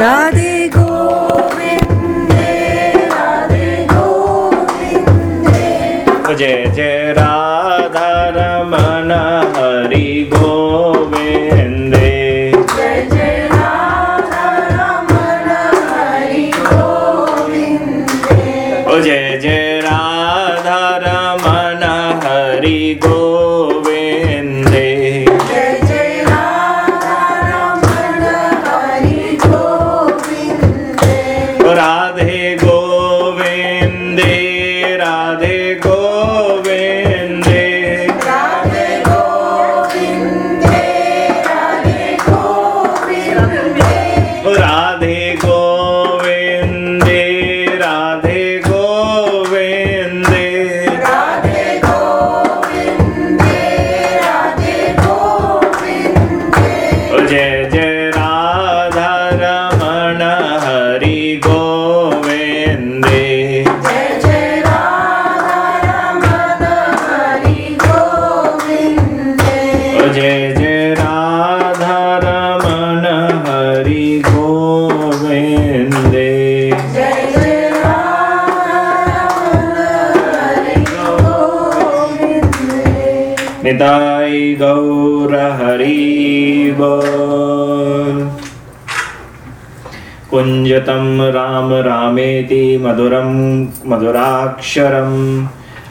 राधे कुञ्जतं राम रामेति मधुरं मधुराक्षरम्।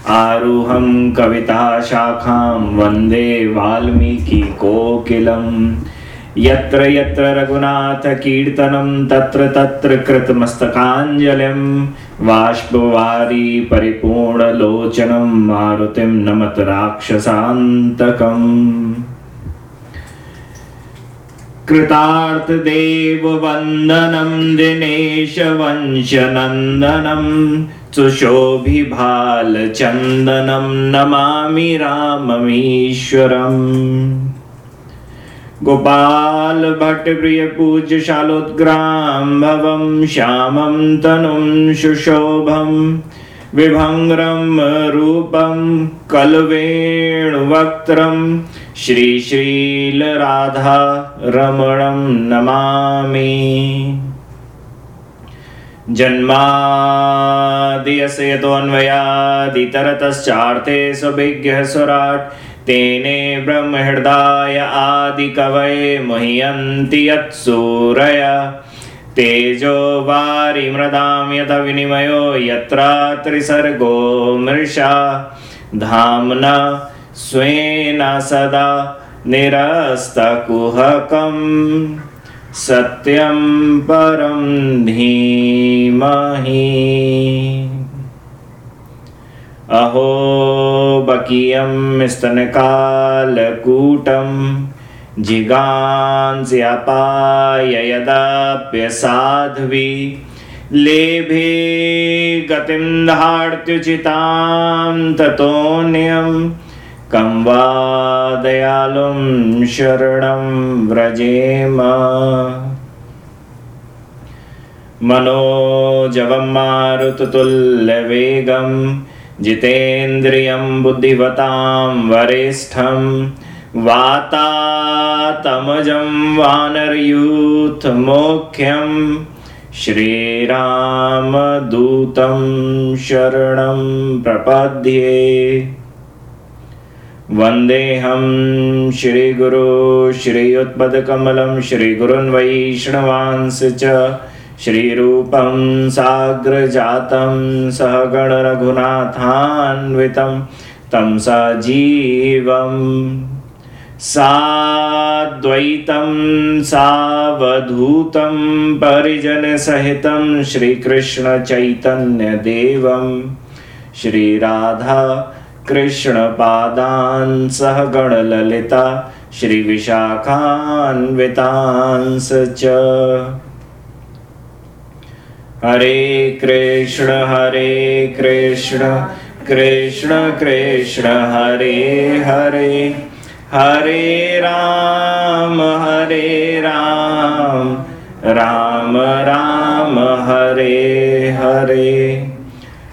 आरुहं कविताशाखां वंदे वाल्मीकिकोकिलम् यत्र यत्र रघुनाथकीर्तनं तत्र तत्र कृतमस्तकाञ्जलिं बाष्पवारी परिपूर्णलोचनं, मारुतिं नमत राक्षसान्तकम् कृतार्थदेववन्दनं दिनेशवंशनन्दनं सुशोभिभालचन्दनं नमामि राममीश्वरम्। गोपाल भट्ट प्रिय पूज्य शालोत्ग्राम भवम श्यामं तनुं सुशोभं विभङ्ग्रं रूपं कलवेणुवक्त्रं श्रीश्रीलराधा रमणं नमामि। जन्मादियस्य यतोऽन्वयादितरतश्चार्थे स्वभिज्ञः स्वराट् तेने ब्रह्महृदाय आदिकवये मुह्यन्ति यत्सूरय। तेजो वारिमृदां यथ विनिमयो यत्र त्रिसर्गो मृषा। धाम्ना स्वेन सदा निरस्तकुहकम् सत्यं परं धीमहि। अहो बकीयं स्तनकालकूटं जिगांस्यापाय यदाप्यसाध्वी। लेभे गतिं धार्त्युचितां ततोऽन्यं कं वा दयालुं शरणं व्रजेम। मनोजवं मारुततुल्यवेगं जितेन्द्रियं बुद्धिवतां वरिष्ठं वातातमजं वानरयूथमोख्यं श्रीरामदूतं शरणं प्रपद्ये वन्देऽहं श्रीगुरो श्रीयुत्पदकमलं श्रीगुरुन् वैष्णवांस च। श्रीरूपं साग्रजातं सहगणरघुनाथान्वितं तं सजीवम् साद्वैतं सावधूतं परिजनसहितं श्रीकृष्णचैतन्यदेवं। श्रीराधा कृष्णपादान् सह गणललिता श्रीविशाखान्वितांस च। हरे कृष्ण हरे कृष्ण कृष्ण कृष्ण, हरे हरे। हरे राम हरे राम राम राम, हरे हरे।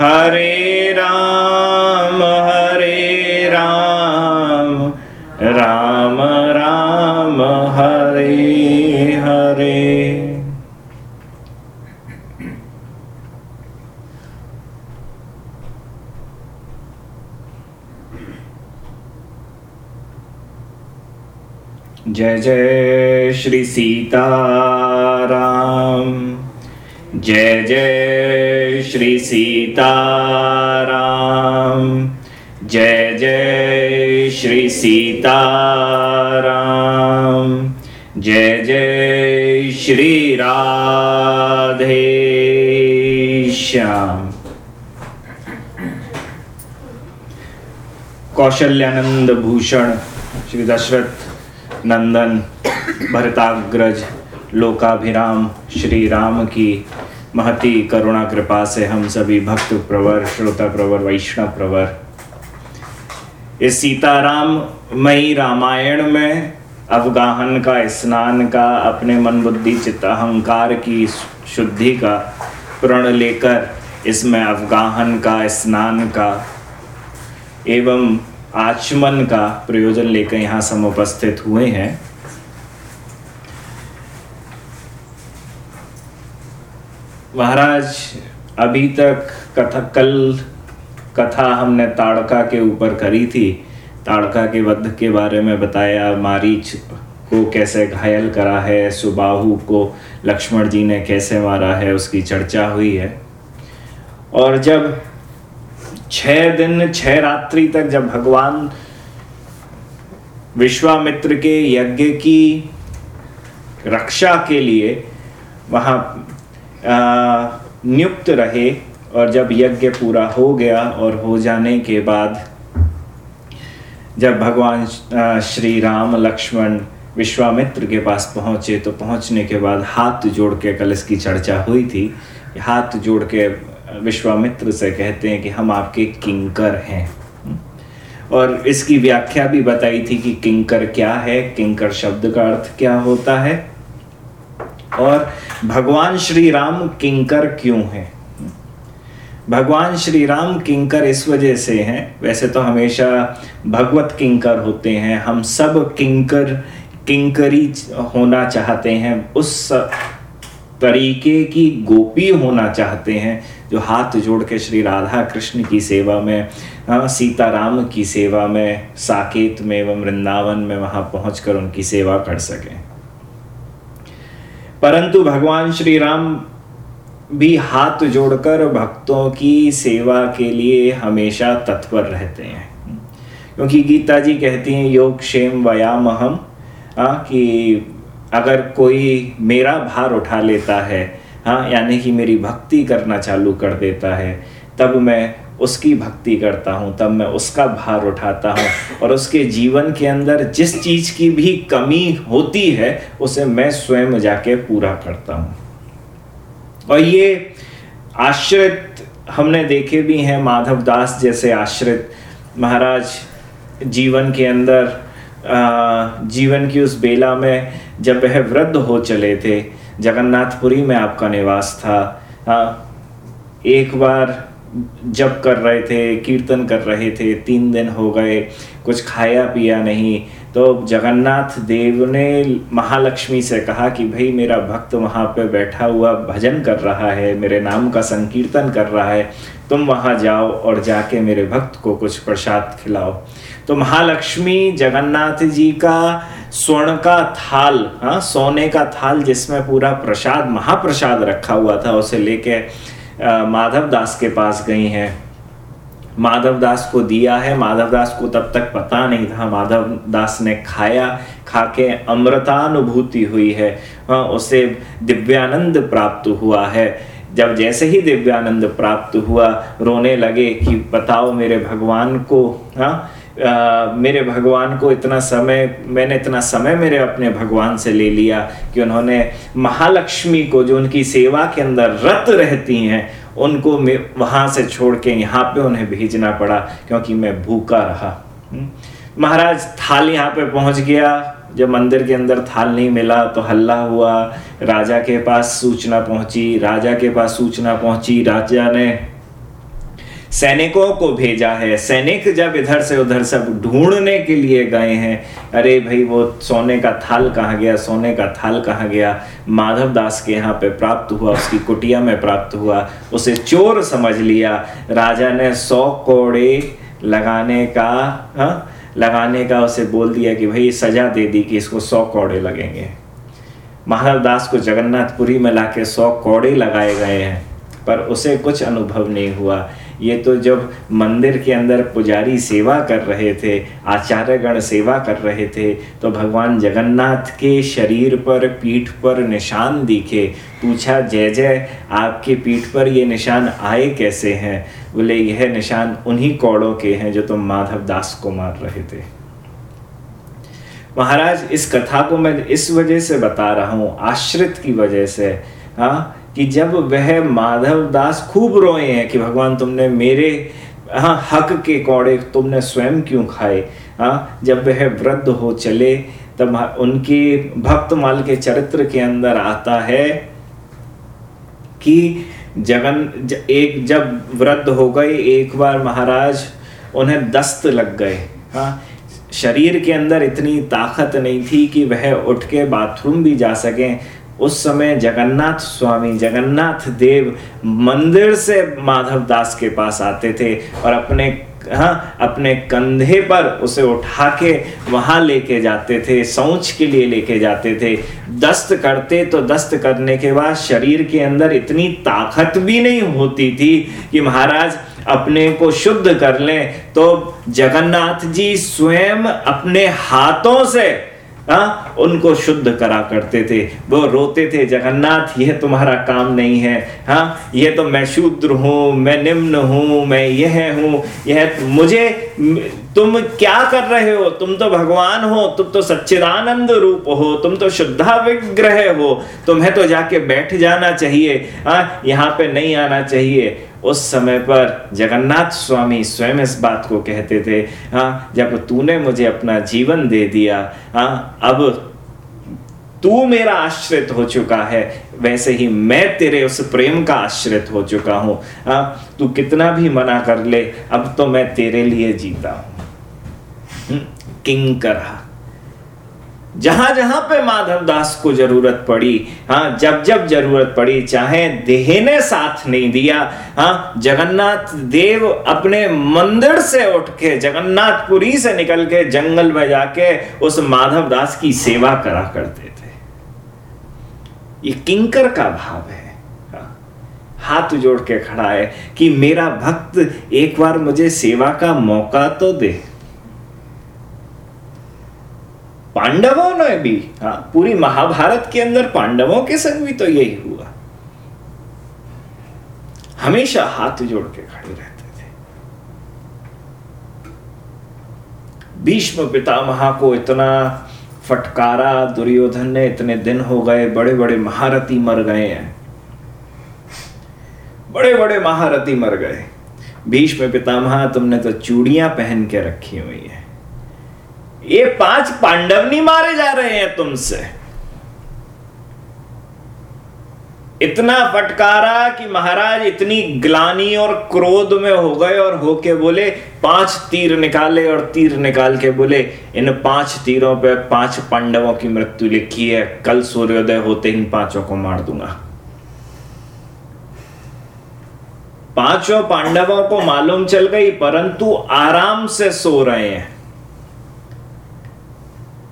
हरे राम हरे राम राम राम हरे हरे। जय जय श्री सीताराम। जय जय श्री सीताराम। जय जय श्री सीताराम। जय जय श्री राधे श्याम। कौशल्यानंद भूषण, श्री दशरथ नंदन, भरताग्रज लोकाभिराम श्री राम की महती करुणा कृपा से हम सभी भक्त प्रवर, श्रोता प्रवर, वैष्णव प्रवर। इस सीताराम मई रामायण में अवगाहन का, स्नान का, अपने मन बुद्धि, चित्त अहंकार की शुद्धि का प्रण लेकर इसमें अवगाहन का, स्नान का एवं आचमन का प्रयोजन लेकर यहाँ समुपस्थित हुए हैं। महाराज, अभी तक कथा कल कथा हमने ताड़का के ऊपर करी थी। ताड़का के वध के बारे में बताया, मारीच को कैसे घायल करा है, सुबाहु को लक्ष्मण जी ने कैसे मारा है, उसकी चर्चा हुई है। और जब छह दिन, छह रात्रि तक जब भगवान विश्वामित्र के यज्ञ की रक्षा के लिए वहाँ नियुक्त रहे और जब यज्ञ पूरा हो गया और हो जाने के बाद जब भगवान श्री राम, लक्ष्मण, विश्वामित्र के पास पहुँचे तो पहुँचने के बाद हाथ जोड़ के कल इसकी चर्चा हुई थी। हाथ जोड़ के विश्वामित्र से कहते हैं कि हम आपके किंकर हैं। और इसकी व्याख्या भी बताई थी कि किंकर क्या है। किंकर शब्द का अर्थ क्या होता है? और भगवान श्री राम किंकर क्यों है? भगवान श्री राम किंकर इस वजह से हैं। वैसे तो हमेशा भगवत किंकर होते हैं। हम सब किंकर, किंकरी होना चाहते हैं। उस तरीके की गोपी होना चाहते हैं, जो हाथ जोड़ के श्री राधा कृष्ण की सेवा में सीता राम की सेवा में, साकेत में एवं वृंदावन में वहाँ पहुँच कर उनकी सेवा कर सकें। परंतु भगवान श्री राम भी हाथ जोड़कर भक्तों की सेवा के लिए हमेशा तत्पर रहते हैं। क्योंकि गीता जी कहती हैं, योग क्षेम व्यायाम हम कि अगर कोई मेरा भार उठा लेता है हाँ यानी कि मेरी भक्ति करना चालू कर देता है, तब मैं उसकी भक्ति करता हूँ, तब मैं उसका भार उठाता हूँ। और उसके जीवन के अंदर जिस चीज़ की भी कमी होती है, उसे मैं स्वयं जाके पूरा करता हूँ। और ये आश्रित हमने देखे भी हैं, माधव दास जैसे आश्रित। महाराज जीवन के अंदर जीवन की उस बेला में जब वह वृद्ध हो चले थे, जगन्नाथपुरी में आपका निवास था एक बार जब कर रहे थे, कीर्तन कर रहे थे, तीन दिन हो गए, कुछ खाया पिया नहीं। तो जगन्नाथ देव ने महालक्ष्मी से कहा कि भाई मेरा भक्त वहाँ पे बैठा हुआ भजन कर रहा है, मेरे नाम का संकीर्तन कर रहा है, तुम वहाँ जाओ और जाके मेरे भक्त को कुछ प्रसाद खिलाओ। तो महालक्ष्मी जगन्नाथ जी का स्वर्ण का थाल हाँ सोने का थाल जिसमें पूरा प्रसाद, महाप्रसाद रखा हुआ था, उसे लेके माधव दास के पास गई हैं। माधव दास को दिया है। माधव दास को तब तक पता नहीं था। माधव दास ने खाया खा के अमृतानुभूति हुई है। उसे दिव्यानंद प्राप्त हुआ है। जब जैसे ही दिव्यानंद प्राप्त हुआ, रोने लगे कि बताओ मेरे भगवान को हाँ मेरे भगवान को इतना समय, मैंने इतना समय मेरे अपने भगवान से ले लिया कि उन्होंने महालक्ष्मी को जो उनकी सेवा के अंदर रत रहती हैं, उनको वहाँ से छोड़ के यहाँ पे उन्हें भेजना पड़ा क्योंकि मैं भूखा रहा। हम्म। महाराज, थाल यहाँ पे पहुँच गया। जब मंदिर के अंदर थाल नहीं मिला तो हल्ला हुआ। राजा के पास सूचना पहुँची, राजा के पास सूचना पहुँची, राजा ने सैनिकों को भेजा है। सैनिक जब इधर से उधर सब ढूँढने के लिए गए हैं, अरे भाई वो सोने का थाल कहाँ गया? सोने का थाल कहाँ गया? माधव दास के यहाँ पे प्राप्त हुआ, उसकी कुटिया में प्राप्त हुआ, उसे चोर समझ लिया। राजा ने सौ कोड़े लगाने का, हा? लगाने का उसे बोल दिया कि भाई सजा दे दी कि इसको सौ कौड़े लगेंगे। माधव दास को जगन्नाथपुरी में लाके सौ कौड़े लगाए गए हैं, पर उसे कुछ अनुभव नहीं हुआ। ये तो जब मंदिर के अंदर पुजारी सेवा कर रहे थे, आचार्यगण सेवा कर रहे थे तो भगवान जगन्नाथ के शरीर पर, पीठ पर निशान दिखे। पूछा, जय जय, आपके पीठ पर ये निशान आए कैसे हैं? बोले, यह निशान उन्हीं कौड़ों के हैं जो तुम माधव दास को मार रहे थे। महाराज, इस कथा को मैं इस वजह से बता रहा हूँ, आश्रित की वजह से। हाँ कि जब वह माधव दास खूब रोए हैं कि भगवान तुमने मेरे हाँ हक के कौड़े तुमने स्वयं क्यों खाए? हाँ जब वह वृद्ध हो चले तब उनके भक्तमाल के चरित्र के अंदर आता है कि जगन ज, एक जब वृद्ध हो गए एक बार महाराज उन्हें दस्त लग गए। हाँ शरीर के अंदर इतनी ताकत नहीं थी कि वह उठ के बाथरूम भी जा सकें। उस समय जगन्नाथ स्वामी, जगन्नाथ देव मंदिर से माधव दास के पास आते थे और अपने हाँ अपने कंधे पर उसे उठा के वहाँ लेके जाते थे सोच के लिए लेके जाते थे। दस्त करते तो दस्त करने के बाद शरीर के अंदर इतनी ताकत भी नहीं होती थी कि महाराज अपने को शुद्ध कर लें तो जगन्नाथ जी स्वयं अपने हाथों से हाँ उनको शुद्ध करा करते थे। वो रोते थे, जगन्नाथ, यह तुम्हारा काम नहीं है। हाँ यह तो मैं शूद्र हूँ, मैं निम्न हूँ, मैं यह हूँ। यह मुझे, तुम क्या कर रहे हो? तुम तो भगवान हो, तुम तो सच्चिदानंद रूप हो, तुम तो शुद्धा विग्रह हो। तुम्हें तो जाके बैठ जाना चाहिए। हाँ यहाँ पे नहीं आना चाहिए। उस समय पर जगन्नाथ स्वामी स्वयं इस बात को कहते थे हाँ जब तूने मुझे अपना जीवन दे दिया हाँ अब तू मेरा आश्रित हो चुका है वैसे ही मैं तेरे उस प्रेम का आश्रित हो चुका हूँ। हाँ तू कितना भी मना कर ले अब तो मैं तेरे लिए जीता हूँ। हम्म, किंग करा जहाँ जहाँ पे माधव दास को ज़रूरत पड़ी हाँ जब जब ज़रूरत पड़ी चाहे देह ने साथ नहीं दिया हाँ जगन्नाथ देव अपने मंदिर से उठ के जगन्नाथपुरी से निकल के जंगल में जाके उस माधव दास की सेवा करा करते थे। ये किंकर का भाव है। हाँ, हाथ जोड़ के खड़ा है कि मेरा भक्त एक बार मुझे सेवा का मौका तो दे। पांडवों ने भी हाँ पूरी महाभारत के अंदर पांडवों के संग भी तो यही हुआ। हमेशा हाथ जोड़ के खड़े रहते थे। भीष्म पितामह को इतना फटकारा, दुर्योधन ने इतने दिन हो गए बड़े बड़े महारथी मर गए हैं। बड़े बड़े महारथी मर गए। भीष्म पितामह, तुमने तो चूड़ियाँ पहन के रखी हुई है। ये पाँच पांडव नहीं मारे जा रहे हैं तुमसे। इतना फटकारा कि महाराज इतनी ग्लानी और क्रोध में हो गए और होके बोले, पाँच तीर निकाले और तीर निकाल के बोले, इन पाँच तीरों पे पाँच पांडवों की मृत्यु लिखी है, कल सूर्योदय होते ही पाँचों को मार दूँगा। पाँचों पांडवों को मालूम चल गई, परंतु आराम से सो रहे हैं।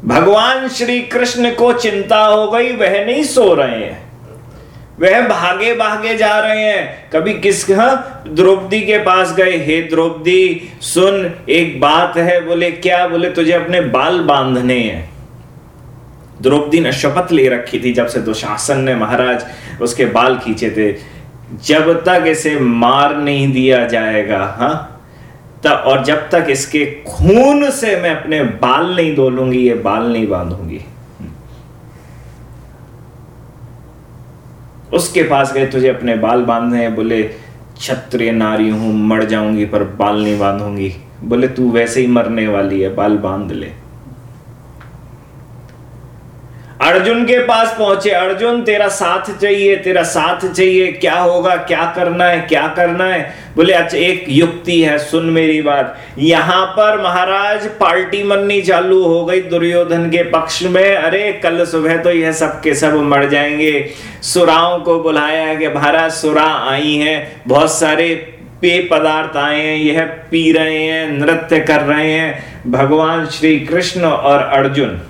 भगवान श्री कृष्ण को चिंता हो गई वह नहीं सो रहे हैं। वह भागे भागे जा रहे हैं। कभी किस हाँ, द्रौपदी के पास गए हे द्रौपदी सुन एक बात है। बोले क्या? बोले तुझे अपने बाल बांधने हैं। द्रौपदी ने शपथ ले रखी थी जब से दुशासन ने महाराज उसके बाल खींचे थे। जब तक इसे मार नहीं दिया जाएगा हाँ तब और जब तक इसके खून से मैं अपने बाल नहीं धोलूँगी, ये बाल नहीं बांधूँगी। उसके पास गए, तुझे अपने बाल बांधने हैं, बोले, क्षत्रिय नारी हूँ, मर जाऊँगी पर बाल नहीं बांधूँगी। बोले, तू वैसे ही मरने वाली है, बाल बाँध ले। अर्जुन के पास पहुँचे। अर्जुन, तेरा साथ चाहिए, तेरा साथ चाहिए। क्या होगा, क्या करना है, क्या करना है? बोले अच्छा एक युक्ति है, सुन मेरी बात। यहाँ पर महाराज पार्टी मननी चालू हो गई दुर्योधन के पक्ष में। अरे, कल सुबह तो यह सब के सब मर जाएँगे। सुराओं को बुलाया है कि महाराज सुरा आई हैं। बहुत सारे पेय पदार्थ आए हैं, यह पी रहे हैं, नृत्य कर रहे हैं। भगवान श्री कृष्ण और अर्जुन।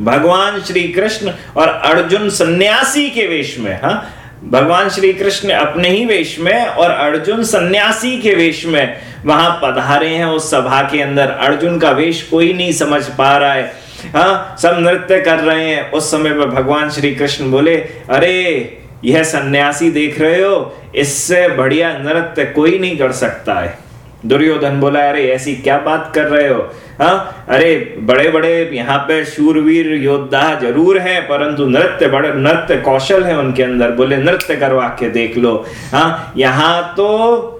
भगवान श्री कृष्ण और अर्जुन सन्यासी के वेश में, हा? भगवान श्री कृष्ण अपने ही वेश में और अर्जुन सन्यासी के वेश में वहाँ पधारे हैं उस सभा के अंदर। अर्जुन का वेश कोई नहीं समझ पा रहा है हाँ? सब नृत्य कर रहे हैं। उस समय पर भगवान श्री कृष्ण बोले, अरे, यह सन्यासी देख रहे हो, इससे बढ़िया नृत्य कोई नहीं कर सकता है। दुर्योधन बोला, अरे, ऐसी क्या बात कर रहे हो? हाँ? अरे बड़े बड़े यहाँ पे शूरवीर योद्धा ज़रूर हैं, परंतु नृत्य, बड़े नृत्य कौशल है उनके अंदर। बोले, नृत्य करवा के देख लो। हाँ? यहाँ तो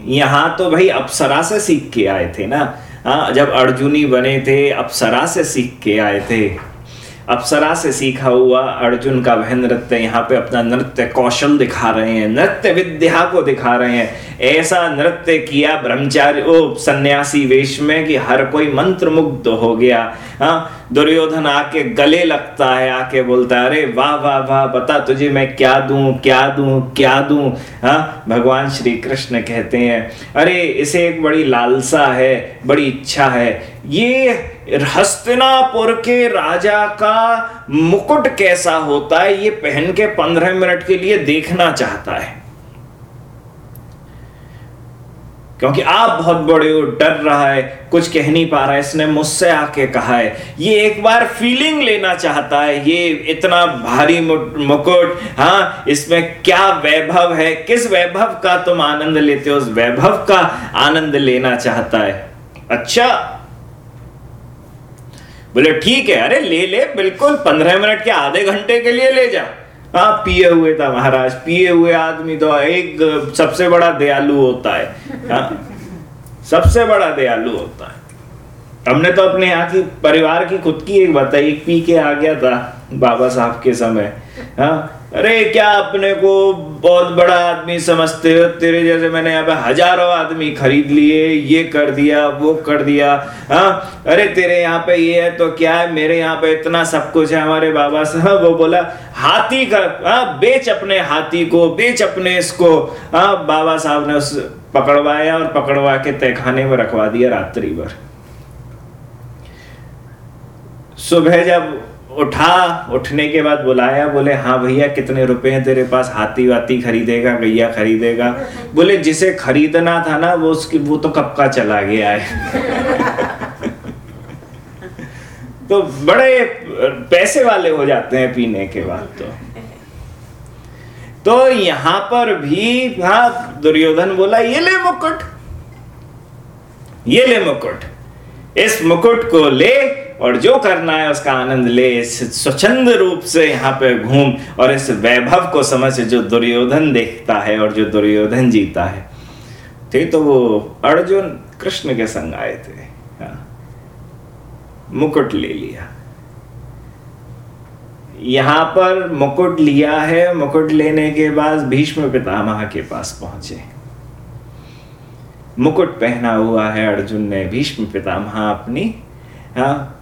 यहाँ तो भाई अप्सरा से सीख के आए थे ना? हाँ? जब अर्जुनी बने थे, अप्सरा से सीख के आए थे। अप्सरा से सीखा हुआ अर्जुन का वह नृत्य यहाँ पे अपना नृत्य कौशल दिखा रहे हैं, नृत्य विद्या को दिखा रहे हैं। ऐसा नृत्य किया ब्रह्मचारी ओ सन्यासी वेश में कि हर कोई मंत्र मुग्ध हो गया। हाँ दुर्योधन आके गले लगता है, आके बोलता है, अरे वाह वाह वाह, बता तुझे मैं क्या दूँ क्या दूँ क्या दूँ? हाँ भगवान श्री कृष्ण कहते हैं, अरे, इसे एक बड़ी लालसा है, बड़ी इच्छा है। ये हस्तिनापुर के राजा का मुकुट कैसा होता है, ये पहन के पंद्रह मिनट के लिए देखना चाहता है। क्योंकि आप बहुत बड़े हो, डर रहा है, कुछ कह नहीं पा रहा है, इसने मुझसे आके कहा है। ये एक बार फीलिंग लेना चाहता है, ये इतना भारी मुकुट हाँ इसमें क्या वैभव है, किस वैभव का तुम आनंद लेते हो, उस वैभव का आनंद लेना चाहता है। अच्छा बोले, ठीक है, अरे ले ले, बिल्कुल, पंद्रह मिनट के आधे घंटे के लिए ले जा। हाँ पिए हुए था महाराज, पिए हुए आदमी तो एक सबसे बड़ा दयालु होता है। हाँ सबसे बड़ा दयालु होता है। हमने तो अपने यहाँ की, परिवार की खुद की एक बताई, पी के आ गया था बाबा साहब के समय। हाँ अरे क्या अपने को बहुत बड़ा आदमी समझते हो? तेरे जैसे मैंने यहाँ पे हज़ारों आदमी खरीद लिए, ये कर दिया, वो कर दिया हाँ? अरे तेरे यहाँ पे ये है तो क्या है? मेरे यहाँ पे इतना सब कुछ है हमारे बाबा साहब। वो बोला, हाथी का हाँ बेच अपने हाथी को, बेच अपने इसको। हाँ बाबा साहब ने उस पकड़वाया और पकड़वा के तहखाने में रखवा दिया रात्रि भर। सुबह जब उठा, उठने के बाद बुलाया, बोले हाँ भैया, कितने रुपए हैं तेरे पास? हाथी वाती खरीदेगा, गैया खरीदेगा? बोले, जिसे खरीदना था ना, वो उसकी, वो तो कब का चला गया है? तो बड़े पैसे वाले हो जाते हैं पीने के बाद तो। तो यहाँ पर भी हाँ दुर्योधन बोला, ये ले मुकुट, ये ले मुकुट, इस मुकुट को ले और जो करना है उसका आनंद ले स्वच्छंद रूप से यहाँ पे घूम और इस वैभव को समझ जो दुर्योधन देखता है और जो दुर्योधन जीता है। ठीक तो वो अर्जुन कृष्ण के संग आए थे। हाँ। मुकुट ले लिया। यहाँ पर मुकुट लिया है। मुकुट लेने के बाद भीष्म पितामह के पास पहुँचे। मुकुट पहना हुआ है अर्जुन ने। भीष्म पितामह अपनी हाँ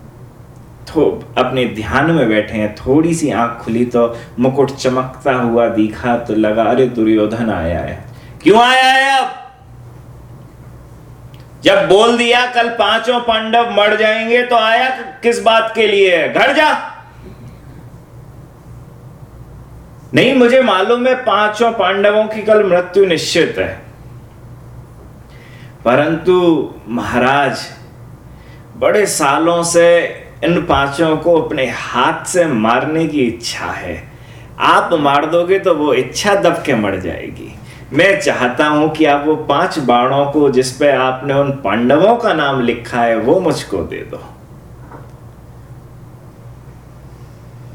अपने ध्यान में बैठे हैं थोड़ी सी आँख खुली तो मुकुट चमकता हुआ दिखा तो लगा, अरे, दुर्योधन आया है। क्यों आया है अब? जब बोल दिया कल पाँचों पांडव मर जाएँगे तो आया किस बात के लिए है? घर जा। नहीं, मुझे मालूम है पाँचों पांडवों की कल मृत्यु निश्चित है। परंतु महाराज, बड़े सालों से इन पाँचों को अपने हाथ से मारने की इच्छा है। आप मार दोगे तो वो इच्छा दब के मर जाएगी। मैं चाहता हूँ कि आप वो पाँच बाणों को जिस पे आपने उन पांडवों का नाम लिखा है, वो मुझको दे दो।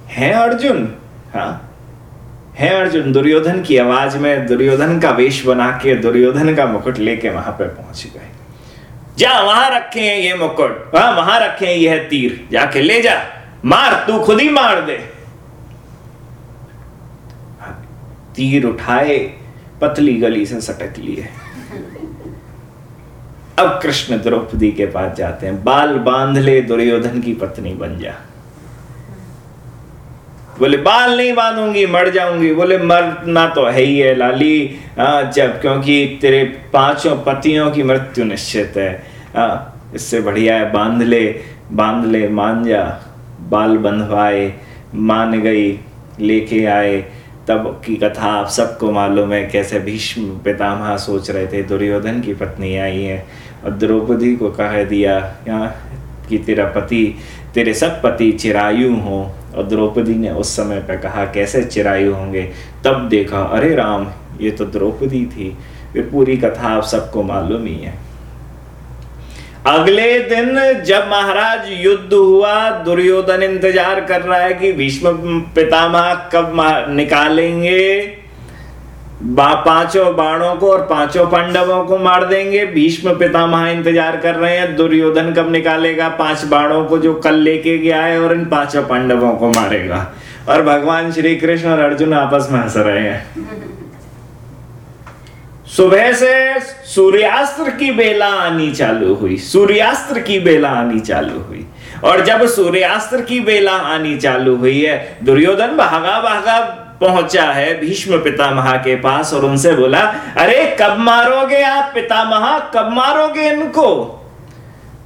है अर्जुन? हाँ। है अर्जुन, दुर्योधन की आवाज़ में दुर्योधन का वेश बना के दुर्योधन का मुकुट लेके वहाँ पे पहुँच गए। जा, वहाँ रखे हैं ये मुकुट। हाँ वहाँ रखे हैं यह तीर। जाके ले जा। मार, तू खुद ही मार दे। तीर उठाए, पतली गली से सटक लिए। अब कृष्ण द्रौपदी के पास जाते हैं। बाल बाँध ले, दुर्योधन की पत्नी बन जा। बोले बाल नहीं बांधूँगी मर जाऊँगी। बोले मरना तो है ही है लाली। जब क्योंकि तेरे पाँचों पतियों की मृत्यु निश्चित है। आ, इससे बढ़िया है बाँध ले बाँध ले मान जा। बाल बंधवाए मान गई लेके आए। तब की कथा आप सबको मालूम है कैसे भीष्म पितामह सोच रहे थे दुर्योधन की पत्नी आई है और द्रौपदी को कह दिया कि तेरा पति तेरे सब पति चिरायु हो और द्रौपदी ने उस समय पर कहा, कैसे चिरायु होंगे? तब देखा, अरे राम, ये तो द्रौपदी थी। वे पूरी कथा आप सबको मालूम ही है। अगले दिन जब महाराज युद्ध हुआ, दुर्योधन इंतज़ार कर रहा है कि भीष्म पितामह कब निकालेंगे। बा पाँचों बाणों को और पाँचों पांडवों को मार देंगे। भीष्म पितामह इंतज़ार कर रहे हैं। दुर्योधन कब निकालेगा? पाँच बाणों को जो कल लेके गया है और इन पाँचों पांडवों को मारेगा। और भगवान श्री कृष्ण और अर्जुन आपस में हंस रहे हैं। सुबह से सूर्यास्त्र की बेला आनी चालू हुई। सूर्यास्त्र की बेला आनी चालू हुई। और जब सूर्यास्त्र की बेला आनी चालू हुई है, दुर्योधन भागा भागा पहुँचा है भीष्म पितामह के पास और उनसे बोला, अरे, कब मारोगे आप पितामह? कब मारोगे इनको?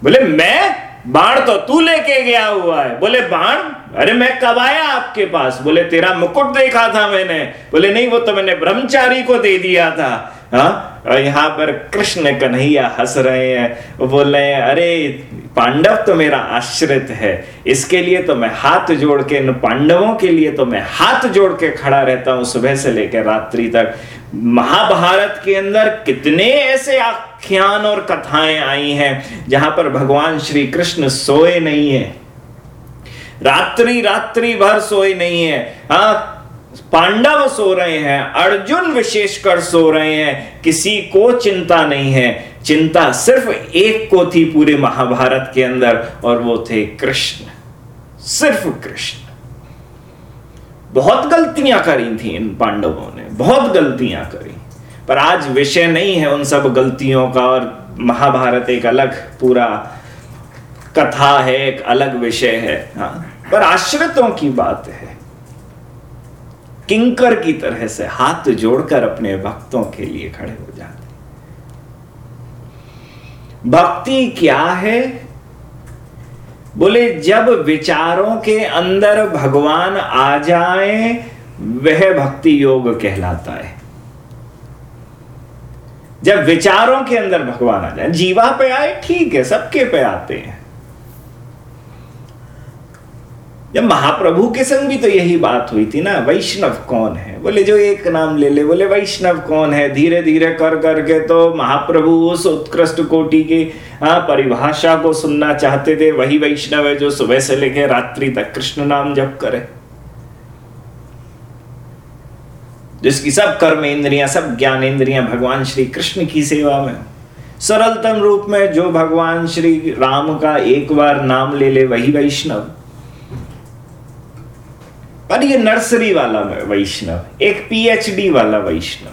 बोले, मैं? बाण तो तू लेके गया हुआ है। बोले, बाण? अरे, मैं कब आया आपके पास? बोले, तेरा मुकुट देखा था मैंने। बोले, नहीं, वो तो मैंने ब्रह्मचारी को दे दिया था। हाँ? यहाँ पर कृष्ण कन्हैया हंस रहे हैं। बोल रहे हैं, अरे पांडव तो मेरा आश्रित है। इसके लिए तो मैं हाथ जोड़ के, इन पांडवों के लिए तो मैं हाथ जोड़ के खड़ा रहता हूँ सुबह से लेकर रात्रि तक। महाभारत के अंदर कितने ऐसे आख्यान और कथाएँ आई हैं, जहाँ पर भगवान श्री कृष्ण सोए नहीं है। रात्रि रात्रि भर सोए नहीं है। हाँ पांडव सो रहे हैं, अर्जुन विशेषकर सो रहे हैं, किसी को चिंता नहीं है। चिंता सिर्फ़ एक को थी पूरे महाभारत के अंदर, और वो थे कृष्ण। सिर्फ़ कृष्ण। बहुत गलतियाँ करी थी इन पांडवों ने, बहुत गलतियाँ करी। पर आज विषय नहीं है उन सब गलतियों का, और महाभारत एक अलग पूरा कथा है, एक अलग विषय है। हाँ पर आश्रितों की बात है। किंकर की तरह से हाथ जोड़कर अपने भक्तों के लिए खड़े हो जाते भक्ति क्या है? बोले, जब विचारों के अंदर भगवान आ जाए, वह भक्ति योग कहलाता है। जब विचारों के अंदर भगवान आ जाए, जीवा पे आए, ठीक है, सबके पे आते हैं। जब महाप्रभु के संग भी तो यही बात हुई थी ना, वैष्णव कौन है? बोले, जो एक नाम ले ले, बोले, वैष्णव कौन है? धीरे धीरे कर करके तो महाप्रभु उस उत्कृष्ट कोटि की परिभाषा को सुनना चाहते थे। वही वैष्णव है जो सुबह से लेकर रात्रि तक कृष्ण नाम जप करे। जिसकी सब कर्म इंद्रियाँ, सब ज्ञान इंद्रियाँ भगवान श्री कृष्ण की सेवा में। सरलतम रूप में जो भगवान श्री राम का एक बार नाम ले ले, वही वैष्णव। पर ये नर्सरी वाला वैष्णव, एक पीएचडी वाला वैष्णव।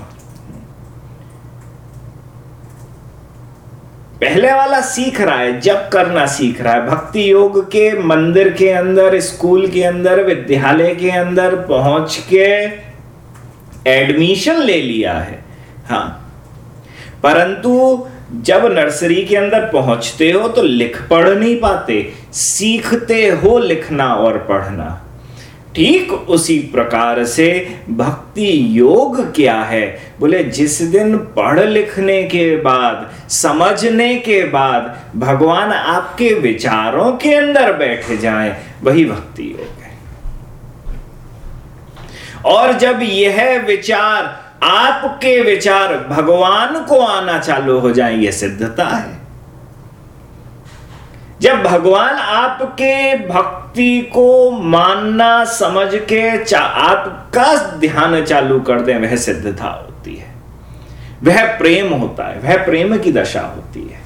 पहले वाला सीख रहा है जब करना सीख रहा है। भक्ति योग के मंदिर के अंदर, स्कूल के अंदर, विद्यालय के अंदर पहुँच के एडमिशन ले लिया है। हाँ। परंतु जब नर्सरी के अंदर पहुँचते हो तो लिख पढ़ नहीं पाते। सीखते हो लिखना और पढ़ना। ठीक उसी प्रकार से भक्ति योग क्या है? बोले, जिस दिन पढ़ लिखने के बाद, समझने के बाद भगवान आपके विचारों के अंदर बैठ जाए, वही भक्ति योग है। और जब यह विचार, आपके विचार भगवान को आना चालू हो जाए, यह सिद्धता है। जब भगवान आपके भक्ति को मानना, समझ के आपका ध्यान चालू कर दे, वह सिद्धता होती है। वह प्रेम होता है, वह प्रेम की दशा होती है।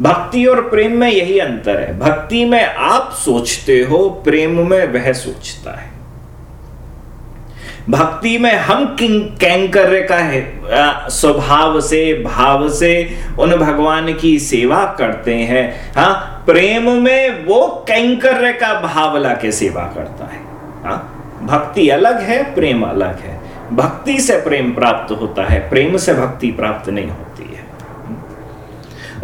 भक्ति और प्रेम में यही अंतर है। भक्ति में आप सोचते हो, प्रेम में वह सोचता है। भक्ति में हम किंग कैंकर का है स्वभाव से, भाव से उन भगवान की सेवा करते हैं। हाँ प्रेम में वो कैंकर का भाव ला के सेवा करता है। हाँ भक्ति अलग है, प्रेम अलग है। भक्ति से प्रेम प्राप्त होता है, प्रेम से भक्ति प्राप्त नहीं होती।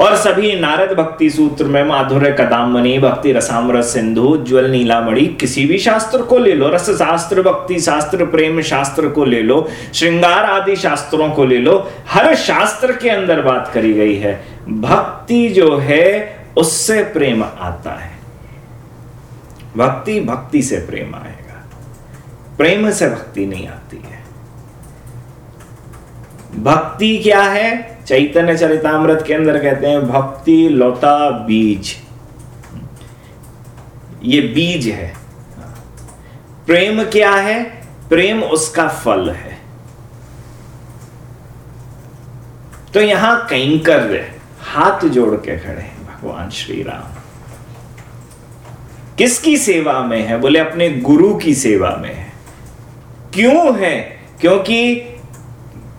और सभी नारद भक्ति सूत्र में माधुर्य कदामनी भक्ति रसामृत सिंधु उज्ज्वल नीलामणि, किसी भी शास्त्र को ले लो रस शास्त्र भक्ति शास्त्र, प्रेम शास्त्र को ले लो, श्रृंगार आदि शास्त्रों को ले लो, हर शास्त्र के अंदर बात करी गई है। भक्ति जो है, उससे प्रेम आता है। भक्ति भक्ति से प्रेम आएगा। प्रेम से भक्ति नहीं आती है। भक्ति क्या है? चैतन्य चरितमृत के अंदर कहते हैं, भक्ति लौता बीज। ये बीज है। प्रेम क्या है? प्रेम उसका फल है। तो यहाँ कर हाथ जोड़ के खड़े हैं भगवान श्री राम किसकी सेवा में है? बोले, अपने गुरु की सेवा में है। क्यों है? क्योंकि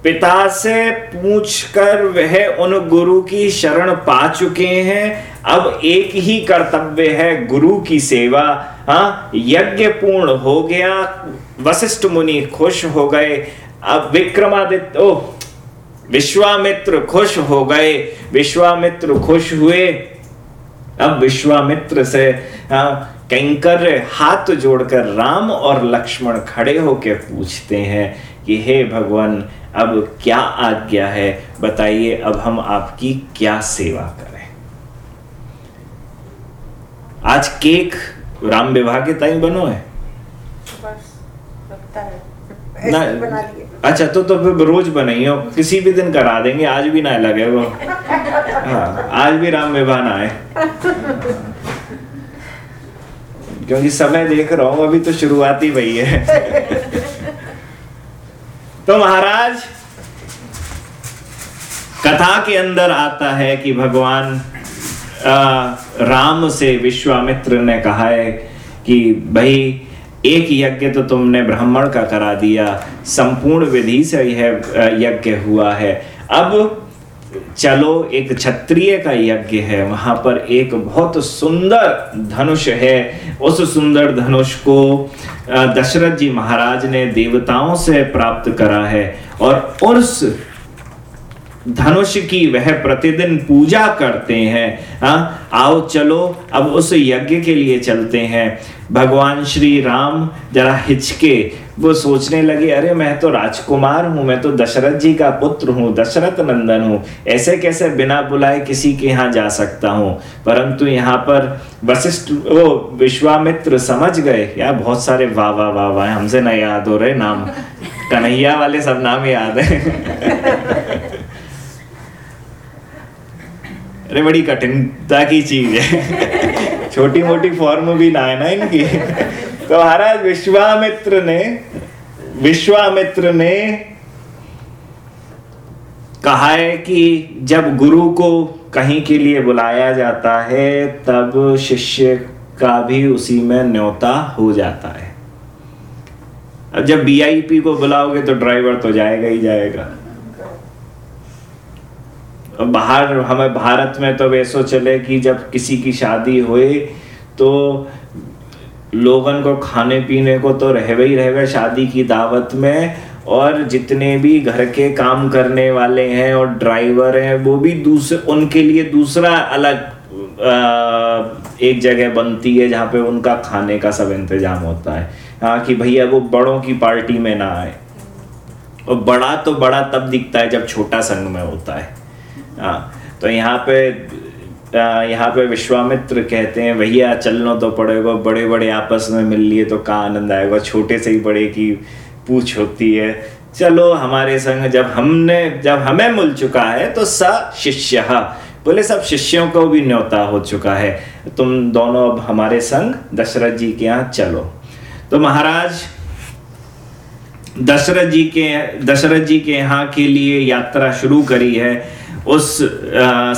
पिता से पूछकर वह उन गुरु की शरण पा चुके हैं। अब एक ही कर्तव्य है गुरु की सेवा। हाँ यज्ञ पूर्ण हो गया वशिष्ठ मुनि खुश हो गए। अब विक्रमादित्य ओ विश्वामित्र खुश हो गए। विश्वामित्र खुश हुए। अब विश्वामित्र से हाँ, कैंकर हाथ जोड़कर राम और लक्ष्मण खड़े होकर पूछते हैं कि हे भगवान अब क्या आज्ञा है? बताइए अब हम आपकी क्या सेवा करें? आज केक राम विवाह के ताई बनो है। ना अच्छा तो तो फिर रोज बनाइए किसी भी दिन करा देंगे आज भी ना लगे वो। हाँ आज भी राम विवाह ना आए। क्योंकि समय देख रहा हूँ अभी तो शुरुआत ही वही है। तो महाराज कथा के अंदर आता है कि भगवान आ, राम से विश्वामित्र ने कहा है कि भाई एक यज्ञ तो तुमने ब्राह्मण का करा दिया संपूर्ण विधि से यह यज्ञ हुआ है। अब चलो एक क्षत्रिय का यज्ञ है वहाँ पर एक बहुत सुंदर धनुष है। उस सुंदर धनुष को दशरथ जी महाराज ने देवताओं से प्राप्त करा है और उस धनुष की वह प्रतिदिन पूजा करते हैं। आ, आओ चलो अब उस यज्ञ के लिए चलते हैं। भगवान श्री राम जरा हिचके वो सोचने लगे, अरे, मैं तो राजकुमार हूँ, मैं तो दशरथ जी का पुत्र हूँ, दशरथ नंदन हूँ। ऐसे कैसे बिना बुलाए किसी के यहाँ जा सकता हूँ? परंतु यहाँ पर वशिष्ठ, वो विश्वामित्र समझ गए, यार, बहुत सारे वाह वाह वाह वाह, हमसे ना याद हो रहे नाम। कन्हैया वाले सब नाम याद है। अरे, बड़ी कठिनता की चीज़ है। छोटी मोटी फॉर्म भी ना है ना इनकी। तो महाराज विश्वामित्र ने विश्वामित्र ने कहा है कि जब गुरु को कहीं के लिए बुलाया जाता है, तब शिष्य का भी उसी में न्योता हो जाता है। अब जब वीआईपी को बुलाओगे तो ड्राइवर तो जाएगा ही जाएगा। बाहर, हमें भारत में तो वैसो चले कि जब किसी की शादी हुए तो लोगन को खाने पीने को तो रहवे ही रहवे शादी की दावत में। और जितने भी घर के काम करने वाले हैं और ड्राइवर हैं वो भी दूसरे उनके लिए दूसरा अलग आ, एक जगह बनती है जहाँ पे उनका खाने का सब इंतज़ाम होता है। हाँ कि भैया वो बड़ों की पार्टी में ना आए। और बड़ा तो बड़ा तब दिखता है जब छोटा संग में होता है। हाँ तो यहाँ पे यहाँ पे विश्वामित्र कहते हैं, भैया, चलना तो पड़ेगा बड़े बड़े आपस में मिल लिए तो कहाँ आनंद आएगा? छोटे से ही बड़े की पूछ होती है। चलो, हमारे संग जब हमने, जब हमें मिल चुका है तो स शिष्य। बोले, सब शिष्यों को भी न्योता हो चुका है। तुम दोनों अब हमारे संग दशरथ जी के यहाँ चलो। तो महाराज, दशरथ जी के, दशरथ जी के यहाँ के लिए यात्रा शुरू करी है। उस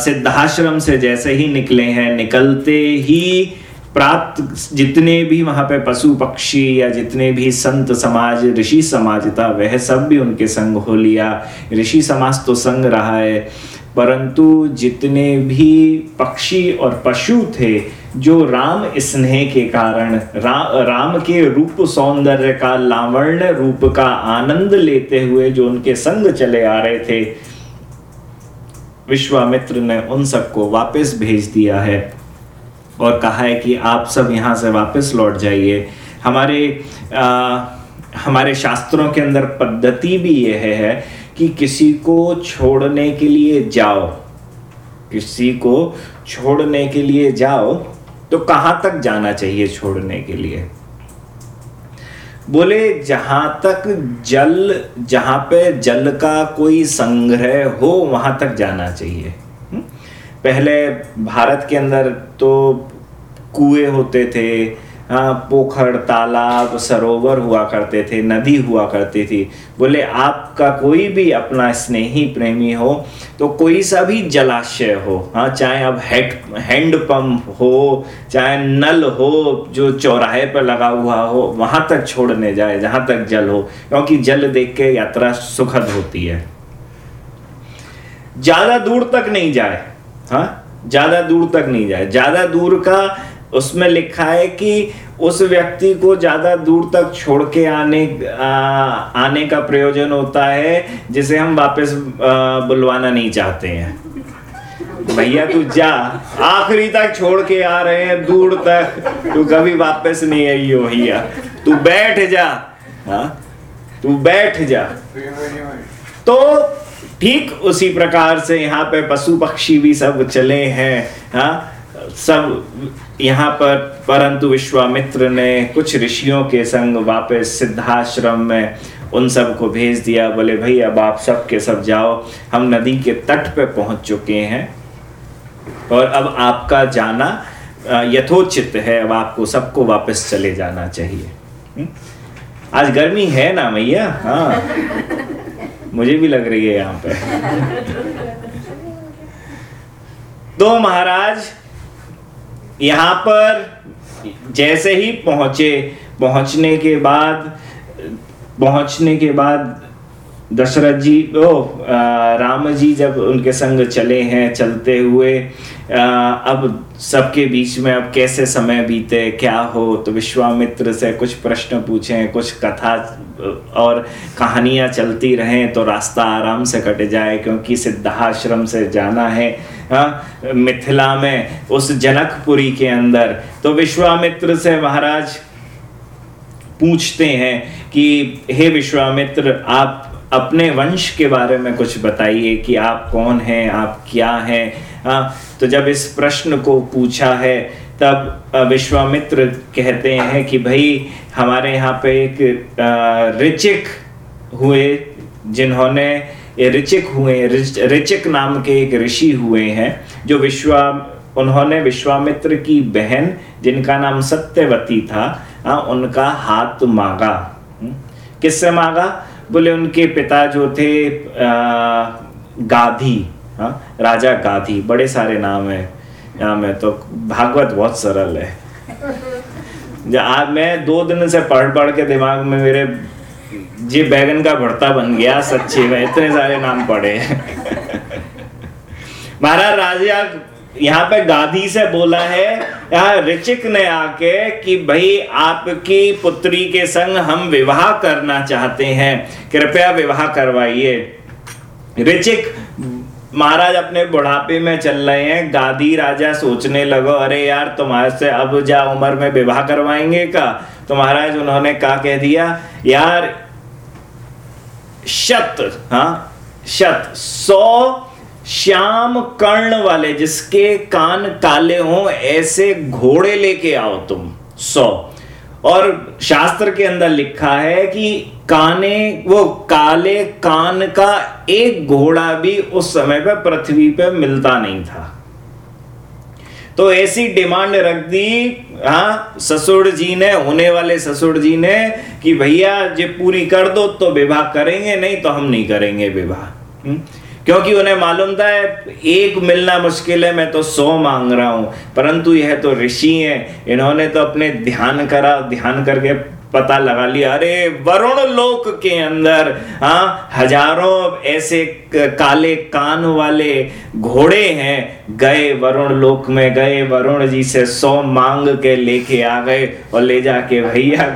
सिद्धाश्रम से जैसे ही निकले हैं निकलते ही प्राप्त जितने भी वहाँ पे पशु पक्षी या जितने भी संत समाज ऋषि समाज था वह सब भी उनके संग हो लिया। ऋषि समाज तो संग रहा है परंतु जितने भी पक्षी और पशु थे जो राम स्नेह के कारण रा, राम के रूप सौंदर्य का लावण्य रूप का आनंद लेते हुए जो उनके संग चले आ रहे थे विश्वामित्र ने उन सबको वापस भेज दिया है और कहा है कि आप सब यहाँ से वापस लौट जाइए। हमारे आ, हमारे शास्त्रों के अंदर पद्धति भी यह है कि किसी को छोड़ने के लिए जाओ। किसी को छोड़ने के लिए जाओ तो कहाँ तक जाना चाहिए छोड़ने के लिए? बोले, जहाँ तक जल, जहाँ पे जल का कोई संग्रह हो, वहाँ तक जाना चाहिए हम्म? पहले भारत के अंदर तो कुएँ होते थे पोखर, तालाब, सरोवर हुआ करते थे, नदी हुआ करती थी। बोले, आपका कोई भी अपना स्नेही प्रेमी हो तो कोई सा भी जलाशय हो हाँ चाहे अब हेड हैंड पंप हो, चाहे नल हो, जो चौराहे पर लगा हुआ हो, वहाँ तक छोड़ने जाए, जहाँ तक जल हो, क्योंकि जल देख के यात्रा सुखद होती है। ज़्यादा दूर तक नहीं जाए हाँ ज़्यादा दूर तक नहीं जाए। ज़्यादा दूर का उसमें लिखा है कि उस व्यक्ति को ज़्यादा दूर तक छोड़ के आने आ, आने का प्रयोजन होता है जिसे हम वापस बुलवाना नहीं चाहते हैं। भैया तू जा। आखिरी तक छोड़ के आ रहे हैं दूर तक। तू कभी वापस नहीं आई हो भैया। तू बैठ जा? तू बैठ जा। तो ठीक उसी प्रकार से यहाँ पे पशु पक्षी भी सब चले हैं हा? सब यहाँ पर परंतु विश्वामित्र ने कुछ ऋषियों के संग वापस सिद्धाश्रम में उन सबको भेज दिया बोले भाई अब आप सब के सब जाओ हम नदी के तट पे पहुँच चुके हैं। और अब आपका जाना यथोचित है अब आपको सबको वापस चले जाना चाहिए? आज गर्मी है ना भैया? हाँ। मुझे भी लग रही है यहाँ पे। तो महाराज यहाँ पर जैसे ही पहुँचे पहुँचने के बाद पहुँचने के बाद दशरथ जी ओ राम जी जब उनके संग चले हैं चलते हुए आ, अब सबके बीच में अब कैसे समय बीते क्या हो तो विश्वामित्र से कुछ प्रश्न पूछें कुछ कथा और कहानियाँ चलती रहें तो रास्ता आराम से कट जाए, क्योंकि सिद्धाश्रम से जाना है हाँ मिथिला में, उस जनकपुरी के अंदर। तो विश्वामित्र से महाराज पूछते हैं कि, हे विश्वामित्र, आप अपने वंश के बारे में कुछ बताइए कि आप कौन हैं, आप क्या हैं? हाँ तो जब इस प्रश्न को पूछा है तब विश्वामित्र कहते हैं कि भाई हमारे यहाँ पे एक ऋचिक हुए जिन्होंने ऋचिक हुए ऋचिक नाम के एक ऋषि हुए हैं जो विश्वा उन्होंने विश्वामित्र की बहन जिनका नाम सत्यवती था आ, उनका हाथ मांगा हम्म, किससे मांगा बोले उनके पिता जो थे आ, गाधी हा? राजा गाधी बड़े सारे नाम है यहाँ में तो भागवत बहुत सरल है। आज मैं दो दिन से पढ़ पढ़ के दिमाग में मेरे जी बैगन का भरता बन गया सच्ची में इतने सारे नाम पढ़े महाराज राजा यहाँ पे गादी से बोला है यहाँ ऋचिक ने आके कि भाई आपकी पुत्री के संग हम विवाह करना चाहते हैं कृपया विवाह करवाइए। ऋचिक महाराज अपने बुढ़ापे में चल रहे हैं। गादी राजा सोचने लगो, अरे यार, तुम्हारे से अब जा उम्र में विवाह करवाएँगे का? तो महाराज उन्होंने क्या कह दिया, यार, शत हाँ शत, सौ श्याम कर्ण वाले जिसके कान काले हों, ऐसे घोड़े लेके आओ तुम, सौ। और शास्त्र के अंदर लिखा है कि काने, वो काले कान का एक घोड़ा भी उस समय पर पृथ्वी पर मिलता नहीं था तो ऐसी डिमांड रख दी हाँ ससुर जी ने, होने वाले ससुर जी ने कि भैया जे पूरी कर दो तो विवाह करेंगे, नहीं तो हम नहीं करेंगे विवाह हम्म? क्योंकि उन्हें मालूम था, एक मिलना मुश्किल है, मैं तो सौ मांग रहा हूँ। परंतु यह तो ऋषि हैं, इन्होंने तो अपने ध्यान करा, ध्यान करके पता लगा लिया। अरे, वरुण लोक के अंदर हाँ हज़ारों ऐसे काले कान वाले घोड़े हैं गए वरुण लोक में गए, वरुण जी से सौ मांग के लेके आ गए और ले जाके भैया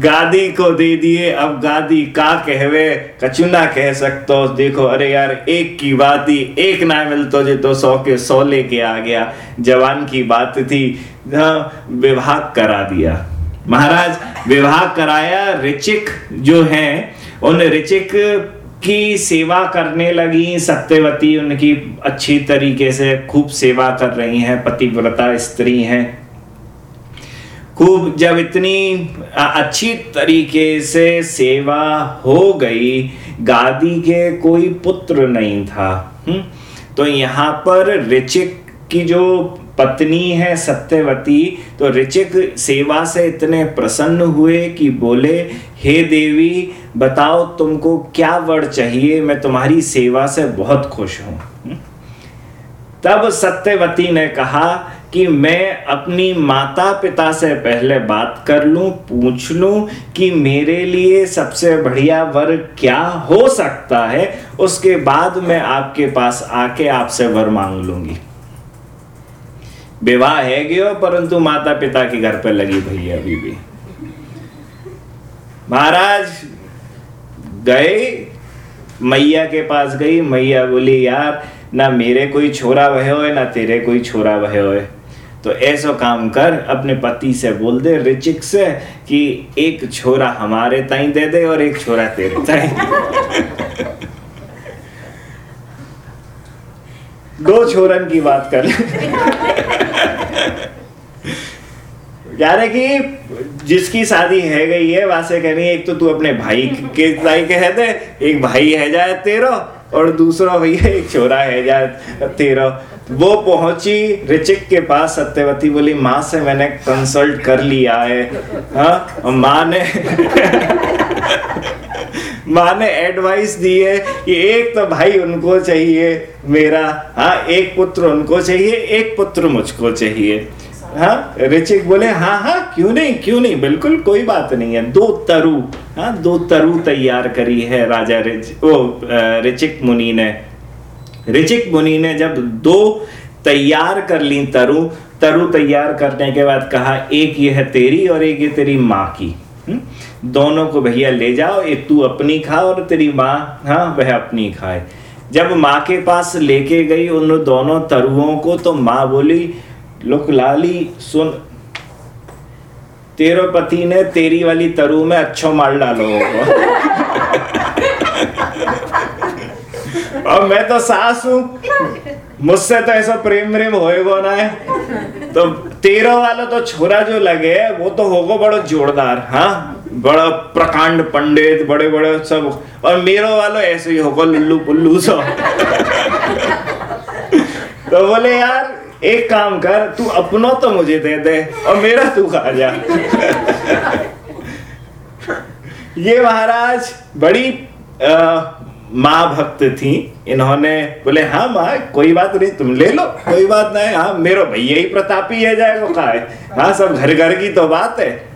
गादी को दे दिए। अब गादी का कहवे? कचुना कह सकते। देखो, अरे यार, एक की बात ही एक ना मिलतो जो तो सौ के सौ लेके आ गया। जवान की बात थी विवाह करा दिया। महाराज, विवाह कराया ऋचिक जो हैं, उन ऋचिक की सेवा करने लगी सत्यवती उनकी अच्छी तरीके से खूब सेवा कर रही हैं, पतिव्रता स्त्री हैं खूब जब इतनी अच्छी तरीके से सेवा हो गई, गादी के कोई पुत्र नहीं था हुँ? तो यहाँ पर ऋचिक की जो पत्नी है सत्यवती तो ऋचिक सेवा से इतने प्रसन्न हुए कि बोले, हे देवी, बताओ तुमको क्या वर चाहिए? मैं तुम्हारी सेवा से बहुत खुश हूँ। हम्म? तब सत्यवती ने कहा कि मैं अपनी माता पिता से पहले बात कर लूँ, पूछ लूँ कि मेरे लिए सबसे बढ़िया वर क्या हो सकता है। उसके बाद मैं आपके पास आके आपसे वर मांग लूँगी। विवाह है गयो परंतु माता पिता के घर पर लगी भैया अभी भी महाराज, गए? मैया के पास गई। मैया बोली, यार, ना मेरे कोई छोरा वह हो ना तेरे कोई छोरा वह हो तो ऐसा काम कर, अपने पति से बोल दे रिचिक से, कि एक छोरा हमारे ताई दे दे और एक छोरा तेरे ताई दो छोरन की बात कर। कि जिसकी शादी है गई है रही है, एक तो तू अपने भाई के ताई कह दे, एक भाई है जाए तेरो, और दूसरा भैया, एक छोरा है जाए तेरो। वो पहुँची ऋचिक के पास, सत्यवती बोली, माँ से मैंने कंसल्ट कर लिया है। हाँ माँ ने माँ ने एडवाइस दी है कि एक तो भाई उनको चाहिए, मेरा हाँ एक पुत्र उनको चाहिए, एक पुत्र मुझको चाहिए। हाँ ऋचिक बोले हाँ हाँ क्यों नहीं क्यों नहीं, बिल्कुल कोई बात नहीं है। दो तरु हाँ दो तरु तैयार करी है राजा रिच ओ ऋचिक मुनि ने। ऋचिक मुनि ने जब दो तैयार कर ली तरु तरु तैयार करने के बाद कहा, एक ये है तेरी और एक ये तेरी माँ की। हुँ? दोनों को भैया ले जाओ एक तू अपनी खा और तेरी माँ हाँ वह अपनी खाए। जब माँ के पास लेके गई उन दोनों तरुओं को तो माँ बोली, लोक लाली, सुन, तेरो पति ने तेरी वाली तरु में अच्छो माल डालो। और मैं तो सास हूँ। मुझसे तो ऐसा प्रेम प्रेम होएगो ना। है तो तेरह वाला तो छोरा जो लगे, वो तो होगो बड़ो जोरदार हाँ। बड़ा प्रकांड पंडित बड़े बड़े सब। और मेरो वालो ऐसे ही होगो, लुल्लू पुल्लू सब तो बोले, यार, एक काम कर, तू अपनो तो मुझे दे दे, और मेरा तू खा जा। ये महाराज बड़ी माँ भक्त थी। इन्होंने बोले हाँ माँ, कोई बात नहीं, तुम ले लो, कोई बात नहीं हाँ मेरा भैया ही प्रतापी है, जाए वो खाए। हाँ सब घर घर की तो बात है।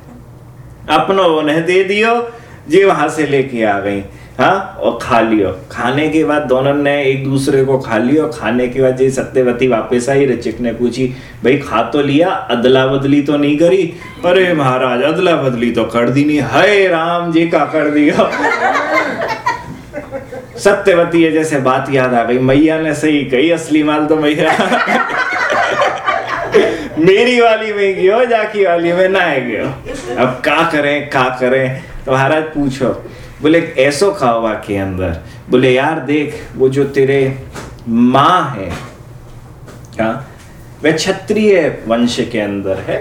अपनों उन्हें दे दियो जी वहाँ से लेके आ गई। हाँ और खा लियो। खाने के बाद दोनों ने एक दूसरे को खा लियो। खाने के बाद जी सत्यवती वापस आई, रचिक ने पूछी, भाई, खा तो लिया, अदला बदली तो नहीं करी? अरे महाराज, अदला बदली तो कर दी नहीं। हाय राम जी का कर दिया। सत्यवती है जैसे बात याद आ गई। मैया ने सही कही, असली माल तो मैया। मेरी वाली में गयो, जाकी वाली में ना गयो। अब का करें का करें? तो महाराज पूछो, बोले, ऐसो खावा के अंदर। बोले, यार देख, वो जो तेरे माँ है क्या वह क्षत्रिय वंश के अंदर है।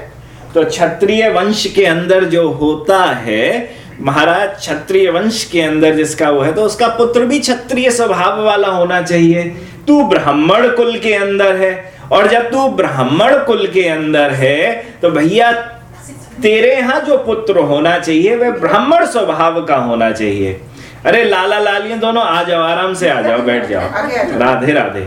तो क्षत्रिय वंश के अंदर जो होता है, महाराज क्षत्रिय वंश के अंदर जिसका वो है तो उसका पुत्र भी क्षत्रिय स्वभाव वाला होना चाहिए। तू ब्राह्मण कुल के अंदर है और जब तू ब्राह्मण कुल के अंदर है तो भैया तेरे यहाँ जो पुत्र होना चाहिए वह ब्राह्मण स्वभाव का होना चाहिए। अरे लाला लालियाँ दोनों आ जाओ आराम से आ जाओ बैठ जाओ। राधे राधे।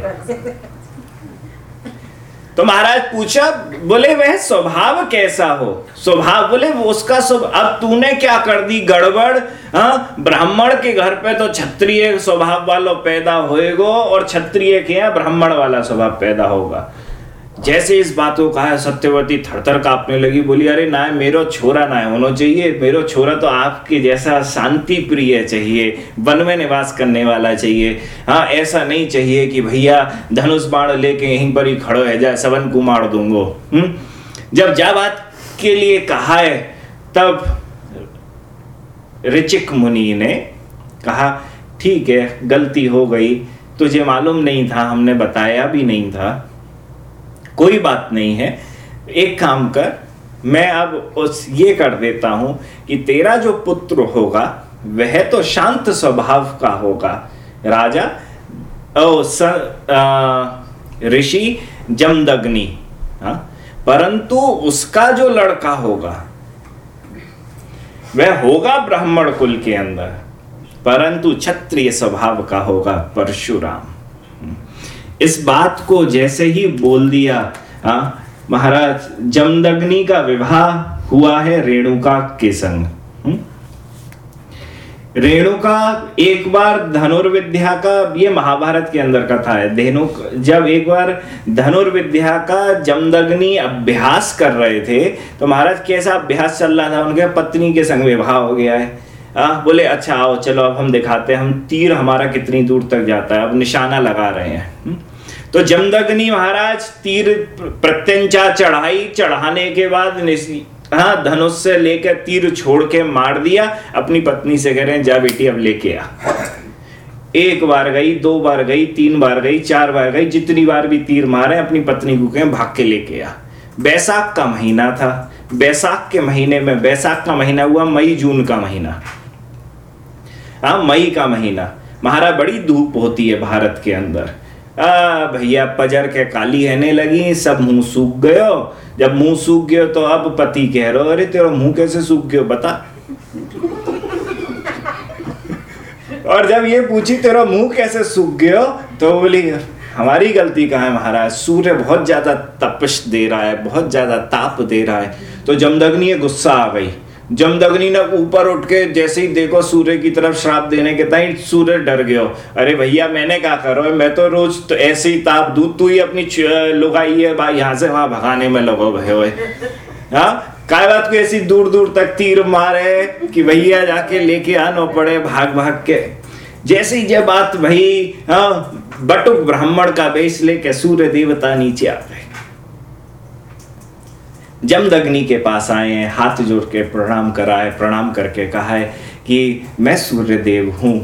तो महाराज पूछा, बोले, वह स्वभाव कैसा हो? स्वभाव बोले, वो उसका स्वभाव, अब तूने क्या कर दी गड़बड़? हाँ ब्राह्मण के घर पे तो क्षत्रिय स्वभाव वालों पैदा होएगो और क्षत्रिय के यहाँ ब्राह्मण वाला स्वभाव पैदा होगा। जैसे इस बात को कहा सत्यवती थरथर कांपने लगी, बोली, अरे ना, मेरो छोरा ना होना चाहिए। मेरो छोरा तो आपके जैसा शांति प्रिय चाहिए, वन में निवास करने वाला चाहिए। हाँ ऐसा नहीं चाहिए कि भैया धनुष बाण लेके यहीं पर ही खड़ो है जाए सबन को मार दूंगो। हम्म? जब जा बात के लिए कहा है, तब ऋचिक मुनि ने कहा, ठीक है, गलती हो गई। तुझे मालूम नहीं था, हमने बताया भी नहीं था। कोई बात नहीं है। एक काम कर, मैं अब उस ये कर देता हूँ कि तेरा जो पुत्र होगा, वह तो शांत स्वभाव का होगा। राजा, ओ ऋषि जमदग्नि हाँ? परंतु उसका जो लड़का होगा, वह होगा ब्राह्मण कुल के अंदर, परंतु क्षत्रिय स्वभाव का होगा परशुराम। इस बात को जैसे ही बोल दिया हाँ महाराज, जमदग्नि का विवाह हुआ है रेणुका के संग हम्म? रेणुका एक बार धनुर्विद्या का, ये महाभारत के अंदर कथा है, धेनु जब एक बार धनुर्विद्या का जमदग्नि अभ्यास कर रहे थे तो महाराज कैसा अभ्यास चल रहा था उनके पत्नी के संग विवाह हो गया है आ, बोले अच्छा आओ चलो अब हम दिखाते हैं हम तीर हमारा कितनी दूर तक जाता है अब निशाना लगा रहे हैं। हम्म? तो जमदग्नि महाराज तीर प्रत्यंचा चढ़ाई चढ़ाने के बाद हाँ धनुष से लेकर तीर छोड़ के मार दिया अपनी पत्नी से कह रहे हैं जा बेटी अब लेके आ। एक बार गई दो बार गई तीन बार गई चार बार गई जितनी बार भी तीर मारे अपनी पत्नी को कहें भाग के लेके आ। बैसाख का महीना था बैसाख के महीने में बैसाख का महीना हुआ मई जून का महीना। हाँ मई का महीना। महाराज, बड़ी धूप होती है भारत के अंदर। आ, भैया, पजर के काली रहने लगी, सब मुँह सूख गयो। जब मुँह सूख गयो तो अब पति कह रहे अरे, तेरा मुँह कैसे सूख गयो, बता। और जब ये पूछी, तेरा मुँह कैसे सूख गयो? तो बोली, हमारी गलती कहाँ है महाराज? सूर्य बहुत ज़्यादा तपश दे रहा है, बहुत ज़्यादा ताप दे रहा है। तो जमदग्नि गुस्सा आ गई। जमदग्नि ने ऊपर उठ के जैसे ही देखो सूर्य की तरफ़ श्राप देने के ताई सूर्य डर गयो। अरे भैया, मैंने क्या करो मैं तो रोज तो ऐसे ही ताप दूँ तू ही अपनी लुगाई है, भाई, यहाँ से वहाँ भगाने में लगो भय हाँ काय बात को ऐसी दूर दूर तक तीर मारे कि भैया जाके लेके आना पड़े भाग भाग के? जैसे ही जब बात, भाई हाँ बटुक ब्राह्मण का वेश लेके सूर्य देवता नीचे आ गए। जमदग्नि के पास आए हैं हाथ जोड़ के प्रणाम कराए, प्रणाम करके कहा है कि मैं सूर्यदेव हूँ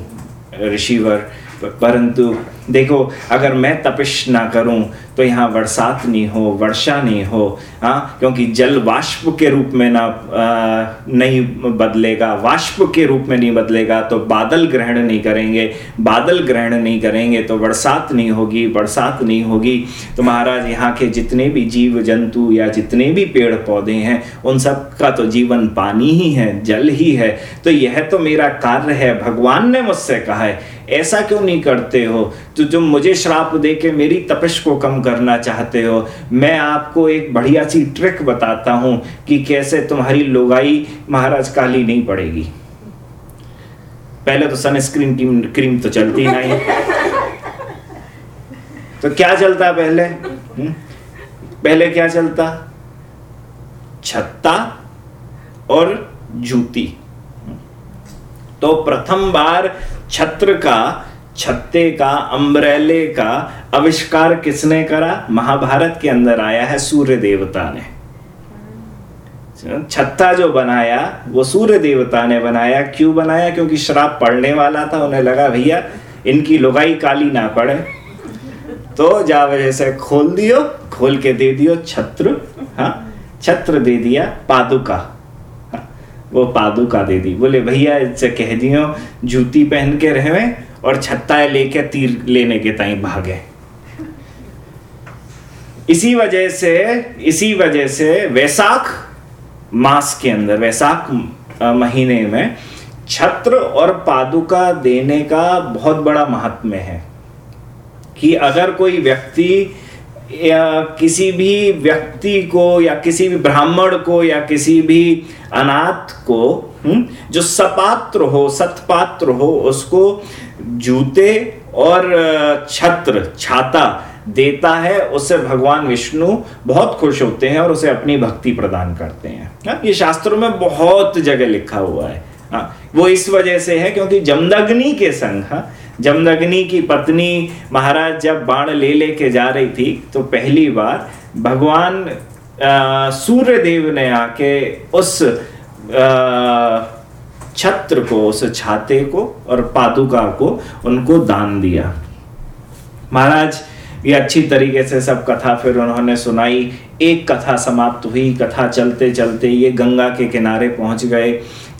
ऋषिवर परंतु देखो अगर मैं तपिश ना करूँ तो यहाँ बरसात नहीं हो वर्षा नहीं हो हाँ? क्योंकि जल वाष्प के रूप में ना आ, नहीं बदलेगा वाष्प के रूप में नहीं बदलेगा तो बादल ग्रहण नहीं करेंगे बादल ग्रहण नहीं करेंगे तो बरसात नहीं होगी बरसात नहीं होगी। तो महाराज यहाँ के जितने भी जीव जंतु या जितने भी पेड़ पौधे हैं उन सब का तो जीवन पानी ही है जल ही है। तो यह तो मेरा कार्य है भगवान ने मुझसे कहा है। ऐसा क्यों नहीं करते हो? तो जो मुझे श्राप दे के मेरी तपिश को कम करना चाहते हो। मैं आपको एक बढ़िया सी ट्रिक बताता हूँ कि कैसे तुम्हारी लोगाई महाराज काली नहीं पड़ेगी। पहले तो सनस्क्रीन क्रीम क्रीम तो चलती नहीं। तो क्या चलता पहले? हुँ? पहले क्या चलता? छत्ता और जूती। तो प्रथम बार छत्र का, छत्ते का, अम्ब्रेले का आविष्कार किसने करा? महाभारत के अंदर आया है सूर्य देवता ने। छत्ता जो बनाया, वो सूर्य देवता ने बनाया। क्यों बनाया? क्योंकि शराब पड़ने वाला था, उन्हें लगा, भैया, इनकी लुगाई काली ना पड़े। तो जा वजह से खोल दियो, खोल के दे दियो छत्र हाँ छत्र दे दिया पादुका। वो पादुका दे दी। बोले, भैया इससे कह दियो, जूती पहन के रहे और छत्ता लेके तीर लेने के ताई भागे। इसी वजह से, इसी वजह से वैसाख मास के अंदर, वैसाख महीने में छत्र और पादुका देने का बहुत बड़ा महात्म्य है कि अगर कोई व्यक्ति या किसी भी व्यक्ति को या किसी भी ब्राह्मण को या किसी भी अनाथ को हुँ? जो सपात्र हो सतपात्र हो उसको जूते और छत्र छाता देता है उससे भगवान विष्णु बहुत खुश होते हैं और उसे अपनी भक्ति प्रदान करते हैं हाँ, ये शास्त्रों में बहुत जगह लिखा हुआ है हाँ वो इस वजह से है क्योंकि जमदग्नि के संग हाँ जमदग्नि की पत्नी महाराज जब बाण ले लेके जा रही थी तो पहली बार भगवान सूर्य देव ने आके उस छत्र को, उस छाते को और पादुका को उनको दान दिया। महाराज, ये अच्छी तरीके से सब कथा फिर उन्होंने सुनाई। एक कथा समाप्त हुई, कथा चलते चलते ये गंगा के किनारे पहुँच गए।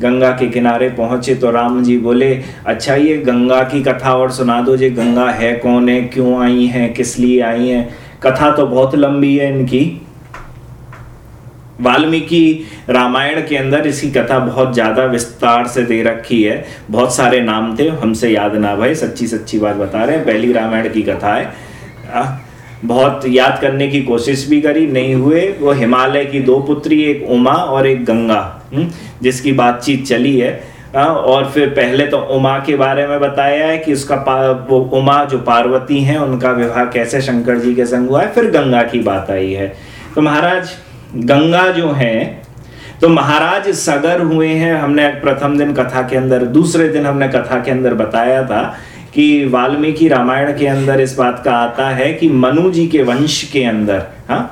गंगा के किनारे पहुँचे तो राम जी बोले अच्छा ये गंगा की कथा और सुना दो जे गंगा है कौन है क्यों आई है किस लिए आई है? कथा तो बहुत लंबी है इनकी। वाल्मीकि रामायण के अंदर इसकी कथा बहुत ज़्यादा विस्तार से दे रखी है। बहुत सारे नाम थे हमसे याद ना भाई सच्ची सच्ची बात बता रहे हैं। पहली रामायण की कथा है। आ, बहुत याद करने की कोशिश भी करी नहीं हुए। वो हिमालय की दो पुत्री एक उमा और एक गंगा। जिसकी बातचीत चली है। आ, और फिर पहले तो उमा के बारे में बताया है कि उसका वो उमा जो पार्वती हैं उनका विवाह कैसे शंकर जी के संग हुआ है फिर गंगा की बात आई है। तो महाराज गंगा जो है तो महाराज सगर हुए हैं। हमने प्रथम दिन कथा के अंदर दूसरे दिन हमने कथा के अंदर बताया था कि वाल्मीकि रामायण के अंदर इस बात का आता है कि मनु जी के वंश के अंदर हाँ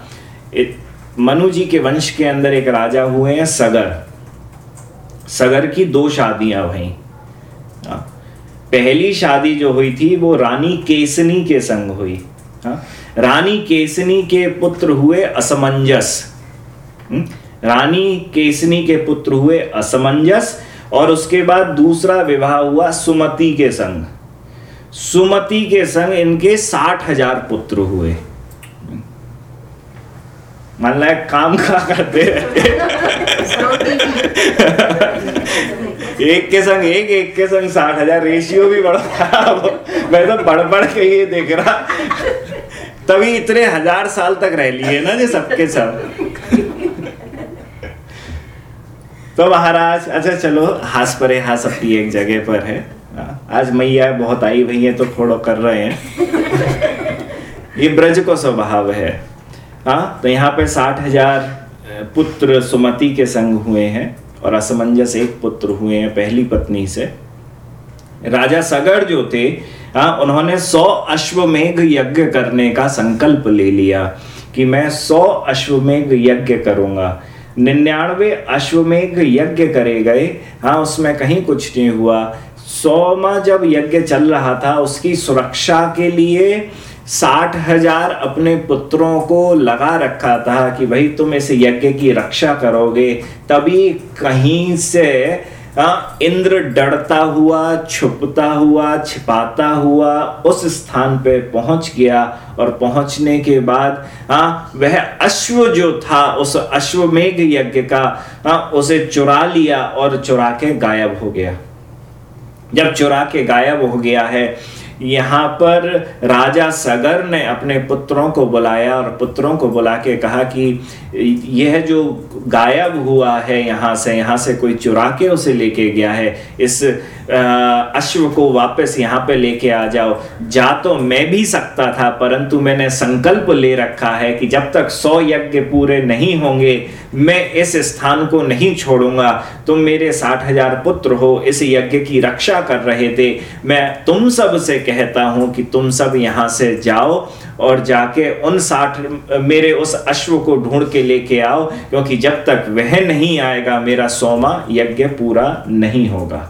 मनु जी के वंश के अंदर एक राजा हुए हैं सगर। सगर की दो शादियाँ हुई। हाँ, पहली शादी जो हुई थी वो रानी केसनी के संग हुई। हाँ, रानी केसनी के पुत्र हुए असमंजस। हम्म, रानी केसनी के पुत्र हुए असमंजस और उसके बाद दूसरा विवाह हुआ सुमति के संग। सुमति के संग इनके साठ हज़ार पुत्र हुए। मान ला काम का करते एक के संग एक एक के संग साठ हज़ार रेशियो भी बढ़ा मैं तो बढ़ बढ़ के ये देख रहा। तभी इतने हज़ार साल तक रह लिए ना जो सबके सब। तो महाराज अच्छा चलो हास परे हास अपनी एक जगह पर है। हाँ, आज मैया बहुत आई भैया तो फोड़ो कर रहे हैं। ये ब्रज को स्वभाव है। हाँ तो यहाँ पे साठ हज़ार पुत्र सुमति के संग हुए हैं और असमंजस एक पुत्र हुए हैं पहली पत्नी से। राजा सगर जो थे हाँ उन्होंने सौ अश्वमेघ यज्ञ करने का संकल्प ले लिया कि मैं सौ अश्वमेघ यज्ञ करूँगा। निन्यानवे अश्वमेघ यज्ञ करे गए। हाँ उसमें कहीं कुछ नहीं हुआ। सौमा जब यज्ञ चल रहा था, उसकी सुरक्षा के लिए साठ हज़ार अपने पुत्रों को लगा रखा था कि भाई तुम इस यज्ञ की रक्षा करोगे। तभी कहीं से इंद्र डरता हुआ, छुपता हुआ, छिपाता हुआ उस स्थान पे पहुँच गया और पहुँचने के बाद हाँ वह अश्व जो था, उस अश्वमेघ यज्ञ का उसे चुरा लिया और चुरा के गायब हो गया। जब चुरा के गायब हो गया है यहाँ पर राजा सगर ने अपने पुत्रों को बुलाया और पुत्रों को बुला के कहा कि यह जो गायब हुआ है यहाँ से यहाँ से कोई चुरा के उसे लेके गया है, इस अश्व को वापस यहाँ पे लेके आ जाओ। जा तो मैं भी सकता था, परंतु मैंने संकल्प ले रखा है कि जब तक सौ यज्ञ पूरे नहीं होंगे, मैं इस स्थान को नहीं छोड़ूँगा। तुम मेरे साठ हज़ार पुत्र हो, इस यज्ञ की रक्षा कर रहे थे। मैं तुम सबसे कहता हूँ कि तुम सब यहाँ से जाओ और जाके उन साठ, मेरे उस अश्व को ढूंढ के लेके आओ क्योंकि जब तक वह नहीं आएगा मेरा सोमा यज्ञ पूरा नहीं होगा।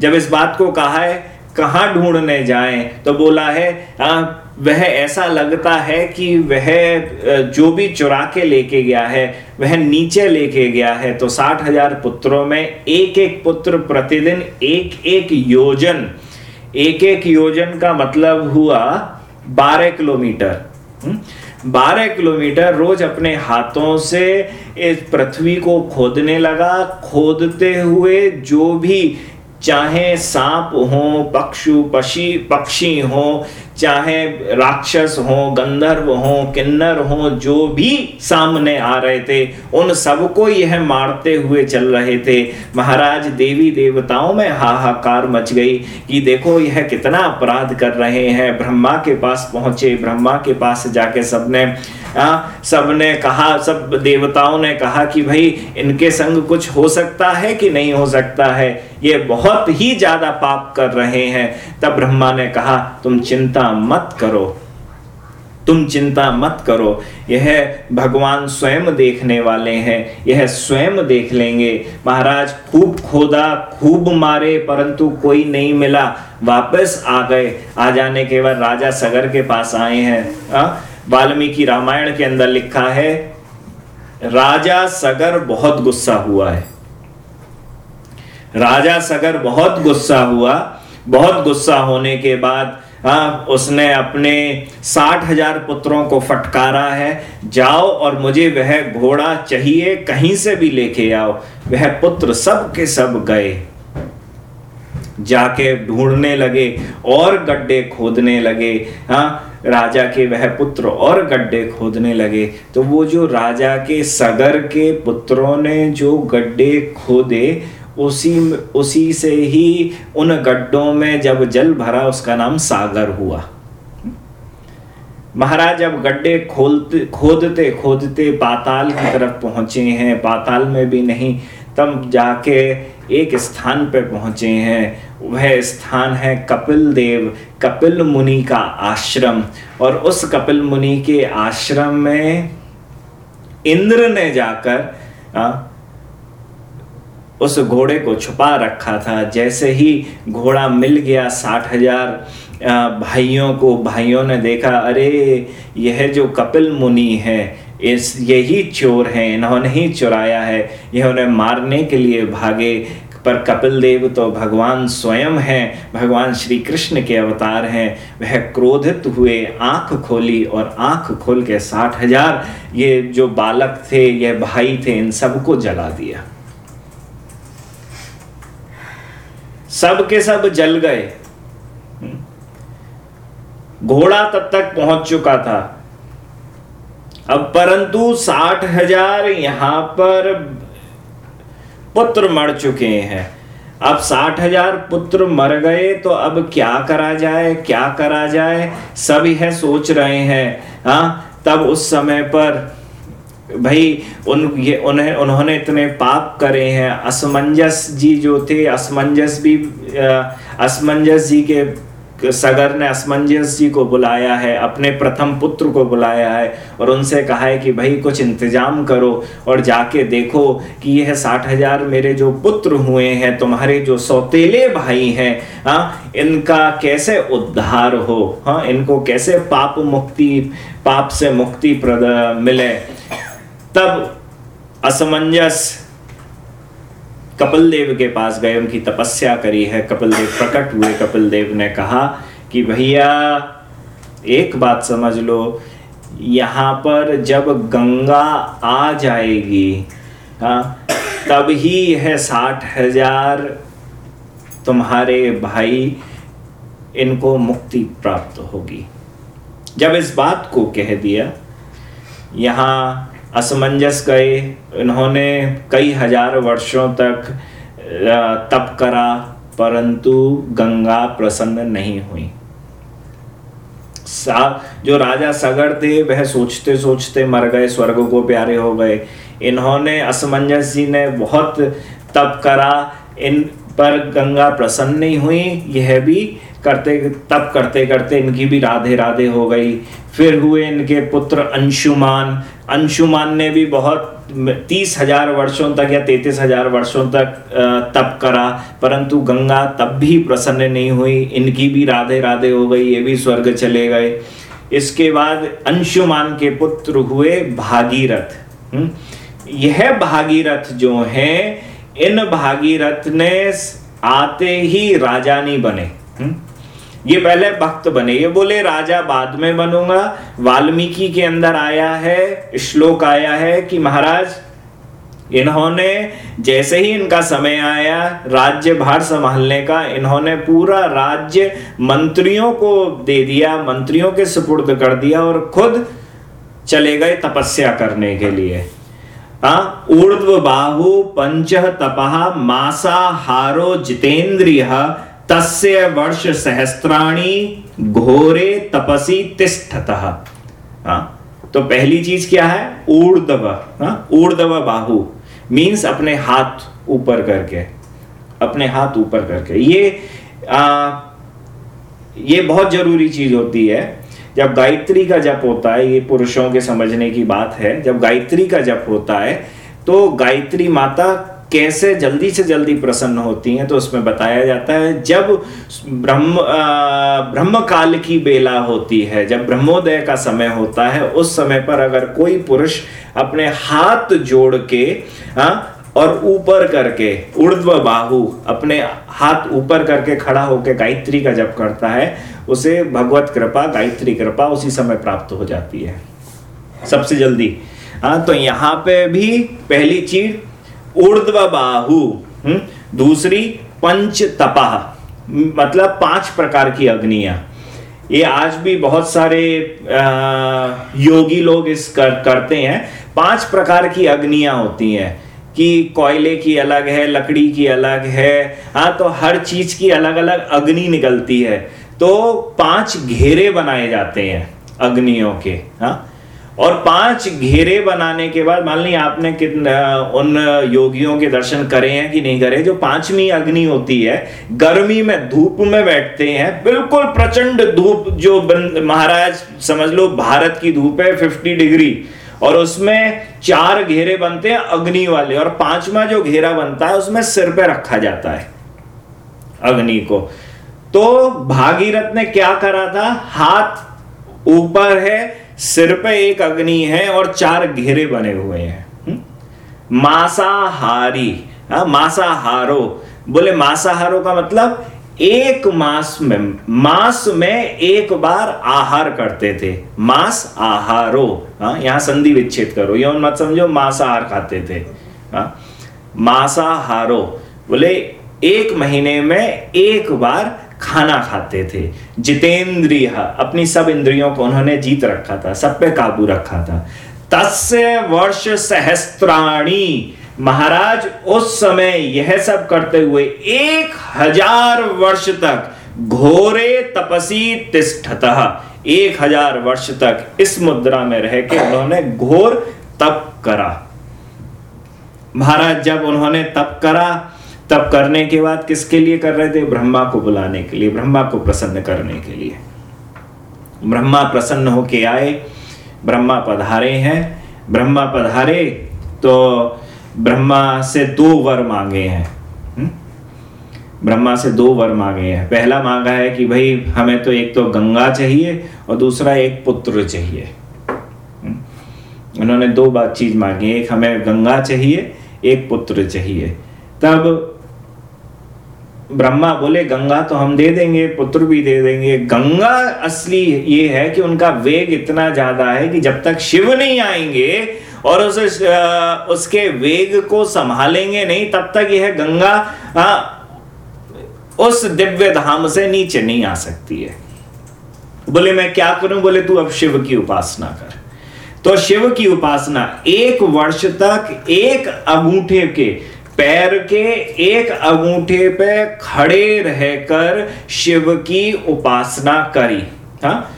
जब इस बात को कहा है कहाँ ढूँढने जाएँ तो बोला है आ, वह ऐसा लगता है कि वह जो भी चुरा के लेके गया है वह नीचे लेके गया है। तो साठ हज़ार पुत्रों में एक एक पुत्र प्रतिदिन एक एक योजन एक एक योजन का मतलब हुआ बारह किलोमीटर। हम्म? बारह किलोमीटर रोज अपने हाथों से इस पृथ्वी को खोदने लगा खोदते हुए जो भी चाहे सांप हो, पक्षु, पशी पक्षी हो चाहे राक्षस हो, गंधर्व हो, किन्नर हो, जो भी सामने आ रहे थे, उन सबको यह मारते हुए चल रहे थे। महाराज, देवी देवताओं में हाहाकार मच गई कि देखो, यह कितना अपराध कर रहे हैं। ब्रह्मा के पास पहुँचे, ब्रह्मा के पास जाके सबने हाँ सबने कहा, सब देवताओं ने कहा कि भाई, इनके संग कुछ हो सकता है कि नहीं हो सकता है? ये बहुत ही ज़्यादा पाप कर रहे हैं। तब ब्रह्मा ने कहा, तुम चिंता मत करो। तुम चिंता मत करो। यह भगवान स्वयं देखने वाले हैं। यह स्वयं देख लेंगे। महाराज, खूब खोदा, खूब मारे, परंतु कोई नहीं मिला। वापस आ गए। आ जाने के बाद राजा सगर के पास आए हाँ? वाल्मीकि रामायण के अंदर लिखा है, राजा सगर बहुत गुस्सा हुआ है। राजा सगर बहुत गुस्सा हुआ। बहुत गुस्सा होने के बाद हाँ उसने अपने साठ हज़ार पुत्रों को फटकारा है। जाओ और मुझे वह घोड़ा चाहिए, कहीं से भी लेके आओ। वह पुत्र सब के सब गए। जाके ढूँढने लगे, और गड्ढे खोदने लगे। हाँ राजा के वह पुत्र और गड्ढे खोदने लगे। तो वो जो राजा के सगर के पुत्रों ने जो गड्ढे खोदे उसी उसी से ही उन गड्ढों में जब जल भरा उसका नाम सागर हुआ। महाराज जब गड्ढे खोलते खोदते खोदते पाताल की तरफ़ पहुँचे हैं। पाताल में भी नहीं तब जाके एक स्थान पे पहुँचे हैं। वह स्थान है कपिल देव कपिल मुनि का आश्रम। और उस कपिल मुनि के आश्रम में इंद्र ने जाकर आ, उस घोड़े को छुपा रखा था। जैसे ही घोड़ा मिल गया, साठ हज़ार भाइयों को, भाइयों ने देखा, अरे, यह जो कपिल मुनि है, इस, यही चोर हैं, इन्होंने ही चुराया है। यह उन्हें मारने के लिए भागे, पर कपिल देव तो भगवान स्वयं हैं, भगवान श्री कृष्ण के अवतार हैं। वह क्रोधित हुए, आँख खोली और आँख खोल के साठ हज़ार, ये जो बालक थे, ये भाई थे, इन सबको जला दिया। सब के सब जल गए। घोड़ा तब तक पहुँच चुका था। अब परंतु साठ हज़ार यहाँ पर पुत्र मर चुके हैं। अब साठ हज़ार पुत्र मर गए तो अब क्या करा जाए, क्या करा जाए, सब यह सोच रहे हैं। हाँ तब उस समय पर भाई, उन ये, उन्हें, उन्होंने इतने पाप करे हैं। असमंजस जी जो थे, असमंजस भी असमंजस जी के सगर ने असमंजस जी को बुलाया है, अपने प्रथम पुत्र को बुलाया है और उनसे कहा है कि, भाई, कुछ इंतज़ाम करो और जाके देखो कि यह साठ हज़ार मेरे जो पुत्र हुए हैं, तुम्हारे जो सौतेले भाई हैं हाँ इनका कैसे उद्धार हो? हाँ इनको कैसे पाप मुक्ति, पाप से मुक्ति प्रद, मिले? तब असमंजस कपिल देव के पास गए, उनकी तपस्या करी है। कपिल देव प्रकट हुए। कपिल देव ने कहा कि भैया, एक बात समझ लो, यहाँ पर जब गंगा आ जाएगी हाँ तब ही यह साठ हज़ार तुम्हारे भाई, इनको मुक्ति प्राप्त होगी। जब इस बात को कह दिया, यहाँ असमंजस गए। इन्होंने कई हज़ार वर्षों तक तप करा, परंतु गंगा प्रसन्न नहीं हुई। सा, जो राजा सगर थे, वह सोचते सोचते मर गए, स्वर्ग को प्यारे हो गए। इन्होंने असमंजस जी ने बहुत तप करा। इन पर गंगा प्रसन्न नहीं हुई। यह भी करते तप करते करते इनकी भी राधे राधे हो गई। फिर हुए इनके पुत्र अंशुमान। अंशुमान ने भी बहुत तीस हज़ार वर्षों तक या तैतीस हज़ार वर्षों तक तप करा परंतु गंगा तब भी प्रसन्न नहीं हुई। इनकी भी राधे राधे हो गई ये भी स्वर्ग चले गए। इसके बाद अंशुमान के पुत्र हुए भागीरथ। हम्म, यह भागीरथ जो है इन भागीरथ ने आते ही राजा नहीं बने। हम्म, ये पहले भक्त बने। ये बोले राजा बाद में बनूँगा। वाल्मीकि के अंदर आया है श्लोक आया है कि महाराज इन्होंने जैसे ही इनका समय आया राज्य भार संभालने का इन्होंने पूरा राज्य मंत्रियों को दे दिया मंत्रियों के सुपुर्द कर दिया और खुद चले गए तपस्या करने के लिए। हाँ, ऊर्ध्व बाहु पंच तपहा मासा हारो जितेंद्रिय तस्य वर्ष सहस्त्राणी घोरे तपसी तिष्ठतः। हाँ तो पहली चीज़ क्या है? ऊर्धव हाँ ऊर्धव बाहु मीन्स अपने हाथ ऊपर करके अपने हाथ ऊपर करके। ये आ, ये बहुत ज़रूरी चीज़ होती है। जब गायत्री का जप होता है ये पुरुषों के समझने की बात है। जब गायत्री का जप होता है तो गायत्री माता कैसे जल्दी से जल्दी प्रसन्न होती हैं तो उसमें बताया जाता है जब ब्रह्म ब्रह्म काल की बेला होती है जब ब्रह्मोदय का समय होता है उस समय पर अगर कोई पुरुष अपने हाथ जोड़ के आ, और ऊपर करके उर्ध्व बाहु अपने हाथ ऊपर करके खड़ा होकर गायत्री का जप करता है उसे भगवत कृपा गायत्री कृपा उसी समय प्राप्त हो जाती है सबसे जल्दी। हाँ तो यहाँ पे भी पहली चीज़ ऊर्ध्व बाहु हम्म, दूसरी पंच तपा मतलब पाँच प्रकार की अग्नियाँ। ये आज भी बहुत सारे योगी लोग इस कर, करते हैं। पाँच प्रकार की अग्नियाँ होती हैं कि कोयले की अलग है लकड़ी की अलग है। हाँ तो हर चीज़ की अलग अलग अग्नि निकलती है। तो पाँच घेरे बनाए जाते हैं अग्नियों के हाँ। और पाँच घेरे बनाने के बाद, मान ली आपने कितने उन योगियों के दर्शन करे हैं कि नहीं करे, जो पांचवी अग्नि होती है, गर्मी में, धूप में बैठते हैं, बिल्कुल प्रचंड धूप, जो महाराज, समझ लो, भारत की धूप है, फिफ्टी डिग्री, और उसमें चार घेरे बनते हैं अग्नि वाले, और पांचवा जो घेरा बनता है, उसमें सिर पे रखा जाता है, अग्नि को। तो भागीरथ ने क्या करा था? हाथ ऊपर है सिर पे एक अग्नि है और चार घेरे बने हुए हैं। हम्म? मांसाहारी हाँ मांसाहारो। बोले मांसाहारो का मतलब एक मास में मास में एक बार आहार करते थे। मास आहारो हाँ यहाँ संधि विच्छेद करो। यौन मत समझो, मांसाहार खाते थे। हाँ मांसाहारो। बोले एक महीने में एक बार खाना खाते थे। जितेंद्रिय, अपनी सब इंद्रियों को उन्होंने जीत रखा था, सब पे काबू रखा था। तस्य वर्ष सहस्त्राणी महाराज, उस समय यह सब करते हुए एक हज़ार वर्ष तक घोरे तपसी तिष्ठत। एक हज़ार वर्ष तक इस मुद्रा में रह के उन्होंने घोर तप करा। महाराज, जब उन्होंने तप करा तब करने के बाद किसके लिए कर रहे थे? ब्रह्मा को बुलाने के लिए, ब्रह्मा को प्रसन्न करने के लिए। ब्रह्मा प्रसन्न होके आए, ब्रह्मा पधारे हैं। ब्रह्मा पधारे तो ब्रह्मा से दो वर मांगे हैं। हम्म? ब्रह्मा से दो वर मांगे हैं। पहला मांगा है कि भाई, हमें तो एक तो गंगा चाहिए और दूसरा एक पुत्र चाहिए। हम्म? उन्होंने दो बात चीज़ मांगी, एक हमें गंगा चाहिए, एक पुत्र चाहिए। तब ब्रह्मा बोले गंगा तो हम दे देंगे पुत्र भी दे देंगे। गंगा असली ये है कि उनका वेग इतना ज़्यादा है कि जब तक शिव नहीं आएँगे और उस उसके वेग को संभालेंगे नहीं तब तक यह गंगा आ, उस दिव्य धाम से नीचे नहीं आ सकती है। बोले मैं क्या करूँ? बोले तू अब शिव की उपासना कर। तो शिव की उपासना एक वर्ष तक एक अंगूठे के पैर के एक अंगूठे पे खड़े रहकर शिव की उपासना करी, हा?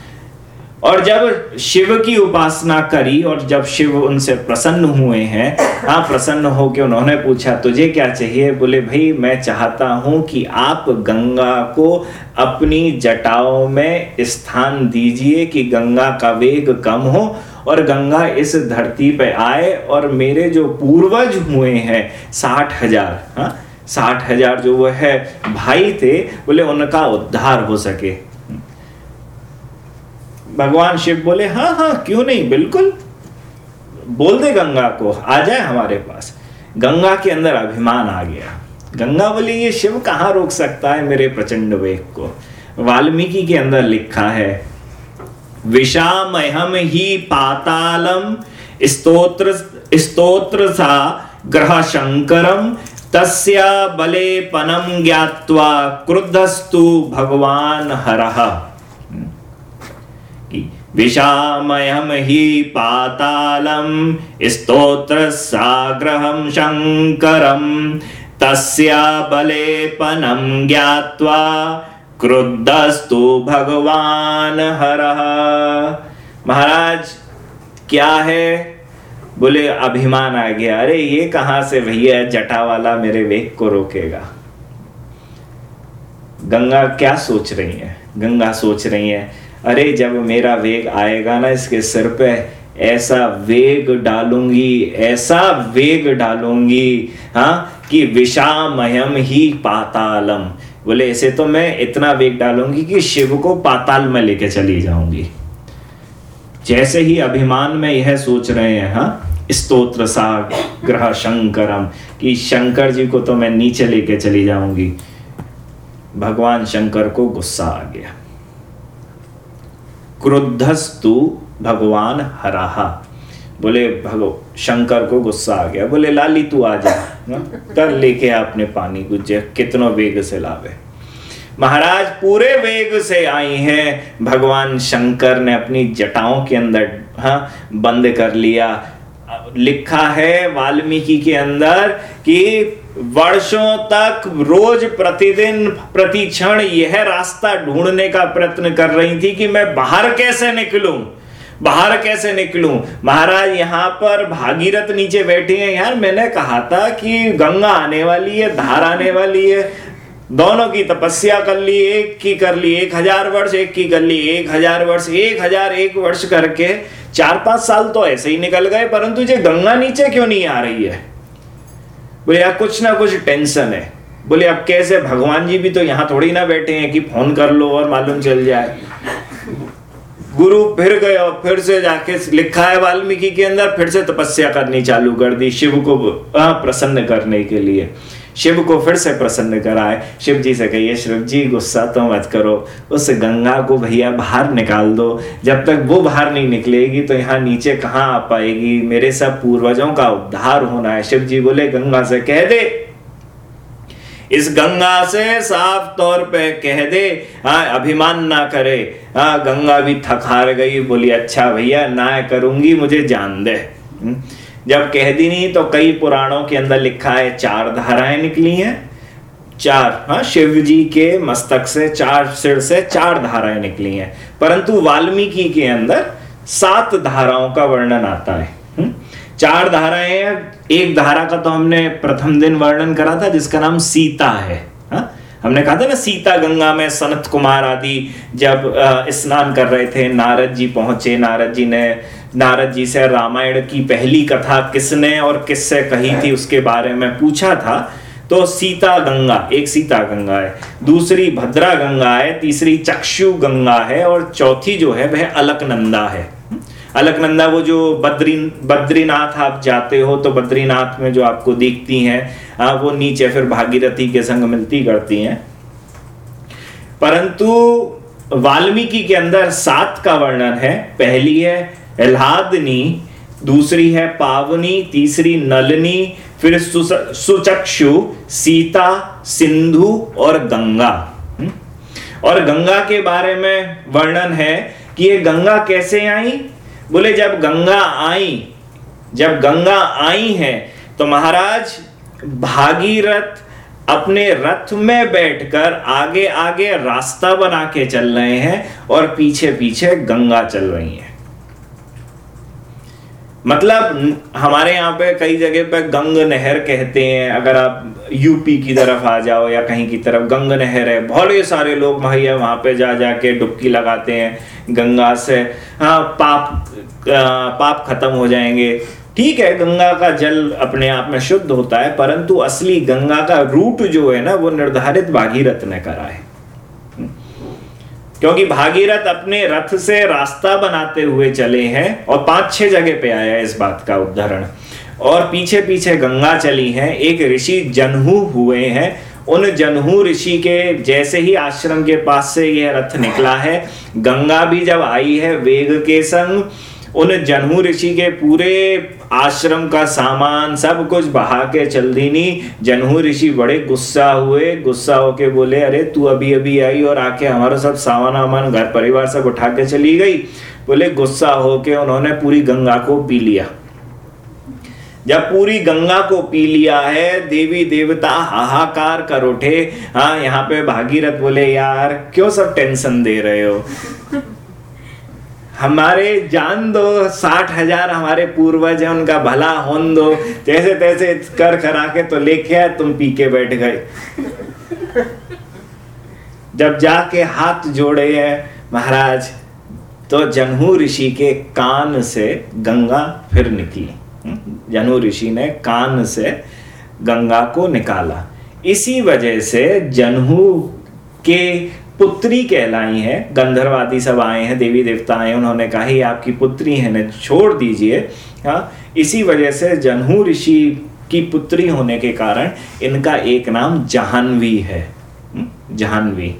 और जब शिव की उपासना करी और जब शिव उनसे प्रसन्न हुए हैं हाँ प्रसन्न होकर उन्होंने पूछा, तुझे क्या चाहिए बोले, भाई, मैं चाहता हूँ कि आप गंगा को अपनी जटाओं में स्थान दीजिए कि गंगा का वेग कम हो और गंगा इस धरती पे आए और मेरे जो पूर्वज हुए हैं, साठ हज़ार हाँ साठ हज़ार जो वो है, भाई थे, बोले उनका उद्धार हो सके। भगवान शिव बोले हाँ हाँ क्यों नहीं, बिल्कुल। बोल दे गंगा को, आ जाए हमारे पास। गंगा के अंदर अभिमान आ गया। गंगा बोली, ये शिव कहाँ रोक सकता है मेरे प्रचंड वेग को? वाल्मीकि के अंदर लिखा है विषामयम ही पातालम स्तोत्र स्तोत्र सा ग्रह शंकरम तस्या बले पनम ज्ञात्वा क्रुद्धस्तु भगवान हरः। विषामयम ही पातालम स्तोत्र साग्रहम शंकरम तस्या बलेपनम ज्ञात्वा क्रुद्धस्तु भगवान हरः। महाराज, क्या है? बोले, अभिमान आ गया। अरे, ये कहाँ से भैया जटा वाला मेरे वेग को रोकेगा? गंगा क्या सोच रही है? गंगा सोच रही है, अरे, जब मेरा वेग आएगा ना इसके सिर पे, ऐसा वेग डालूँगी, ऐसा वेग डालूँगी हाँ कि विषामयम ही पातालम। बोले ऐसे तो मैं इतना वेग डालूँगी कि शिव को पाताल में लेके चली जाऊँगी। जैसे ही अभिमान में यह सोच रहे हैं हाँ स्तोत्र सा ग्रह शंकरम, कि शंकर जी को तो मैं नीचे लेके चली जाऊँगी, भगवान शंकर को गुस्सा आ गया। क्रुद्धस्तु भगवान हराहा। बोले, भगो, शंकर को गुस्सा आ गया। बोले, लाली, तू आ जा। कर लेके आपने पानी गुजे, कितनो वेग से लावे। महाराज, पूरे वेग से आई हैं। भगवान शंकर ने अपनी जटाओं के अंदर हाँ बंद कर लिया। लिखा है वाल्मीकि के अंदर कि वर्षों तक रोज प्रतिदिन प्रति क्षण यह रास्ता ढूँढने का प्रयत्न कर रही थी कि मैं बाहर कैसे निकलूं। बाहर कैसे निकलूं? महाराज, यहाँ पर भागीरथ नीचे बैठे हैं यार। मैंने कहा था कि गंगा आने वाली है, धार आने वाली है। दोनों की तपस्या कर ली, एक की कर ली, एक हज़ार वर्ष, एक की कर ली, एक हज़ार वर्ष, एक हज़ार एक वर्ष करके। चार पाँच साल तो ऐसे ही निकल गए, परंतु ये गंगा नीचे क्यों नहीं आ रही है? बोले, यार, कुछ ना कुछ टेंशन है। बोले, अब कैसे? भगवान जी भी तो यहाँ थोड़ी ना बैठे हैं कि फ़ोन कर लो और मालूम चल जाए। गुरु फिर गए और फिर से जाके लिखा है वाल्मीकि के अंदर, फिर से तपस्या करनी चालू कर दी शिव को प्रसन्न करने के लिए। शिव को फिर से प्रसन्न कराए। शिव जी से कहिए, शिव जी, गुस्सा तो मत करो। उस गंगा को भैया बाहर निकाल दो। जब तक वो बाहर नहीं निकलेगी तो यहाँ नीचे कहाँ आ पाएगी? मेरे सब पूर्वजों का उद्धार होना है। शिव जी बोले, गंगा से कह दे इस गंगा से साफ़ तौर पे कह दे हाँ अभिमान ना करे हाँ गंगा भी थक हार गई, बोली अच्छा भैया, ना करूँगी, मुझे जान दे हम्म। जब कह दी नहीं तो कई पुराणों के अंदर लिखा है, चार धाराएँ निकली हैं चार हाँ शिव जी के मस्तक से, चार सिर से चार धाराएँ निकली हैं परंतु वाल्मीकि के अंदर सात धाराओं का वर्णन आता है हुँ? चार धाराएँ हैं एक धारा का तो हमने प्रथम दिन वर्णन करा था, जिसका नाम सीता है, हा? हमने कहा था ना, सीता गंगा में सनत कुमार आदि जब स्नान कर रहे थे, नारद जी पहुँचे, नारद जी ने, नारद जी से रामायण की पहली कथा किसने और किससे कही थी, उसके बारे में पूछा था तो सीता गंगा, एक सीता गंगा है, दूसरी भद्रा गंगा है, तीसरी चक्षु गंगा है, और चौथी जो है, वह अलकनंदा है अलकनंदा, वो जो बद्री, बद्रीनाथ आप जाते हो तो बद्रीनाथ में जो आपको दिखती हैं वो नीचे फिर भागीरथी के संग मिलती करती हैं। परंतु वाल्मीकि के अंदर सात का वर्णन है। पहली है एल्हादनी, दूसरी है पावनी, तीसरी नलनी, फिर सुचक्षु, सीता, सिंधु और गंगा। हम्म? और गंगा के बारे में वर्णन है कि ये गंगा कैसे आई? बोले, जब गंगा आई, जब गंगा आई है तो महाराज भागीरथ अपने रथ में बैठकर आगे आगे रास्ता बना के चल रहे हैं और पीछे पीछे गंगा चल रही है। मतलब हमारे यहाँ पे कई जगह पे गंग नहर कहते हैं। अगर आप यूपी की तरफ़ आ जाओ या कहीं की तरफ़ गंग नहर है। बहुत सारे लोग भैया वहाँ पे जा जाके डुबकी लगाते हैं गंगा से। हाँ पाप आ, पाप खत्म हो जाएँगे। ठीक है गंगा का जल अपने आप में शुद्ध होता है परंतु असली गंगा का रूट जो है ना वो निर्धारित भागीरथ ने करा है। क्योंकि भागीरथ अपने रथ से रास्ता बनाते हुए चले हैं और पाँच छह जगह पे आया है इस बात का उदाहरण और पीछे पीछे गंगा चली है, एक ऋषि जनहू हुए हैं। उन जनहू ऋषि के जैसे ही आश्रम के पास से यह रथ निकला है, गंगा भी जब आई है वेग के संग उन जनहू ऋषि के पूरे आश्रम का सामान सब कुछ बहा के चल दीनी। जनहू ऋषि बड़े गुस्सा हुए। गुस्सा होके बोले, अरे, तू अभी अभी आई और आके हमारा सब सामान वामान घर परिवार सब उठा के चली गई? बोले, गुस्सा होके उन्होंने पूरी गंगा को पी लिया। जब पूरी गंगा को पी लिया है, देवी देवता हाहाकार कर उठे। हाँ यहाँ पे भागीरथ बोले, यार, क्यों सब टेंशन दे रहे हो? हमारे जान दो, साठ हज़ार हमारे पूर्वज हैं, उनका भला होन दो। जैसे तैसे कर करा के तो लेके आए, तुम पी के बैठ गए। जब जाके हाथ जोड़े हैं, महाराज तो जनहू ऋषि के कान से गंगा फिर निकली। जनहू ऋषि ने कान से गंगा को निकाला। इसी वजह से जनहू के पुत्री कहलाई है, गंधर्वादी सब आए हैं, देवी देवता आए उन्होंने कहा, ही आपकी पुत्री है न छोड़ दीजिए। हाँ इसी वजह से जनहू ऋषि की पुत्री होने के कारण इनका एक नाम जहानवी है। जहानवी।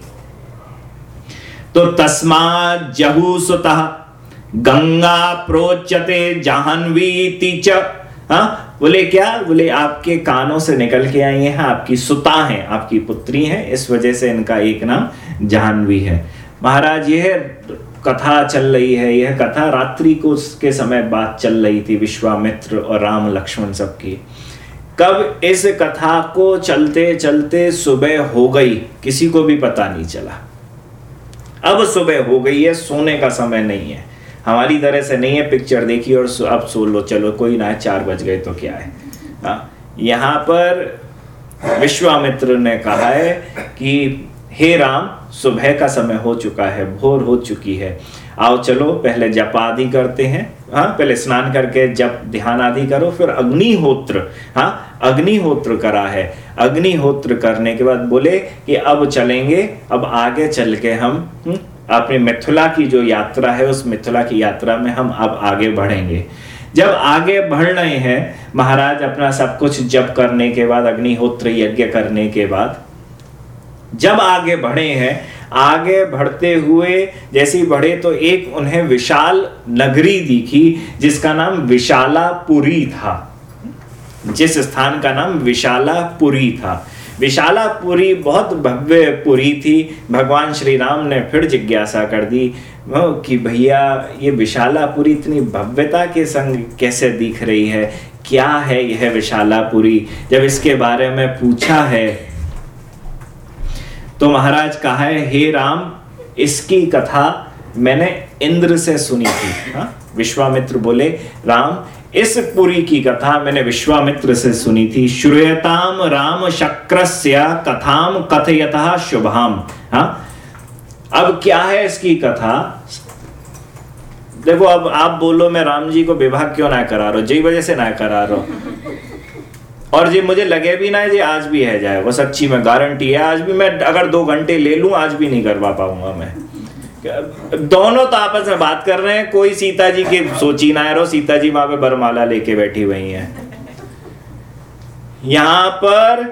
तो तस्मा जहू सुतः, गंगा प्रोचते जहानवी तीच हाँ बोले, क्या? बोले, आपके कानों से निकल के आई हैं, आपकी सुता हैं, आपकी पुत्री हैं, इस वजह से इनका एक नाम जानवी है। महाराज, यह कथा चल रही है। यह कथा रात्रि को के समय बात चल रही थी, विश्वामित्र और राम लक्ष्मण सबकी। कब इस कथा को चलते चलते सुबह हो गई, किसी को भी पता नहीं चला। अब सुबह हो गई है, सोने का समय नहीं है। हमारी तरह से नहीं है पिक्चर देखी और अब सो लो, चलो, कोई ना है, चार बज गए तो क्या है? हाँ यहाँ पर विश्वामित्र ने कहा है कि हे राम सुबह का समय हो चुका है भोर हो चुकी है। आओ चलो पहले जप आदि करते हैं। हाँ पहले स्नान करके जप ध्यान आदि करो फिर अग्निहोत्र। हाँ अग्निहोत्र करा है। अग्निहोत्र करने के बाद बोले कि अब चलेंगे अब आगे चल के हम हम्म, अपनी मिथुला की जो यात्रा है उस मिथुला की यात्रा में हम अब आगे बढ़ेंगे। जब आगे बढ़ रहे हैं महाराज अपना सब कुछ जप करने के बाद अग्निहोत्र यज्ञ करने के बाद जब आगे बढ़े हैं, आगे बढ़ते हुए जैसे बढ़े तो एक उन्हें विशाल नगरी दिखी, जिसका नाम विशालापुरी था। जिस स्थान का नाम विशालापुरी था। विशालापुरी बहुत भव्य पुरी थी। भगवान श्री राम ने फिर जिज्ञासा कर दी कि भैया, ये विशालापुरी इतनी भव्यता के संग कैसे दिख रही है? क्या है यह विशालापुरी? जब इसके बारे में पूछा है तो महाराज कहा है, हे राम, इसकी कथा मैंने इंद्र से सुनी थी। हा? विश्वामित्र बोले, राम, इस पुरी की कथा मैंने विश्वामित्र से सुनी थी। श्रूयताम राम शक्रस्य, कथाम कथयतः शुभाम। हाँ? अब क्या है इसकी कथा? देखो, अब आप बोलो, मैं राम जी को विवाह क्यों ना करा रहा जी वजह से ना करा रहा और जी मुझे लगे भी ना जी आज भी है जाए, वो सच्ची में गारंटी है। आज भी मैं अगर दो घंटे ले लूँ, आज भी नहीं करवा पाऊँगा मैं। दोनों तो आपस में बात कर रहे हैं, कोई सीता जी की सोची ना रहो, सीता जी वहाँ पे बरमाला लेके बैठी हुई हैं। यहाँ पर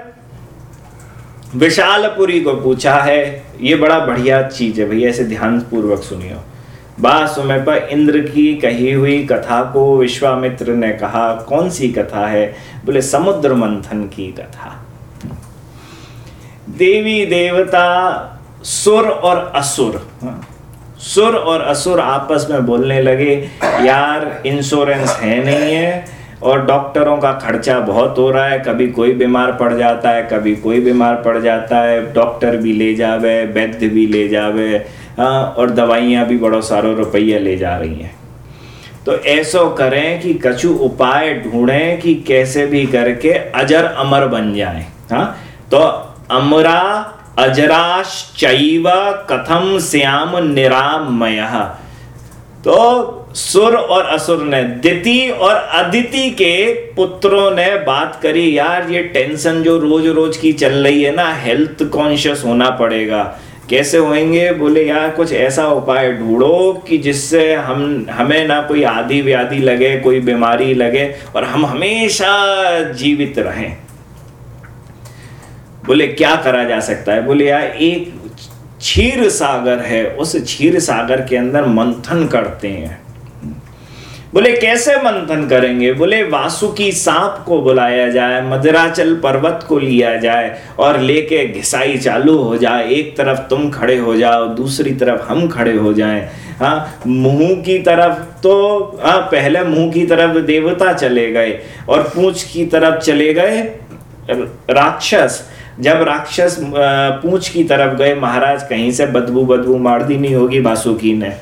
विशालपुरी को पूछा है, ये बड़ा बढ़िया चीज़ है, भैया ऐसे ध्यान पूर्वक सुनियो। बात समय पर इंद्र की कही हुई कथा को विश्वामित्र ने कहा, कौन सी कथा है? बोले, समुद्र मंथन की कथा। देवी, देवता, सुर और असुर। सुर और असुर आपस में बोलने लगे, यार इंश्योरेंस है नहीं है और डॉक्टरों का खर्चा बहुत हो रहा है, कभी कोई बीमार पड़ जाता है, कभी कोई बीमार पड़ जाता है डॉक्टर भी ले जावे, वैद्य भी ले जावे और दवाइयाँ भी बड़ो सारो रुपया ले जा रही हैं। तो ऐसो करें कि कछु उपाय ढूंढें कि कैसे भी करके अजर अमर बन जाए। हाँ तो अमरा अजराश्चैव कथम श्याम निरामय। तो सुर और असुर ने, दिति और अदिति के पुत्रों ने बात करी, यार, ये टेंशन जो रोज रोज की चल रही है ना, हेल्थ कॉन्शियस होना पड़ेगा। कैसे होएँगे? बोले, यार, कुछ ऐसा उपाय ढूंढो कि जिससे हम, हमें ना कोई आधी व्याधि लगे, कोई बीमारी लगे और हम हमेशा जीवित रहें। बोले, क्या करा जा सकता है? बोले, यार, एक क्षीर सागर है, उस क्षीर सागर के अंदर मंथन करते हैं। बोले, कैसे मंथन करेंगे? बोले वासुकी सांप को बुलाया जाए, मदराचल पर्वत को लिया जाए और लेके घिसाई चालू हो जाए। एक तरफ़ तुम खड़े हो जाओ, दूसरी तरफ़ हम खड़े हो जाएँ। हाँ मुँह की तरफ़ तो हाँ पहले मुँह की तरफ़ देवता चले गए और पूछ की तरफ़ चले गए राक्षस। जब राक्षस पूछ की तरफ़ गए, महाराज कहीं से बदबू बदबू मार दी नहीं होगी बासुकी ने।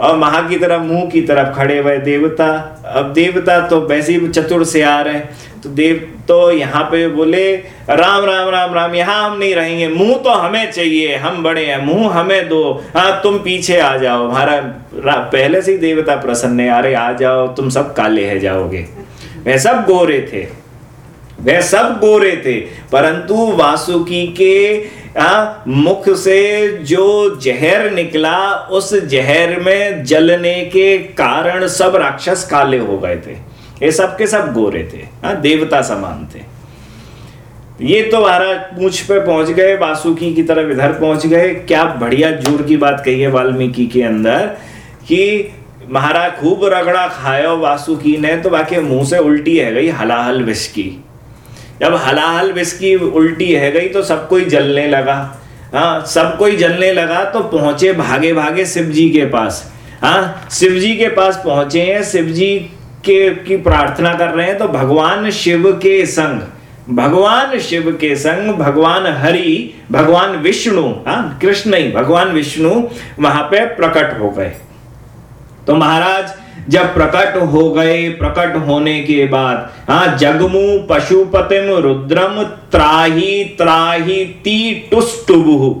और महा की तरफ़, मुँह की तरफ़ खड़े हुए देवता। अब देवता तो वैसे ही चतुर से आ रहे तो देव तो यहाँ पे बोले, राम राम राम राम, यहाँ हम नहीं रहेंगे। मुँह तो हमें चाहिए, हम बड़े हैं, मुँह हमें दो। हाँ तुम पीछे आ जाओ। हमारा पहले से ही देवता प्रसन्न है। अरे, आ जाओ, तुम सब काले है जाओगे। वे सब गोरे थे। वे सब गोरे थे, परंतु वासुकी के आ, मुख से जो जहर निकला उस जहर में जलने के कारण सब राक्षस काले हो गए थे। ये सब के सब गोरे थे आ, देवता समान थे। ये तो महाराज पूछ पे पहुँच गए वासुकी की तरफ़ इधर पहुँच गए। क्या बढ़िया ज़ोर की बात कही है वाल्मीकि के अंदर कि महाराज खूब रगड़ा खायो वासुकी ने तो बाकी मुँह से उल्टी है गई हलाहल विष की जब हलाहल विस्की उल्टी है गई तो सब कोई जलने लगा। हाँ सब कोई जलने लगा तो पहुँचे भागे भागे शिव जी के पास। हाँ शिव जी के पास पहुँचे हैं शिव जी के, की प्रार्थना कर रहे हैं तो भगवान शिव के संग, भगवान शिव के संग भगवान हरि, भगवान विष्णु हाँ कृष्ण नहीं भगवान विष्णु वहाँ पे प्रकट हो गए। तो महाराज जब प्रकट हो गए, प्रकट होने के बाद हाँ जगमु पशुपतिम रुद्रम त्राही त्राही ती टुष्टुबु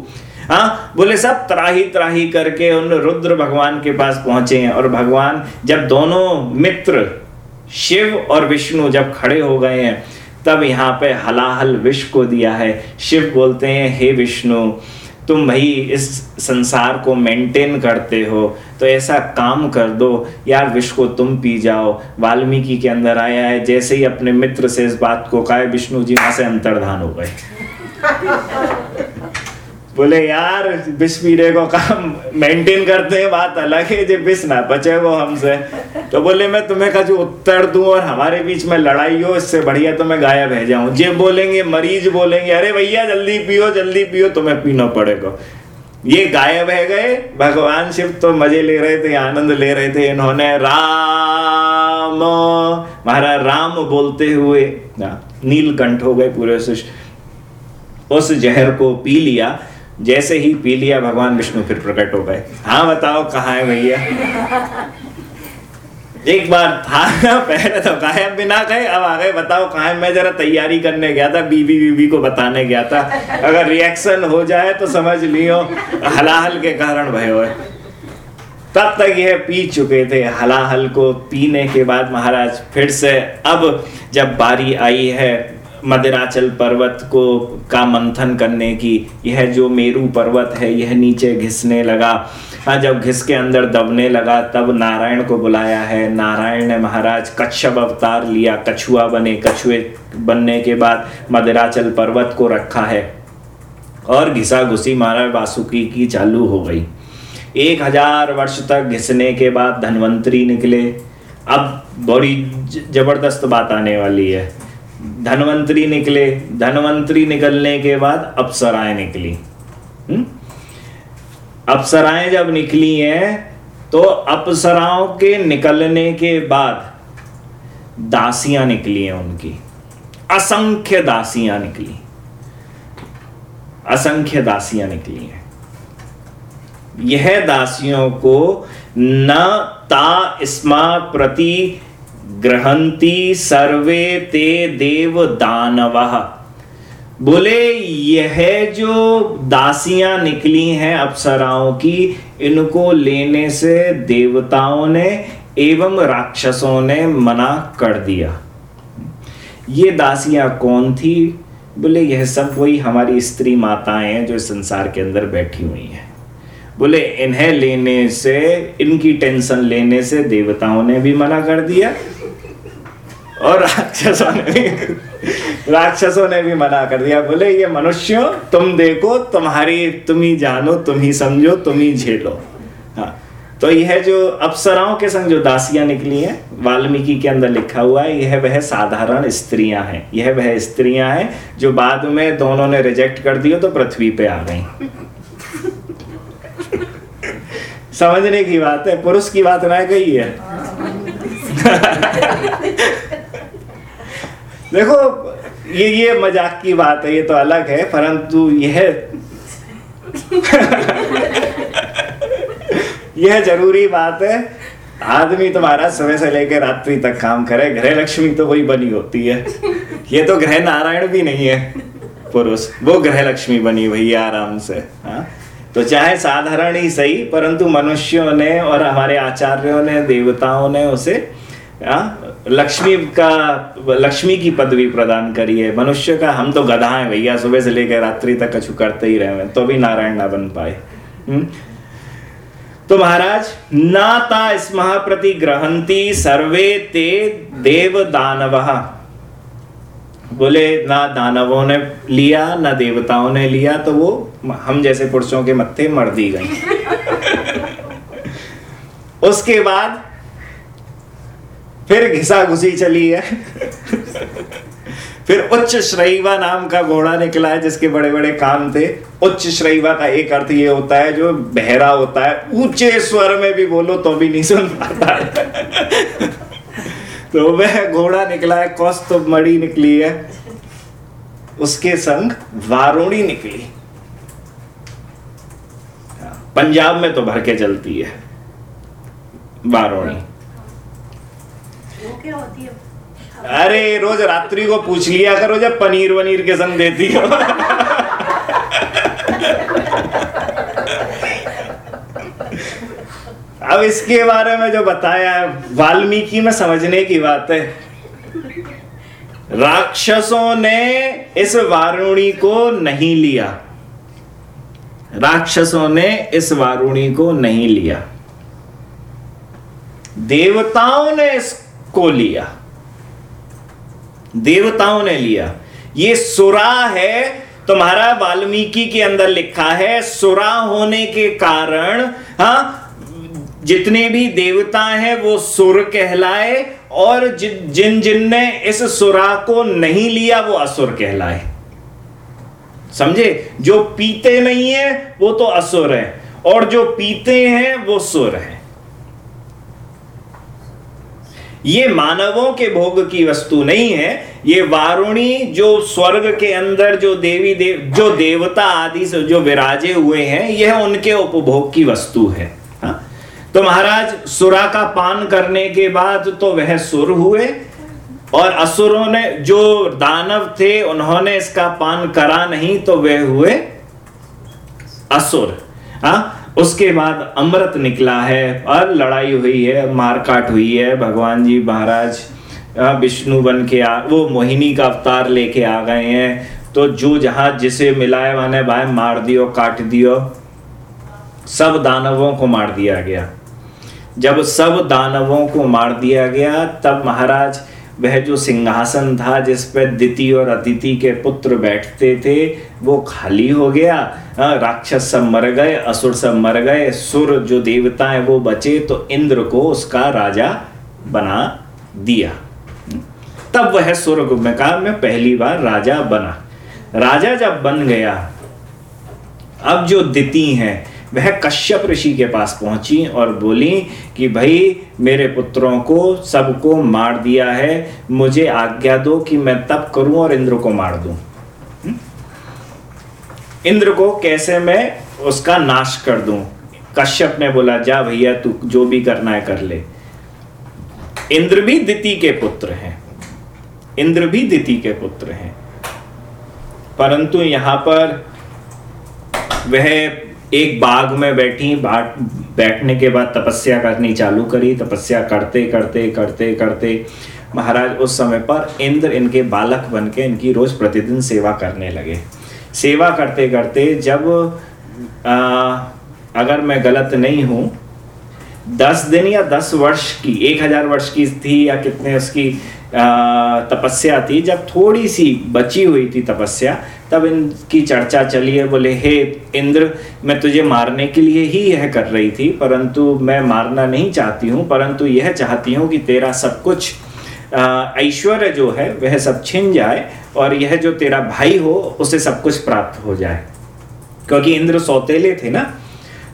हाँ बोले सब त्राही त्राही करके उन रुद्र भगवान के पास पहुँचे हैं और भगवान जब दोनों मित्र, शिव और विष्णु जब खड़े हो गए हैं, तब यहाँ पे हलाहल विष को दिया है। शिव बोलते हैं, हे विष्णु तुम भाई इस संसार को मेंटेन करते हो तो ऐसा काम कर दो। यार विष को तुम पी जाओ। वाल्मीकि के अंदर आया है, जैसे ही अपने मित्र से इस बात को कहा, विष्णु जी वहाँ से अंतर्धान हो गए। बोले, यार विष पीने को काम मेंटेन करते हैं, बात अलग है जो विष ना बचे वो हमसे। तो बोले, मैं तुम्हें का जो उत्तर दूँ और हमारे बीच में लड़ाई हो, इससे बढ़िया तो मैं गायब है जाऊँ। जे बोलेंगे, मरीज़ बोलेंगे, अरे भैया, जल्दी पियो जल्दी पियो, तुम्हें पीना पड़ेगा। ये गायब है गए, भगवान शिव तो मज़े ले रहे थे, आनंद ले रहे थे, इन्होंने राम, महाराज राम बोलते हुए नीलकंठ हो गए पूरे उस जहर को पी लिया। जैसे ही पी लिया, भगवान विष्णु फिर प्रकट हो गए। हाँ बताओ, कहा है भैया? एक बार था पहले तो गायब, बिना गए अब आ गए, बताओ कहा मैं जरा तैयारी करने गया था बीबी बीबी को बताने गया था। अगर रिएक्शन हो जाए तो समझ लियो, हलाहल के कारण भय हो। तब तक यह पी चुके थे। हलाहल को पीने के बाद महाराज फिर से, अब जब बारी आई है मदिराचल पर्वत को, का मंथन करने की। यह जो मेरू पर्वत है, यह नीचे घिसने लगा। हाँ जब घिस के अंदर दबने लगा, तब नारायण को बुलाया है। नारायण ने महाराज, कच्छप अवतार लिया। कछुआ बने। कछुए बनने के बाद मदिराचल पर्वत को रखा है। और घिसा घुसी महाराज वासुकी की चालू हो गई। एक हज़ार वर्ष तक घिसने के बाद धनवंतरी निकले। अब बड़ी ज़बरदस्त बात आने वाली है। धनवंतरी निकले, धनवंतरी निकलने के बाद अप्सराएँ निकली। हम्म? अप्सराएँ जब निकली हैं तो अप्सराओं के निकलने के बाद दासियाँ निकली हैं उनकी। असंख्य दासियाँ निकली। असंख्य दासियाँ निकली हैं। यह दासियों को न ता स्मा प्रति ग्रहंती सर्वे ते देव दानव बोले, यह जो दासियाँ निकली हैं अप्सराओं की, इनको लेने से देवताओं ने एवं राक्षसों ने मना कर दिया। ये दासियाँ कौन थी? बोले, यह सब वही हमारी स्त्री माताएँ हैं जो संसार के अंदर बैठी हुई हैं। बोले, इन्हें लेने से, इनकी टेंशन लेने से देवताओं ने भी मना कर दिया। और राक्षसों ने भी राक्षसों ने भी मना कर दिया। बोले, ये मनुष्यों, तुम देखो, तुम्हारी, तुम ही जानो, तुम ही समझो, तुम ही झेलो। हाँ। तो यह जो अप्सराओं के संग जो दासियाँ निकली हैं, वाल्मीकि के अंदर लिखा हुआ है, यह वह साधारण स्त्रियाँ हैं। यह वह स्त्रियाँ हैं जो बाद में दोनों ने रिजेक्ट कर दिया तो पृथ्वी पे आ गई। समझने की बात है, पुरुष की बात ना कही है। देखो ये ये मज़ाक की बात है ये तो अलग है परंतु यह यह ज़रूरी बात है आदमी तुम्हारा सुबह से लेकर रात्रि तक काम करे ग्रह लक्ष्मी तो वही बनी होती है। ये तो ग्रह नारायण भी नहीं है पुरुष वो ग्रह लक्ष्मी बनी हुई है आराम से हाँ। तो चाहे साधारण ही सही परंतु मनुष्यों ने और हमारे आचार्यों ने देवताओं ने उसे हाँ, लक्ष्मी का, लक्ष्मी की पदवी प्रदान करी है। मनुष्य का, हम तो गधा हैं भैया, सुबह से लेकर रात्रि तक कछु करते ही रहे तो भी नारायण ना बन पाए। हम्म? तो महाराज, नाता स्मः प्रति ग्रहंती सर्वे ते देव दानव बोले, ना दानवों ने लिया, ना देवताओं ने लिया तो वो हम जैसे पुरुषों के मत्थे मर दी गई। उसके बाद फिर घिसा घुसी चली है। फिर उच्च श्रैवा नाम का घोड़ा निकला है, जिसके बड़े बड़े कान थे। उच्च श्रैवा का एक अर्थ ये होता है, जो बहरा होता है। ऊँचे स्वर में भी बोलो तो भी नहीं सुन पाता। है तो वह घोड़ा निकला है कौस्तुभ मड़ी निकली है। उसके संग वारुणी निकली। पंजाब में तो भर के चलती है। वारुणी। अरे, रोज रात्रि को पूछ लिया करो, जब पनीर वनीर के संग देती हो। अब इसके बारे में जो बताया है, वाल्मीकि में समझने की बात है। राक्षसों ने इस वारुणी को नहीं लिया। राक्षसों ने इस वारुणी को नहीं लिया। देवताओं ने इसको लिया। देवताओं ने लिया। ये सुरा है तुम्हारा वाल्मीकि के अंदर लिखा है सुरा होने के कारण हाँ जितने भी देवता हैं वो सुर कहलाए और जि, जिन जिन ने इस सुरा को नहीं लिया वो असुर कहलाए। समझे? जो पीते नहीं है वो तो असुर है और जो पीते हैं वो सुर है। ये मानवों के भोग की वस्तु नहीं है, ये वारुणी जो स्वर्ग के अंदर जो देवी देव जो देवता आदि से जो विराजे हुए हैं, यह उनके उपभोग की वस्तु है। हा? तो महाराज, सुरा का पान करने के बाद तो वह सुर हुए, और असुरों ने, जो दानव थे, उन्होंने इसका पान करा नहीं तो वे हुए असुर। हाँ? उसके बाद अमृत निकला है, और लड़ाई हुई है, मारकाट हुई है, भगवान जी महाराज विष्णु बन के आ, वो मोहिनी का अवतार लेके आ गए हैं। तो जो जहाँ जिसे मिलाए माने भाई, मार दियो, काट दियो, सब दानवों को मार दिया गया। जब सब दानवों को मार दिया गया, तब महाराज वह जो सिंहासन था जिस पर दिति और अतिथि के पुत्र बैठते थे, वो खाली हो गया। राक्षस सब मर गए, असुर सब मर गए, सुर जो देवता है वो बचे तो इंद्र को उसका राजा बना दिया। तब वह स्वर्ग में कहा, मैं पहली बार राजा बना। राजा जब बन गया, अब जो दिति हैं वह कश्यप ऋषि के पास पहुँची और बोली कि भाई, मेरे पुत्रों को सबको मार दिया है, मुझे आज्ञा दो कि मैं तब करूँ और इंद्र को मार दूँ। हम्म? इंद्र को कैसे मैं उसका नाश कर दूँ? कश्यप ने बोला, जा भैया, तू जो भी करना है कर ले। इंद्र भी दिति के पुत्र हैं। इंद्र भी दिति के पुत्र हैं। परंतु यहाँ पर वह एक बाग में बैठी बैठने के बाद तपस्या करनी चालू करी तपस्या करते करते करते करते महाराज उस समय पर इंद्र इनके बालक बन के इनकी रोज प्रतिदिन सेवा करने लगे। सेवा करते करते जब आ, अगर मैं गलत नहीं हूँ दस दिन या दस वर्ष की एक हज़ार वर्ष की थी या कितने उसकी आ, तपस्या थी जब थोड़ी सी बची हुई थी तपस्या तब इनकी चर्चा चली है बोले, हे इंद्र, मैं तुझे मारने के लिए ही यह कर रही थी, परंतु मैं मारना नहीं चाहती हूँ, परंतु यह चाहती हूँ कि तेरा सब कुछ ऐश्वर्य जो है, वह सब छिन जाए और यह जो तेरा भाई हो, उसे सब कुछ प्राप्त हो जाए। क्योंकि इंद्र सौतेले थे ना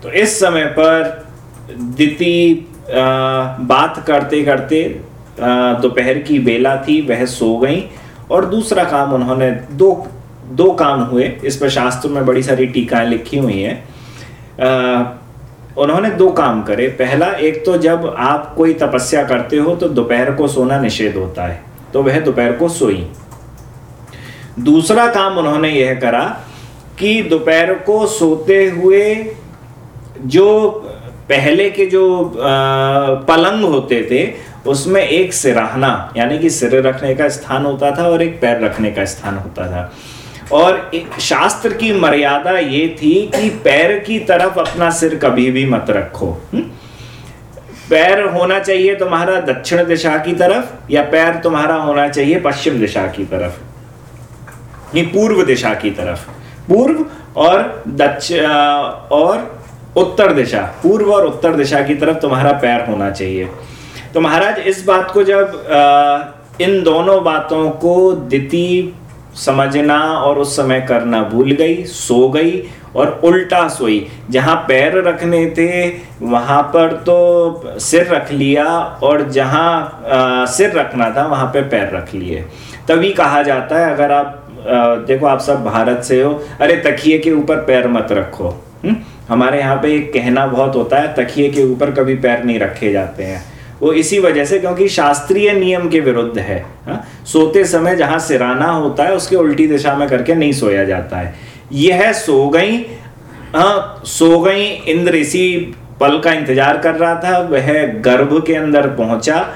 तो इस समय पर दिति बात करते करते दोपहर की बेला थी, वह सो गई और दूसरा काम उन्होंने, दो दो काम हुए। इस पर शास्त्र में बड़ी सारी टीकाएँ लिखी हुई हैं। उन्होंने दो काम करे। पहला, एक तो जब आप कोई तपस्या करते हो तो दोपहर को सोना निषेध होता है तो वह दोपहर को सोई। दूसरा काम उन्होंने यह करा कि दोपहर को सोते हुए जो पहले के जो पलंग होते थे, उसमें एक सिराहना, यानी कि सिर रखने का स्थान होता था और एक पैर रखने का स्थान होता था। और शास्त्र की मर्यादा ये थी कि पैर की तरफ़ अपना सिर कभी भी मत रखो हुँ? पैर होना चाहिए तुम्हारा दक्षिण दिशा की तरफ़ या पैर तुम्हारा होना चाहिए पश्चिम दिशा की तरफ़? ये पूर्व दिशा की तरफ़। पूर्व और दक्षिण और उत्तर दिशा। पूर्व और उत्तर दिशा की तरफ़ तुम्हारा पैर होना चाहिए। तो महाराज इस बात को जब आ, इन दोनों बातों को दिति समझना और उस समय करना भूल गई सो गई और उल्टा सोई। जहाँ पैर रखने थे वहाँ पर तो सिर रख लिया और जहाँ सिर रखना था वहाँ पे पैर रख लिए। तभी कहा जाता है अगर आप आ, देखो आप सब भारत से हो अरे तकिए के ऊपर पैर मत रखो। हुँ? हमारे यहाँ पे एक कहना बहुत होता है तकिए के ऊपर कभी पैर नहीं रखे जाते हैं। वो इसी वजह से क्योंकि शास्त्रीय नियम के विरुद्ध है, हा? सोते समय जहाँ सिराना होता है, उसके उल्टी दिशा में करके नहीं सोया जाता है यह सो गई हाँ सो गई, इंद्र इसी पल का इंतज़ार कर रहा था, वह गर्भ के अंदर पहुँचा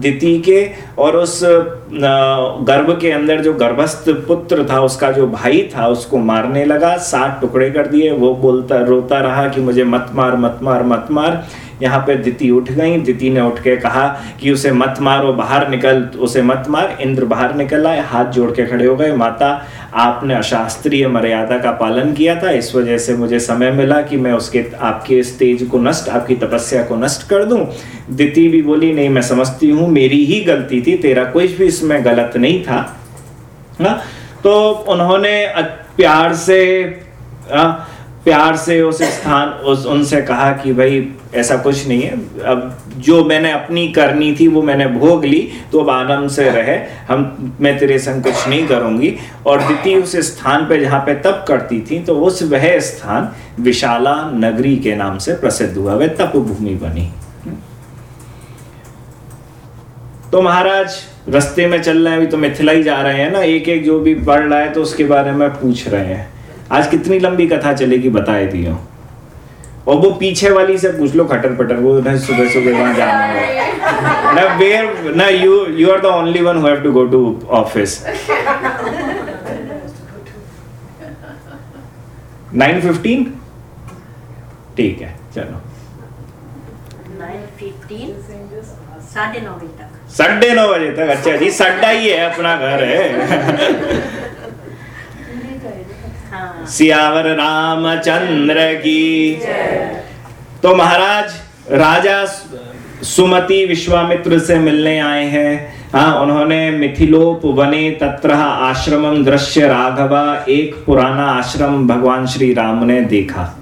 दिति के, और उस गर्भ के अंदर जो गर्भस्थ पुत्र था, उसका जो भाई था, उसको मारने लगा, सात टुकड़े कर दिए, वो बोलता, रोता रहा कि मुझे मत मार मत मार मत मार यहाँ पे दिति उठ गई। दिति ने उठ के कहा कि उसे मत मारो बाहर निकल उसे मत मार। इंद्र बाहर निकल आए हाथ जोड़ के खड़े हो गए। माता आपने अशास्त्रीय मर्यादा का पालन किया था। इस वजह से मुझे समय मिला कि मैं उसके आपके इस तेज को नष्ट आपकी तपस्या को नष्ट कर दूँ। दिति भी बोली नहीं मैं समझती हूँ मेरी ही गलती थी तेरा कुछ भी इसमें गलत नहीं था। ना? तो उन्होंने प्यार से आ, प्यार से उस स्थान उस उनसे कहा कि भाई ऐसा कुछ नहीं है। अब जो मैंने अपनी करनी थी, वो मैंने भोग ली तो अब आनंद से रहे। हम, मैं तेरे संग कुछ नहीं करूँगी। और द्वितीय उस स्थान पे जहाँ पे तप करती थी तो उस वह स्थान विशाला नगरी के नाम से प्रसिद्ध हुआ। वह तप भूमि बनी। तो महाराज, रस्ते में चल रहे हैं, अभी तो मिथिला ही जा रहे हैं ना। एक एक जो भी पढ़ रहा है तो उसके बारे में पूछ रहे हैं। आज कितनी लंबी कथा चलेगी बताए दियो। और वो पीछे वाली से पूछ लो खटर पटर वो ना सुबह सुबह वहाँ जाना है। ना वेयर ना you you are the only one who have to go to office 9:15 ठीक है चलो। 9:15 साढ़े नौ बजे तक। साढ़े नौ बजे तक अच्छा जी सड्डा ही है अपना घर है। सियावर रामचंद्र की। तो महाराज, राजा सुमति विश्वामित्र से मिलने आए हैं। हाँ उन्होंने मिथिलोप वने तत्र आश्रमम दृश्य राघवा, एक पुराना आश्रम भगवान श्री राम ने देखा।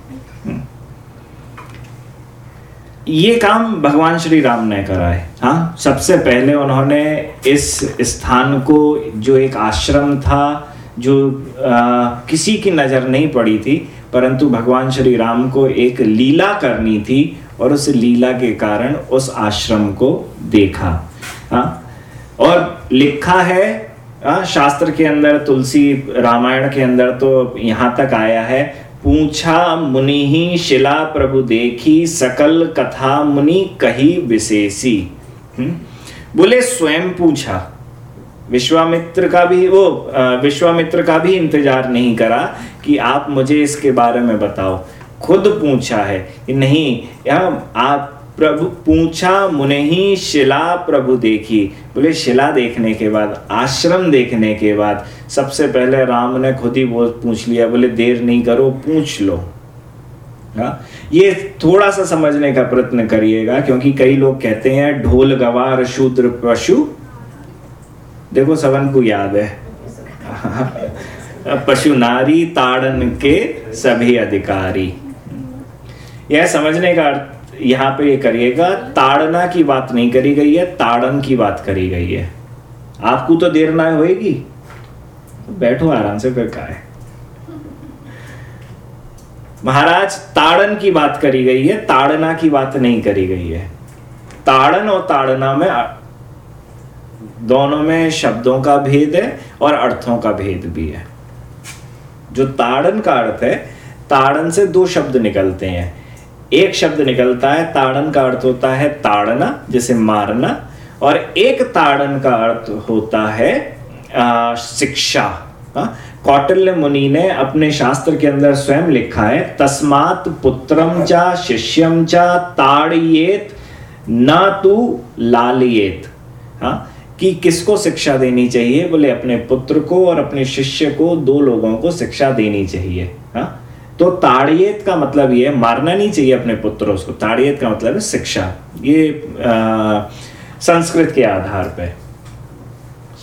ये काम भगवान श्री राम ने करा है। हाँ सबसे पहले उन्होंने इस स्थान को, जो एक आश्रम था जो आ, किसी की नज़र नहीं पड़ी थी परंतु भगवान श्री राम को एक लीला करनी थी और उस लीला के कारण उस आश्रम को देखा। आ, और लिखा है आ, शास्त्र के अंदर तुलसी रामायण के अंदर तो यहाँ तक आया है पूछा मुनि ही शिला प्रभु देखी सकल कथा मुनि कही विशेषी। हम्म? बोले स्वयं पूछा। विश्वामित्र का भी, वो विश्वामित्र का भी इंतज़ार नहीं करा कि आप मुझे इसके बारे में बताओ। खुद पूछा है कि नहीं, यहाँ आप प्रभु, पूछा मुने ही शिला प्रभु देखी। बोले, शिला देखने के बाद, आश्रम देखने के बाद सबसे पहले राम ने खुद ही बोल, पूछ लिया, बोले, देर नहीं करो, पूछ लो। हा? ये थोड़ा सा समझने का प्रयत्न करिएगा, क्योंकि कई लोग कहते हैं, ढोल गवार, शूद्र पशु देखो सवन को याद है। पशु नारी ताड़न के सभी अधिकारी। यह समझने का अर्थ यहाँ पे ये करिएगा ताड़ना की बात नहीं करी गई है ताड़न की बात करी गई है। आपको तो देर ना होएगी। तो बैठो आराम से फिर का है महाराज ताड़न की बात करी गई है ताड़ना की बात नहीं करी गई है। ताड़न और ताड़ना में दोनों में शब्दों का भेद है और अर्थों का भेद भी है। जो ताड़न का अर्थ है ताड़न से दो शब्द निकलते हैं। एक शब्द निकलता है ताड़न का अर्थ होता है ताड़ना जैसे मारना और एक ताड़न का अर्थ होता है आ, शिक्षा। हाँ? कौटिल्य मुनि ने अपने शास्त्र के अंदर स्वयं लिखा है तस्मात पुत्रम चा शिष्यम चा ताड़ियेत न तू लालियेत। हाँ कि किसको शिक्षा देनी चाहिए? बोले, अपने पुत्र को और अपने शिष्य को, दो लोगों को शिक्षा देनी चाहिए। हाँ? तो ताड़ियत का मतलब ये मारना नहीं चाहिए अपने पुत्रों को। ताड़ियत का मतलब है शिक्षा। ये संस्कृत के आधार पे।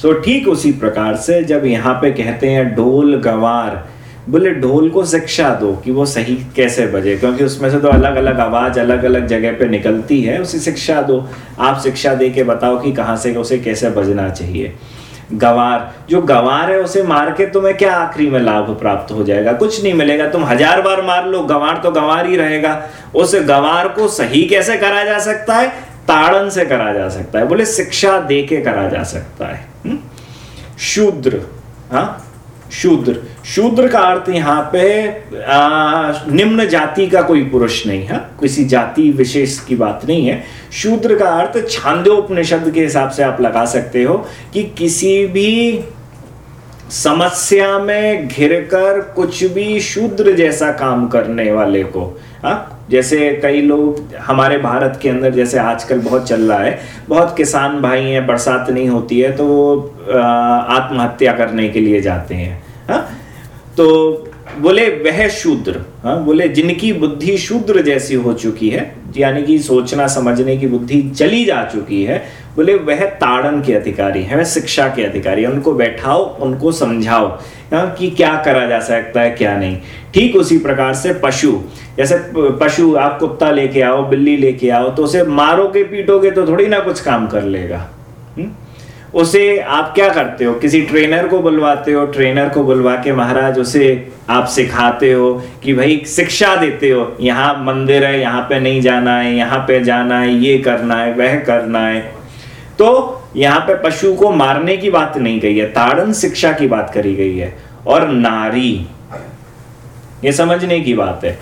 सो ठीक उसी प्रकार से जब यहाँ पे कहते हैं, ढोल गवार बोले ढोल को शिक्षा दो कि वो सही कैसे बजे, क्योंकि उसमें से तो अलग अलग आवाज़ अलग अलग जगह पे निकलती है, उसे शिक्षा दो। आप शिक्षा दे के बताओ कि कहाँ से उसे कैसे बजना चाहिए। गवार, जो गवार है उसे मार के तुम्हें क्या आखिरी में लाभ प्राप्त हो जाएगा? कुछ नहीं मिलेगा, तुम हज़ार बार मार लो, गवार तो गवार ही रहेगा। उस गवार को सही कैसे करा जा सकता है? ताड़न से करा जा सकता है। बोले, शिक्षा दे के करा जा सकता है। हम्म? शूद्र हाँ? शूद्र शूद्र का अर्थ यहाँ पे निम्न जाति का कोई पुरुष नहीं है, किसी जाति विशेष की बात नहीं है शूद्र का अर्थ छांदोपनिषद के हिसाब से आप लगा सकते हो कि किसी भी समस्या में घिरकर कुछ भी शूद्र जैसा काम करने वाले को, हा? जैसे कई लोग हमारे भारत के अंदर जैसे आजकल बहुत चल रहा है, बहुत किसान भाई हैं, बरसात नहीं होती है तो वो आत्महत्या करने के लिए जाते हैं हा? तो बोले वह शूद्र हाँ बोले जिनकी बुद्धि शूद्र जैसी हो चुकी है यानी कि सोचना समझने की बुद्धि चली जा चुकी है बोले वह ताड़न के अधिकारी है वह शिक्षा के अधिकारी है उनको बैठाओ उनको समझाओ हाँ, कि क्या करा जा सकता है क्या नहीं ठीक उसी प्रकार से पशु जैसे पशु आप कुत्ता लेके आओ बिल्ली लेके आओ तो उसे मारोगे पीटोगे तो थोड़ी ना कुछ काम कर लेगा हुँ? उसे आप क्या करते हो? किसी ट्रेनर को बुलवाते हो? ट्रेनर को बुलवा के महाराज उसे आप सिखाते हो कि भाई शिक्षा देते हो। यहाँ मंदिर है, यहाँ पे नहीं जाना है, यहाँ पे जाना है, ये करना है, वह करना है। तो यहाँ पे पशु को मारने की बात नहीं कही है, ताड़न शिक्षा की बात करी गई है। और नारी, ये समझने की बात है।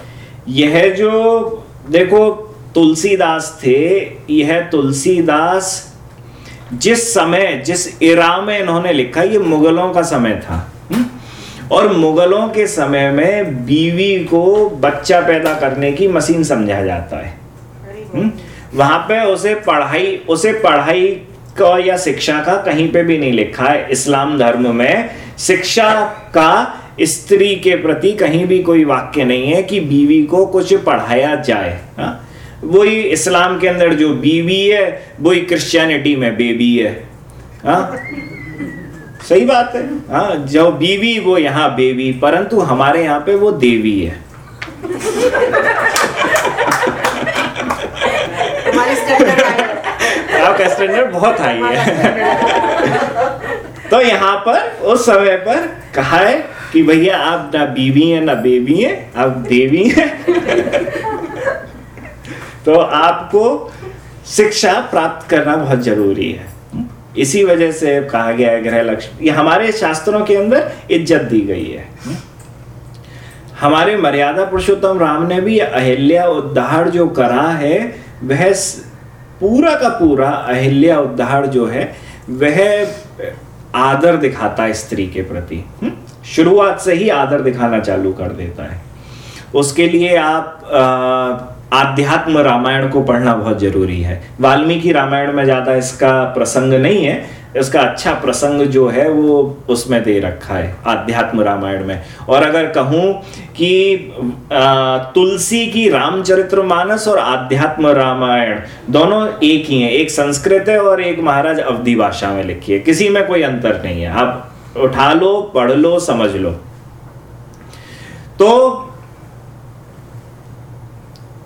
यह जो, देखो, तुलसीदास थे, यह तुलसीदास जिस समय, जिस इरा में इन्होंने लिखा, ये मुगलों का समय था हुँ? और मुगलों के समय में बीवी को बच्चा पैदा करने की मशीन समझा जाता है हुँ? वहाँ पे उसे पढ़ाई उसे पढ़ाई का या शिक्षा का कहीं पे भी नहीं लिखा है इस्लाम धर्म में शिक्षा का स्त्री के प्रति कहीं भी कोई वाक्य नहीं है कि बीवी को कुछ पढ़ाया जाए हा? वही इस्लाम के अंदर जो बीवी है वही क्रिश्चियनिटी में बेबी है। हाँ? सही बात है। हाँ जो बीवी वो यहाँ बेबी परंतु हमारे यहाँ पे वो देवी है। आपका स्टैंडर्ड बहुत हाई है। तो यहाँ पर उस समय पर कहा है कि भैया आप ना बीवी हैं ना बेबी हैं आप देवी हैं। तो आपको शिक्षा प्राप्त करना बहुत ज़रूरी है। इसी वजह से कहा गया है ग्रह लक्ष्मी। हमारे शास्त्रों के अंदर इज़्ज़त दी गई है। हमारे मर्यादा पुरुषोत्तम राम ने भी अहिल्या उद्धार जो करा है वह पूरा का पूरा अहिल्या उद्धार जो है वह आदर दिखाता है स्त्री के प्रति। शुरुआत से ही आदर दिखाना चालू कर देता है। उसके लिए आप आ, आध्यात्म रामायण को पढ़ना बहुत ज़रूरी है। वाल्मीकि रामायण में ज़्यादा इसका प्रसंग नहीं है। इसका अच्छा प्रसंग जो है वो उसमें दे रखा है, आध्यात्म रामायण में। और अगर कहूँ कि तुलसी की रामचरित्र मानस और आध्यात्म रामायण दोनों एक ही हैं। एक संस्कृत है और एक महाराज अवधि भाषा में लिखी है। किसी में कोई अंतर नहीं है। आप उठा लो, पढ़ लो, समझ लो। तो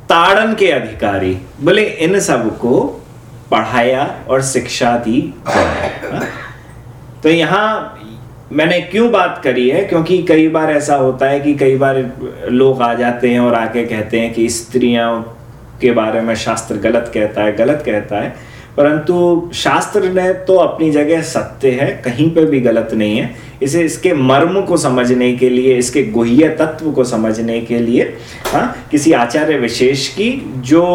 ताड़न के अधिकारी बोले इन सबको पढ़ाया और शिक्षा दी हाँ? तो यहाँ मैंने क्यों बात करी है क्योंकि कई बार ऐसा होता है कि कई बार लोग आ जाते हैं और आके कहते हैं कि स्त्रियों के बारे में शास्त्र गलत कहता है, गलत कहता है परंतु शास्त्र ने तो अपनी जगह सत्य है कहीं पर भी गलत नहीं है। इसे इसके मर्म को समझने के लिए इसके गुह्य तत्व को समझने के लिए हाँ किसी आचार्य विशेष की जो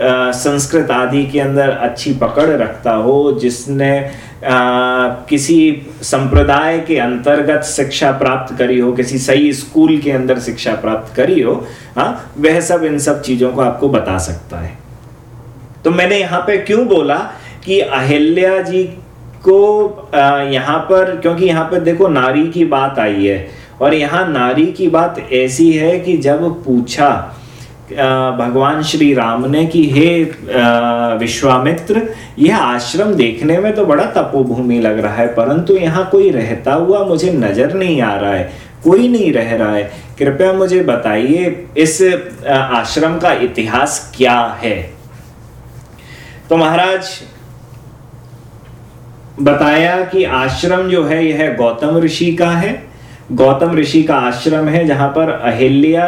संस्कृत आदि के अंदर अच्छी पकड़ रखता हो जिसने आ, किसी संप्रदाय के अंतर्गत शिक्षा प्राप्त करी हो किसी सही स्कूल के अंदर शिक्षा प्राप्त करी हो हाँ वह सब इन सब चीज़ों को आपको बता सकता है। तो मैंने यहाँ पे क्यों बोला कि अहिल्या जी को यहाँ पर, क्योंकि यहाँ पर देखो नारी की बात आई है और यहाँ नारी की बात ऐसी है कि जब पूछा भगवान श्री राम ने कि हे विश्वामित्र, यह आश्रम देखने में तो बड़ा तपोभूमि लग रहा है, परंतु यहाँ कोई रहता हुआ मुझे नज़र नहीं आ रहा है, कोई नहीं रह रहा है। कृपया मुझे बताइए, इस आश्रम का इतिहास क्या है? तो महाराज, बताया कि आश्रम जो है, यह गौतम ऋषि का है। गौतम ऋषि का आश्रम है जहाँ पर अहिल्या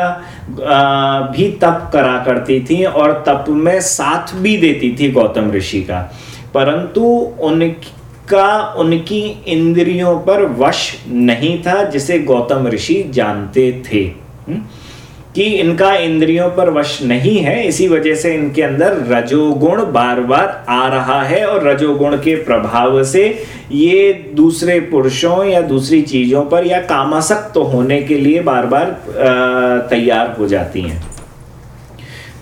भी तप करा करती थी और तप में साथ भी देती थी गौतम ऋषि का। परंतु उनका, उनकी इंद्रियों पर वश नहीं था जिसे गौतम ऋषि जानते थे। हुँ? कि इनका इंद्रियों पर वश नहीं है इसी वजह से इनके अंदर रजोगुण बार बार आ रहा है और रजोगुण के प्रभाव से ये दूसरे पुरुषों या दूसरी चीज़ों पर या कामासक्त होने के लिए बार बार तैयार हो जाती हैं।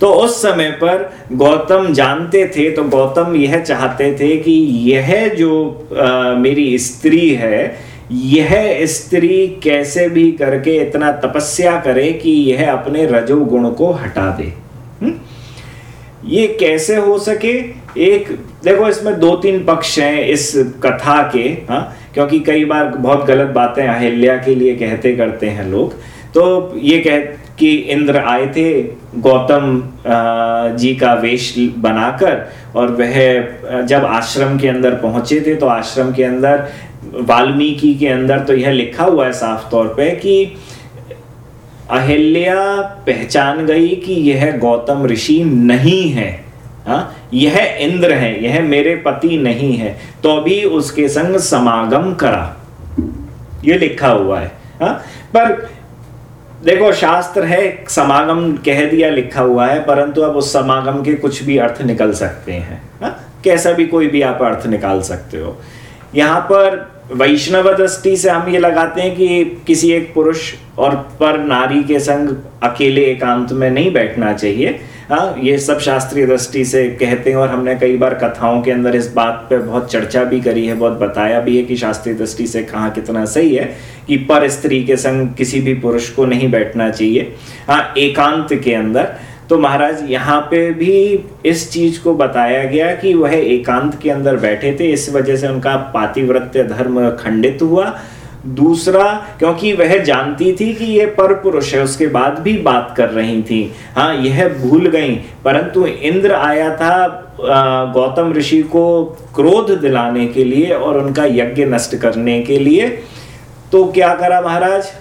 तो उस समय पर गौतम जानते थे तो गौतम यह चाहते थे कि यह जो आ, मेरी स्त्री है यह स्त्री कैसे भी करके इतना तपस्या करे कि यह अपने रजोगुण को हटा दे। हुँ? ये कैसे हो सके? एक, देखो इसमें दो तीन पक्ष हैं इस कथा के हाँ? क्योंकि कई बार बहुत गलत बातें अहिल्या के लिए कहते करते हैं लोग। तो ये कह कि इंद्र आए थे, गौतम जी का वेश बनाकर, और वह जब आश्रम के अंदर पहुँचे थे तो आश्रम के अंदर वाल्मीकि के अंदर तो यह लिखा हुआ है साफ़ तौर पे कि अहिल्या पहचान गई कि यह गौतम ऋषि नहीं है हा? यह इंद्र है, यह मेरे पति नहीं है तो अभी उसके संग समागम करा यह लिखा हुआ है हा? पर देखो, शास्त्र है, समागम कह दिया, लिखा हुआ है, परंतु अब उस समागम के कुछ भी अर्थ निकल सकते हैं हा? कैसा भी कोई भी आप अर्थ निकाल सकते हो यहाँ पर वैष्णव दृष्टि से हम ये लगाते हैं कि किसी एक पुरुष और पर नारी के संग अकेले एकांत में नहीं बैठना चाहिए। हाँ ये सब शास्त्रीय दृष्टि से कहते हैं और हमने कई बार कथाओं के अंदर इस बात पे बहुत चर्चा भी करी है, बहुत बताया भी है कि शास्त्रीय दृष्टि से कहाँ कितना सही है कि पर स्त्री के संग किसी भी पुरुष को नहीं बैठना चाहिए। हाँ एकांत के अंदर तो महाराज, यहाँ पे भी इस चीज़ को बताया गया कि वह एकांत के अंदर बैठे थे, इस वजह से उनका पातिव्रत्य धर्म खंडित हुआ। दूसरा, क्योंकि वह जानती थी कि यह पर पुरुष है, उसके बाद भी बात कर रही थी। हाँ यह भूल गई, परंतु इंद्र आया था गौतम ऋषि को क्रोध दिलाने के लिए और उनका यज्ञ नष्ट करने के लिए। तो क्या करा महाराज?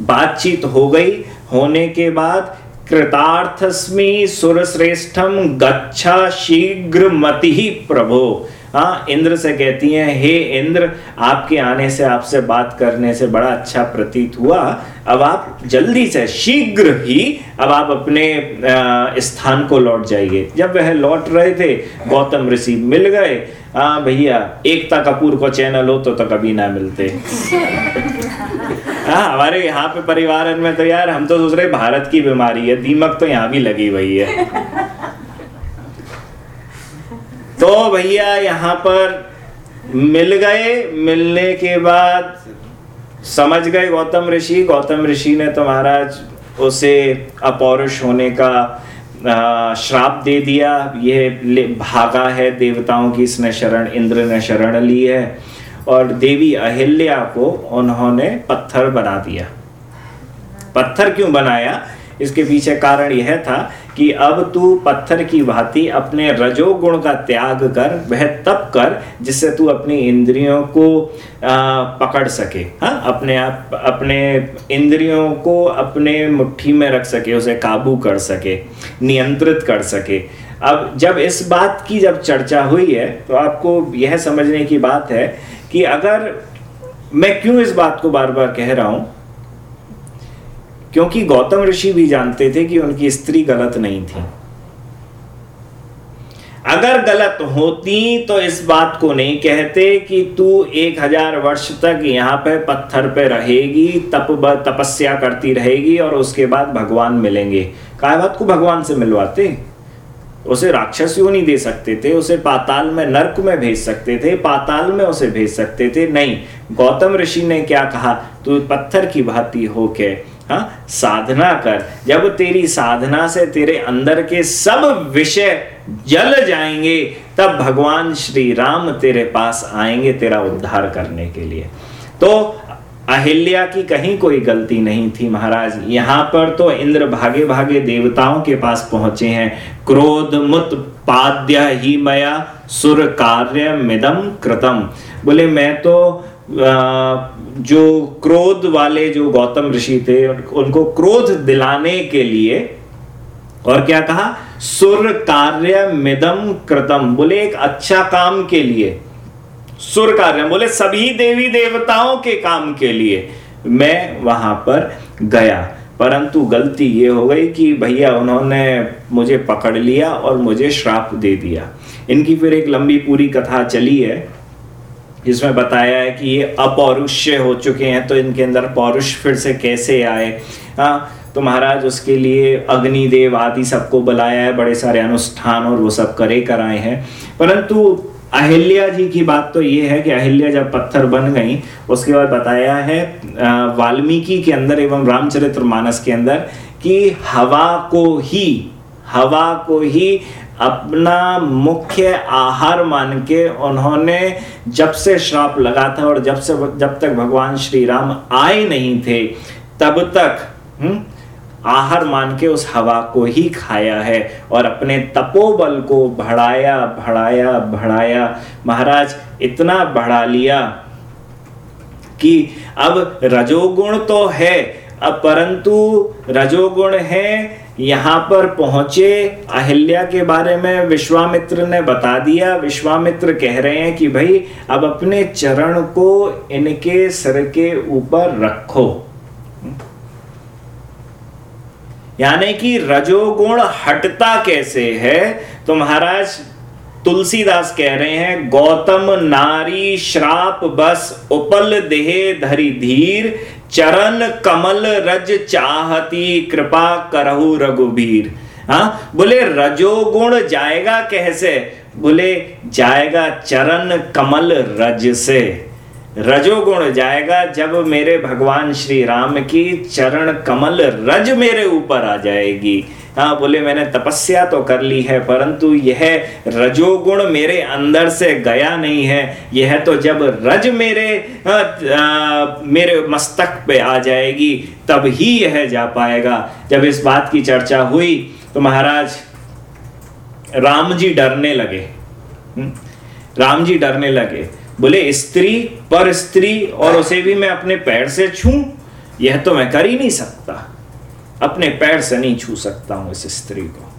बातचीत हो गई। होने के बाद कृतार्थस्मी सुरश्रेष्ठम गच्छा शीघ्र मति प्रभो। हाँ इंद्र से कहती हैं हे इंद्र आपके आने से आपसे बात करने से बड़ा अच्छा प्रतीत हुआ। अब आप जल्दी से शीघ्र ही अब आप अपने स्थान को लौट जाइए। जब वह लौट रहे थे गौतम ऋषि मिल गए। हाँ भैया एकता कपूर को चैनल हो तो, तो कभी ना मिलते। हाँ हमारे यहाँ पे परिवार में तो यार हम तो सोच रहे भारत की बीमारी है, दीमक तो यहाँ भी लगी हुई है। तो भैया यहाँ पर मिल गए, मिलने के बाद समझ गए गौतम ऋषि। गौतम ऋषि ने तो महाराज उसे अपौरुष होने का श्राप दे दिया। ये भागा है देवताओं की, इसने शरण, इंद्र ने शरण ली है। और देवी अहिल्या को उन्होंने पत्थर बना दिया। पत्थर क्यों बनाया? इसके पीछे कारण यह था कि अब तू पत्थर की भांति अपने रजोगुण का त्याग कर वह तप कर जिससे तू अपनी इंद्रियों को आ, पकड़ सके। हाँ अपने आप अपने इंद्रियों को अपने मुट्ठी में रख सके उसे काबू कर सके नियंत्रित कर सके। अब जब इस बात की जब चर्चा हुई है तो आपको यह समझने की बात है कि अगर मैं क्यों इस बात को बार बार कह रहा हूँ? क्योंकि गौतम ऋषि भी जानते थे कि उनकी स्त्री गलत नहीं थी। अगर गलत होती तो इस बात को नहीं कहते कि तू एक हज़ार वर्ष तक यहाँ पे पत्थर पे रहेगी, तप तपस्या करती रहेगी और उसके बाद भगवान मिलेंगे। काय बात को भगवान से मिलवाते? उसे राक्षस क्यों नहीं दे सकते थे, उसे पाताल में, नर्क में भेज सकते थे, पाताल में उसे भेज सकते थे। नहीं, गौतम ऋषि ने क्या कहा? तू पत्थर की भांति होके, हा? साधना कर। जब तेरी साधना से तेरे अंदर के सब विषय जल जाएँगे, तब भगवान श्री राम तेरे पास आएँगे तेरा उद्धार करने के लिए। तो अहिल्या की कहीं कोई गलती नहीं थी, महाराज। यहाँ पर तो इंद्र भागे भागे देवताओं के पास पहुँचे हैं। क्रोध मुत पाद्य ही मया, सुर कार्य मिदम कृतम। बोले, मैं तो जो क्रोध वाले जो गौतम ऋषि थे, उनको क्रोध दिलाने के लिए, और क्या कहा? सुर कार्य मिदम कृतम। बोले, एक अच्छा काम के लिए। सुर कार्य। बोले, सभी देवी देवताओं के काम के लिए मैं वहाँ पर गया। परंतु गलती ये हो गई कि भैया उन्होंने मुझे पकड़ लिया और मुझे श्राप दे दिया। इनकी फिर एक लंबी पूरी कथा चली है, जिसमें बताया है कि ये अपौरुष्य हो चुके हैं तो इनके अंदर पौरुष फिर से कैसे आए? हाँ तो महाराज उसके लिए अग्निदेव आदि सबको बुलाया है, बड़े सारे अनुष्ठान और वो सब करे कराए हैं। परंतु अहिल्या जी की बात तो ये है कि अहिल्या जब पत्थर बन गई, उसके बाद बताया है वाल्मीकि के अंदर एवं रामचरित्र मानस के अंदर कि हवा को ही, हवा को ही अपना मुख्य आहार मान के उन्होंने जब से श्राप लगा था और जब से, जब तक भगवान श्री राम आए नहीं थे, तब तक हुँ? आहार मान के उस हवा को ही खाया है और अपने तपोबल को बढ़ाया बढ़ाया बढ़ाया। महाराज, इतना बढ़ा लिया कि अब रजोगुण तो है, अब परंतु रजोगुण है, यहाँ पर पहुँचे। अहिल्या के बारे में विश्वामित्र ने बता दिया। विश्वामित्र कह रहे हैं कि भाई, अब अपने चरण को इनके सिर के ऊपर रखो। यानी कि रजोगुण हटता कैसे है? तो महाराज तुलसीदास कह रहे हैं, गौतम नारी श्राप बस उपल देह धरी धीर, चरण कमल रज चाहती कृपा करहु रघुबीर। हाँ बोले रजोगुण जाएगा कैसे? बोले जाएगा चरण कमल रज से। रजोगुण जाएगा जब मेरे भगवान श्री राम की चरण कमल रज मेरे ऊपर आ जाएगी। हाँ बोले मैंने तपस्या तो कर ली है परंतु यह रजोगुण मेरे अंदर से गया नहीं है। यह तो जब रज मेरे आ, आ, मेरे मस्तक पे आ जाएगी तब ही यह जा पाएगा। जब इस बात की चर्चा हुई तो महाराज राम जी डरने लगे। हम्म, राम जी डरने लगे। बोले, स्त्री, पर स्त्री, और उसे भी मैं अपने पैर से छू? यह तो मैं कर ही नहीं सकता। अपने पैर से नहीं छू सकता हूँ इस स्त्री को।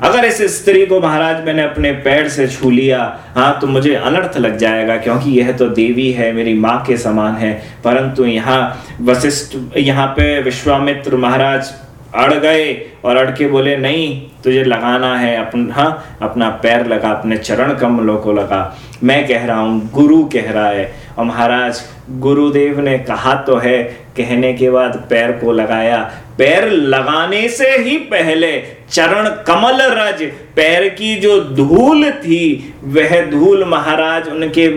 अगर इस स्त्री को, महाराज, मैंने अपने पैर से छू लिया हाँ तो मुझे अनर्थ लग जाएगा, क्योंकि यह तो देवी है, मेरी माँ के समान है। परंतु यहाँ वशिष्ठ, यहाँ पे विश्वामित्र महाराज अड़ गए और अड़ के बोले, नहीं, तुझे लगाना है अपना हाँ अपना पैर लगा, अपने चरण कमलों को लगा। मैं कह रहा हूँ, गुरु कह रहा है। और महाराज, गुरुदेव ने कहा तो है, कहने के बाद पैर को लगाया पैर लगाने से ही पहले चरण कमल रज, पैर की जो धूल थी, वह धूल महाराज उनके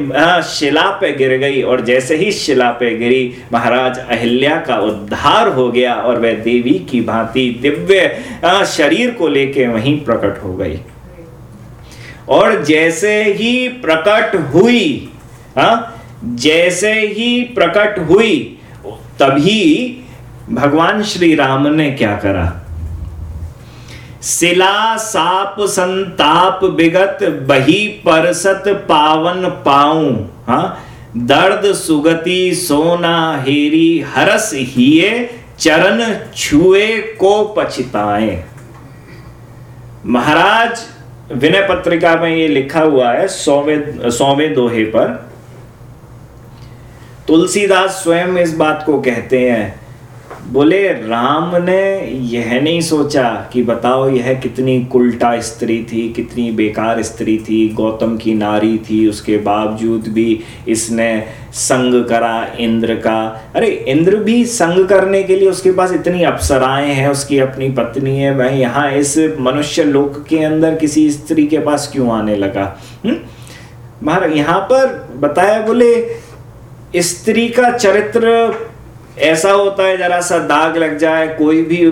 शिला पे गिर गई और जैसे ही शिला पे गिरी, महाराज अहिल्या का उद्धार हो गया और वह देवी की भांति दिव्य शरीर को लेके वहीं प्रकट हो गई और जैसे ही प्रकट हुई हा? जैसे ही प्रकट हुई, तभी भगवान श्री राम ने क्या करा? सिला, साप, संताप विगत बही, परसत, पावन, पाऊ, हा? दर्द, सुगति, सोना, हेरी, हरस हिए चरण, छुए, को पछताए। महाराज, विनय पत्रिका में ये लिखा हुआ है, सौवे सौवे दोहे पर। तुलसीदास स्वयं इस बात को कहते हैं बोले, राम ने यह नहीं सोचा कि बताओ यह कितनी उल्टा स्त्री थी, कितनी बेकार स्त्री थी, गौतम की नारी थी, उसके बावजूद भी इसने संग करा इंद्र का अरे, इंद्र भी संग करने के लिए उसके पास इतनी अप्सराएँ हैं, उसकी अपनी पत्नी है, वह यहाँ इस मनुष्य लोक के अंदर किसी स्त्री के पास क्यों आने लगा हम्म? महाराज, यहाँ पर बताया बोले, स्त्री का चरित्र ऐसा होता है, जरा सा दाग लग जाए, कोई भी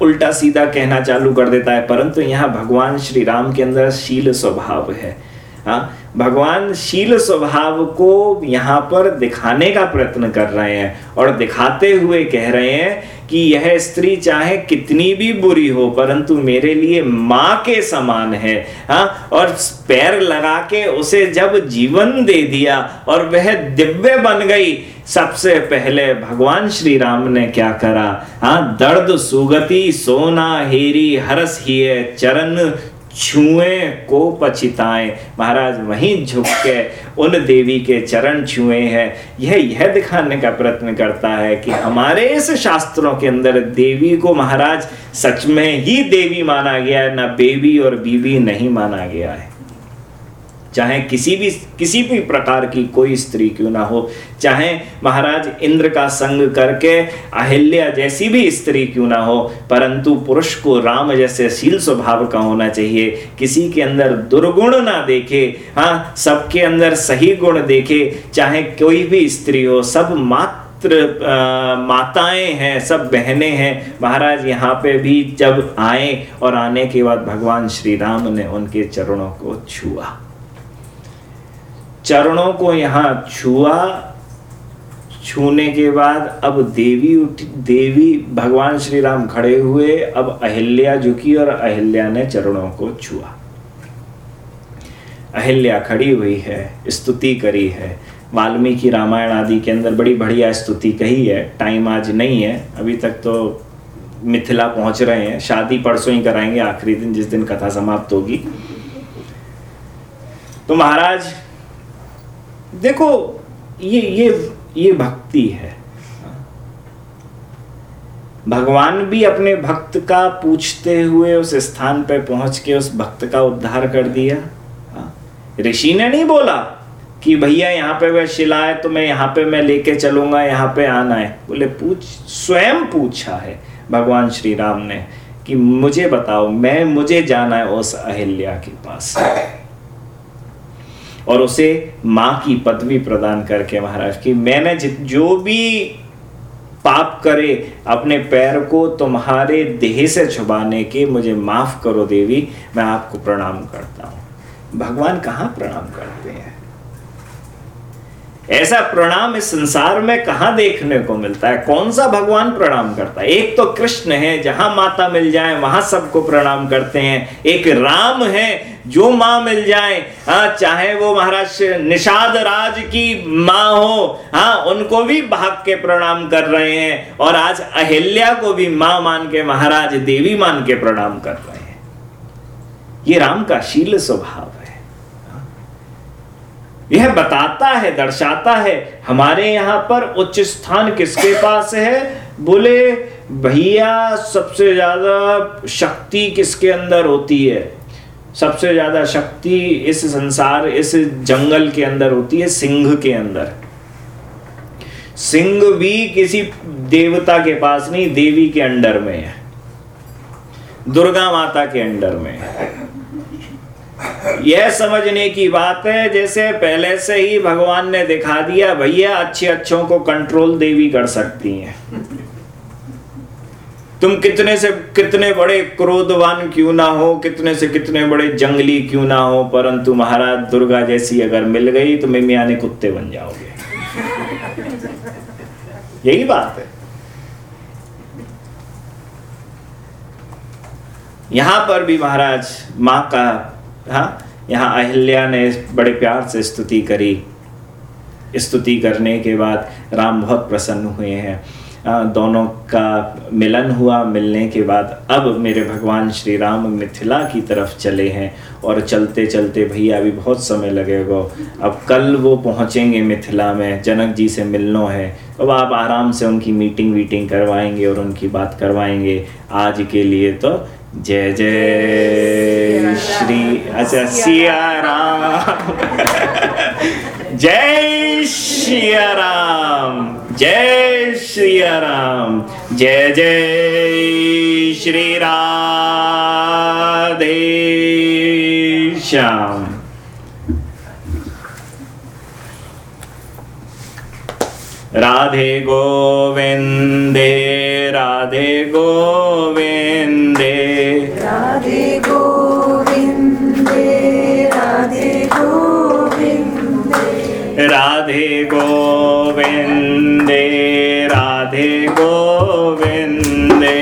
उल्टा सीधा कहना चालू कर देता है, परंतु यहाँ भगवान श्री राम के अंदर शील स्वभाव है। हाँ भगवान शील स्वभाव को यहाँ पर दिखाने का प्रयत्न कर रहे हैं और दिखाते हुए कह रहे हैं कि यह स्त्री चाहे कितनी भी बुरी हो, परंतु मेरे लिए माँ के समान है हाँ? और पैर लगा के उसे जब जीवन दे दिया और वह दिव्य बन गई, सबसे पहले भगवान श्री राम ने क्या करा? हाँ दर्द, सुगति, सोना, हेरी, हरस ही चरण छुए को पछिताएँ। महाराज वहीं झुक के उन देवी के चरण छुए हैं। यह यह दिखाने का प्रयत्न करता है कि हमारे इस शास्त्रों के अंदर देवी को महाराज सच में ही देवी माना गया है, ना बेबी और बीवी नहीं माना गया है। चाहे किसी भी किसी भी प्रकार की कोई स्त्री क्यों ना हो, चाहे महाराज इंद्र का संग करके अहिल्या जैसी भी स्त्री क्यों ना हो, परंतु पुरुष को राम जैसे शील स्वभाव का होना चाहिए। किसी के अंदर दुर्गुण ना देखे हाँ सबके अंदर सही गुण देखे, चाहे कोई भी स्त्री हो, सब मात्र माताएँ हैं, सब बहनें हैं। महाराज यहाँ पे भी जब आए और आने के बाद भगवान श्री राम ने उनके चरणों को छुआ। चरणों को यहाँ छुआ। छूने के बाद अब देवी उठी, देवी भगवान श्री राम खड़े हुए। अब अहिल्या झुकी और अहिल्या ने चरणों को छुआ। अहिल्या खड़ी हुई है, स्तुति करी है। वाल्मीकि रामायण आदि के अंदर बड़ी बढ़िया स्तुति कही है। टाइम आज नहीं है, अभी तक तो मिथिला पहुँच रहे हैं। शादी परसों ही कराएँगे, आखिरी दिन जिस दिन कथा समाप्त होगी। तो महाराज देखो, ये ये ये भक्ति है। भगवान भी अपने भक्त का पूछते हुए उस स्थान पर पहुँच के उस भक्त का उद्धार कर दिया। हाँ। ऋषि ने नहीं बोला कि भैया, यहाँ पे वह शिला है तो मैं यहाँ पे, मैं लेके चलूँगा, यहाँ पे आना है। बोले, पूछ, स्वयं पूछा है भगवान श्री राम ने कि मुझे बताओ, मैं, मुझे जाना है उस अहिल्या के पास। और उसे माँ की पदवी प्रदान करके महाराज की, मैंने जो भी पाप करे अपने पैर को तुम्हारे देह से छुपाने के, मुझे माफ़ करो देवी, मैं आपको प्रणाम करता हूँ। भगवान कहाँ प्रणाम करते हैं? ऐसा प्रणाम इस संसार में कहा देखने को मिलता है? कौन सा भगवान प्रणाम करता है? एक तो कृष्ण है, जहाँ माता मिल जाए, वहाँ सबको प्रणाम करते हैं। एक राम है जो माँ मिल जाए हाँ चाहे वो महाराज निषाद राज की माँ हो हाँ उनको भी भाग के प्रणाम कर रहे हैं और आज अहिल्या को भी माँ मान के, महाराज देवी मान के प्रणाम कर रहे हैं। ये राम का शील स्वभाव है। यह बताता है, दर्शाता है, हमारे यहाँ पर उच्च स्थान किसके पास है? बोले, भैया, सबसे ज़्यादा शक्ति किसके अंदर होती है? सबसे ज़्यादा शक्ति इस संसार, इस जंगल के अंदर होती है, सिंह के अंदर। सिंह भी किसी देवता के पास नहीं, देवी के अंडर में है। दुर्गा माता के अंडर में यह समझने की बात है, जैसे पहले से ही भगवान ने दिखा दिया, भैया अच्छे अच्छों को कंट्रोल देवी कर सकती हैं। तुम कितने से कितने बड़े क्रोधवान क्यों ना हो, कितने से कितने बड़े जंगली क्यों ना हो, परंतु महाराज दुर्गा जैसी अगर मिल गई तो मिमियाने कुत्ते बन जाओगे। यही बात है। यहाँ पर भी महाराज माँ का हाँ यहाँ अहिल्या ने बड़े प्यार से स्तुति करी। स्तुति करने के बाद राम बहुत प्रसन्न हुए हैं। दोनों का मिलन हुआ। मिलने के बाद अब मेरे भगवान श्री राम मिथिला की तरफ़ चले हैं और चलते चलते भैया अभी बहुत समय लगेगा अब कल वो पहुँचेंगे मिथिला में। जनक जी से मिलना है। अब आप आराम से उनकी मीटिंग वीटिंग करवाएँगे और उनकी बात करवाएँगे। आज के लिए तो जय जय श्री अच्छा सिया राम। जय श्रिया राम। जय श्री राम जय जय श्री राधे श्याम। राधे गोविंदे राधे गोविंदे। राधे राधे गोविंदे राधे गोविंदे।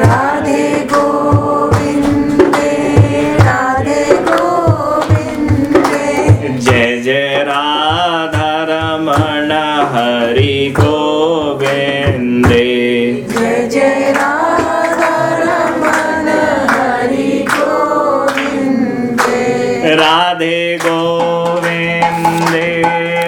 राधे गोविन्दे राधे गोविन्दे जय जय राधा रमण हरि गोविंदे। जय जय राधा रमण हरि गोविन्दे राधे Sunday.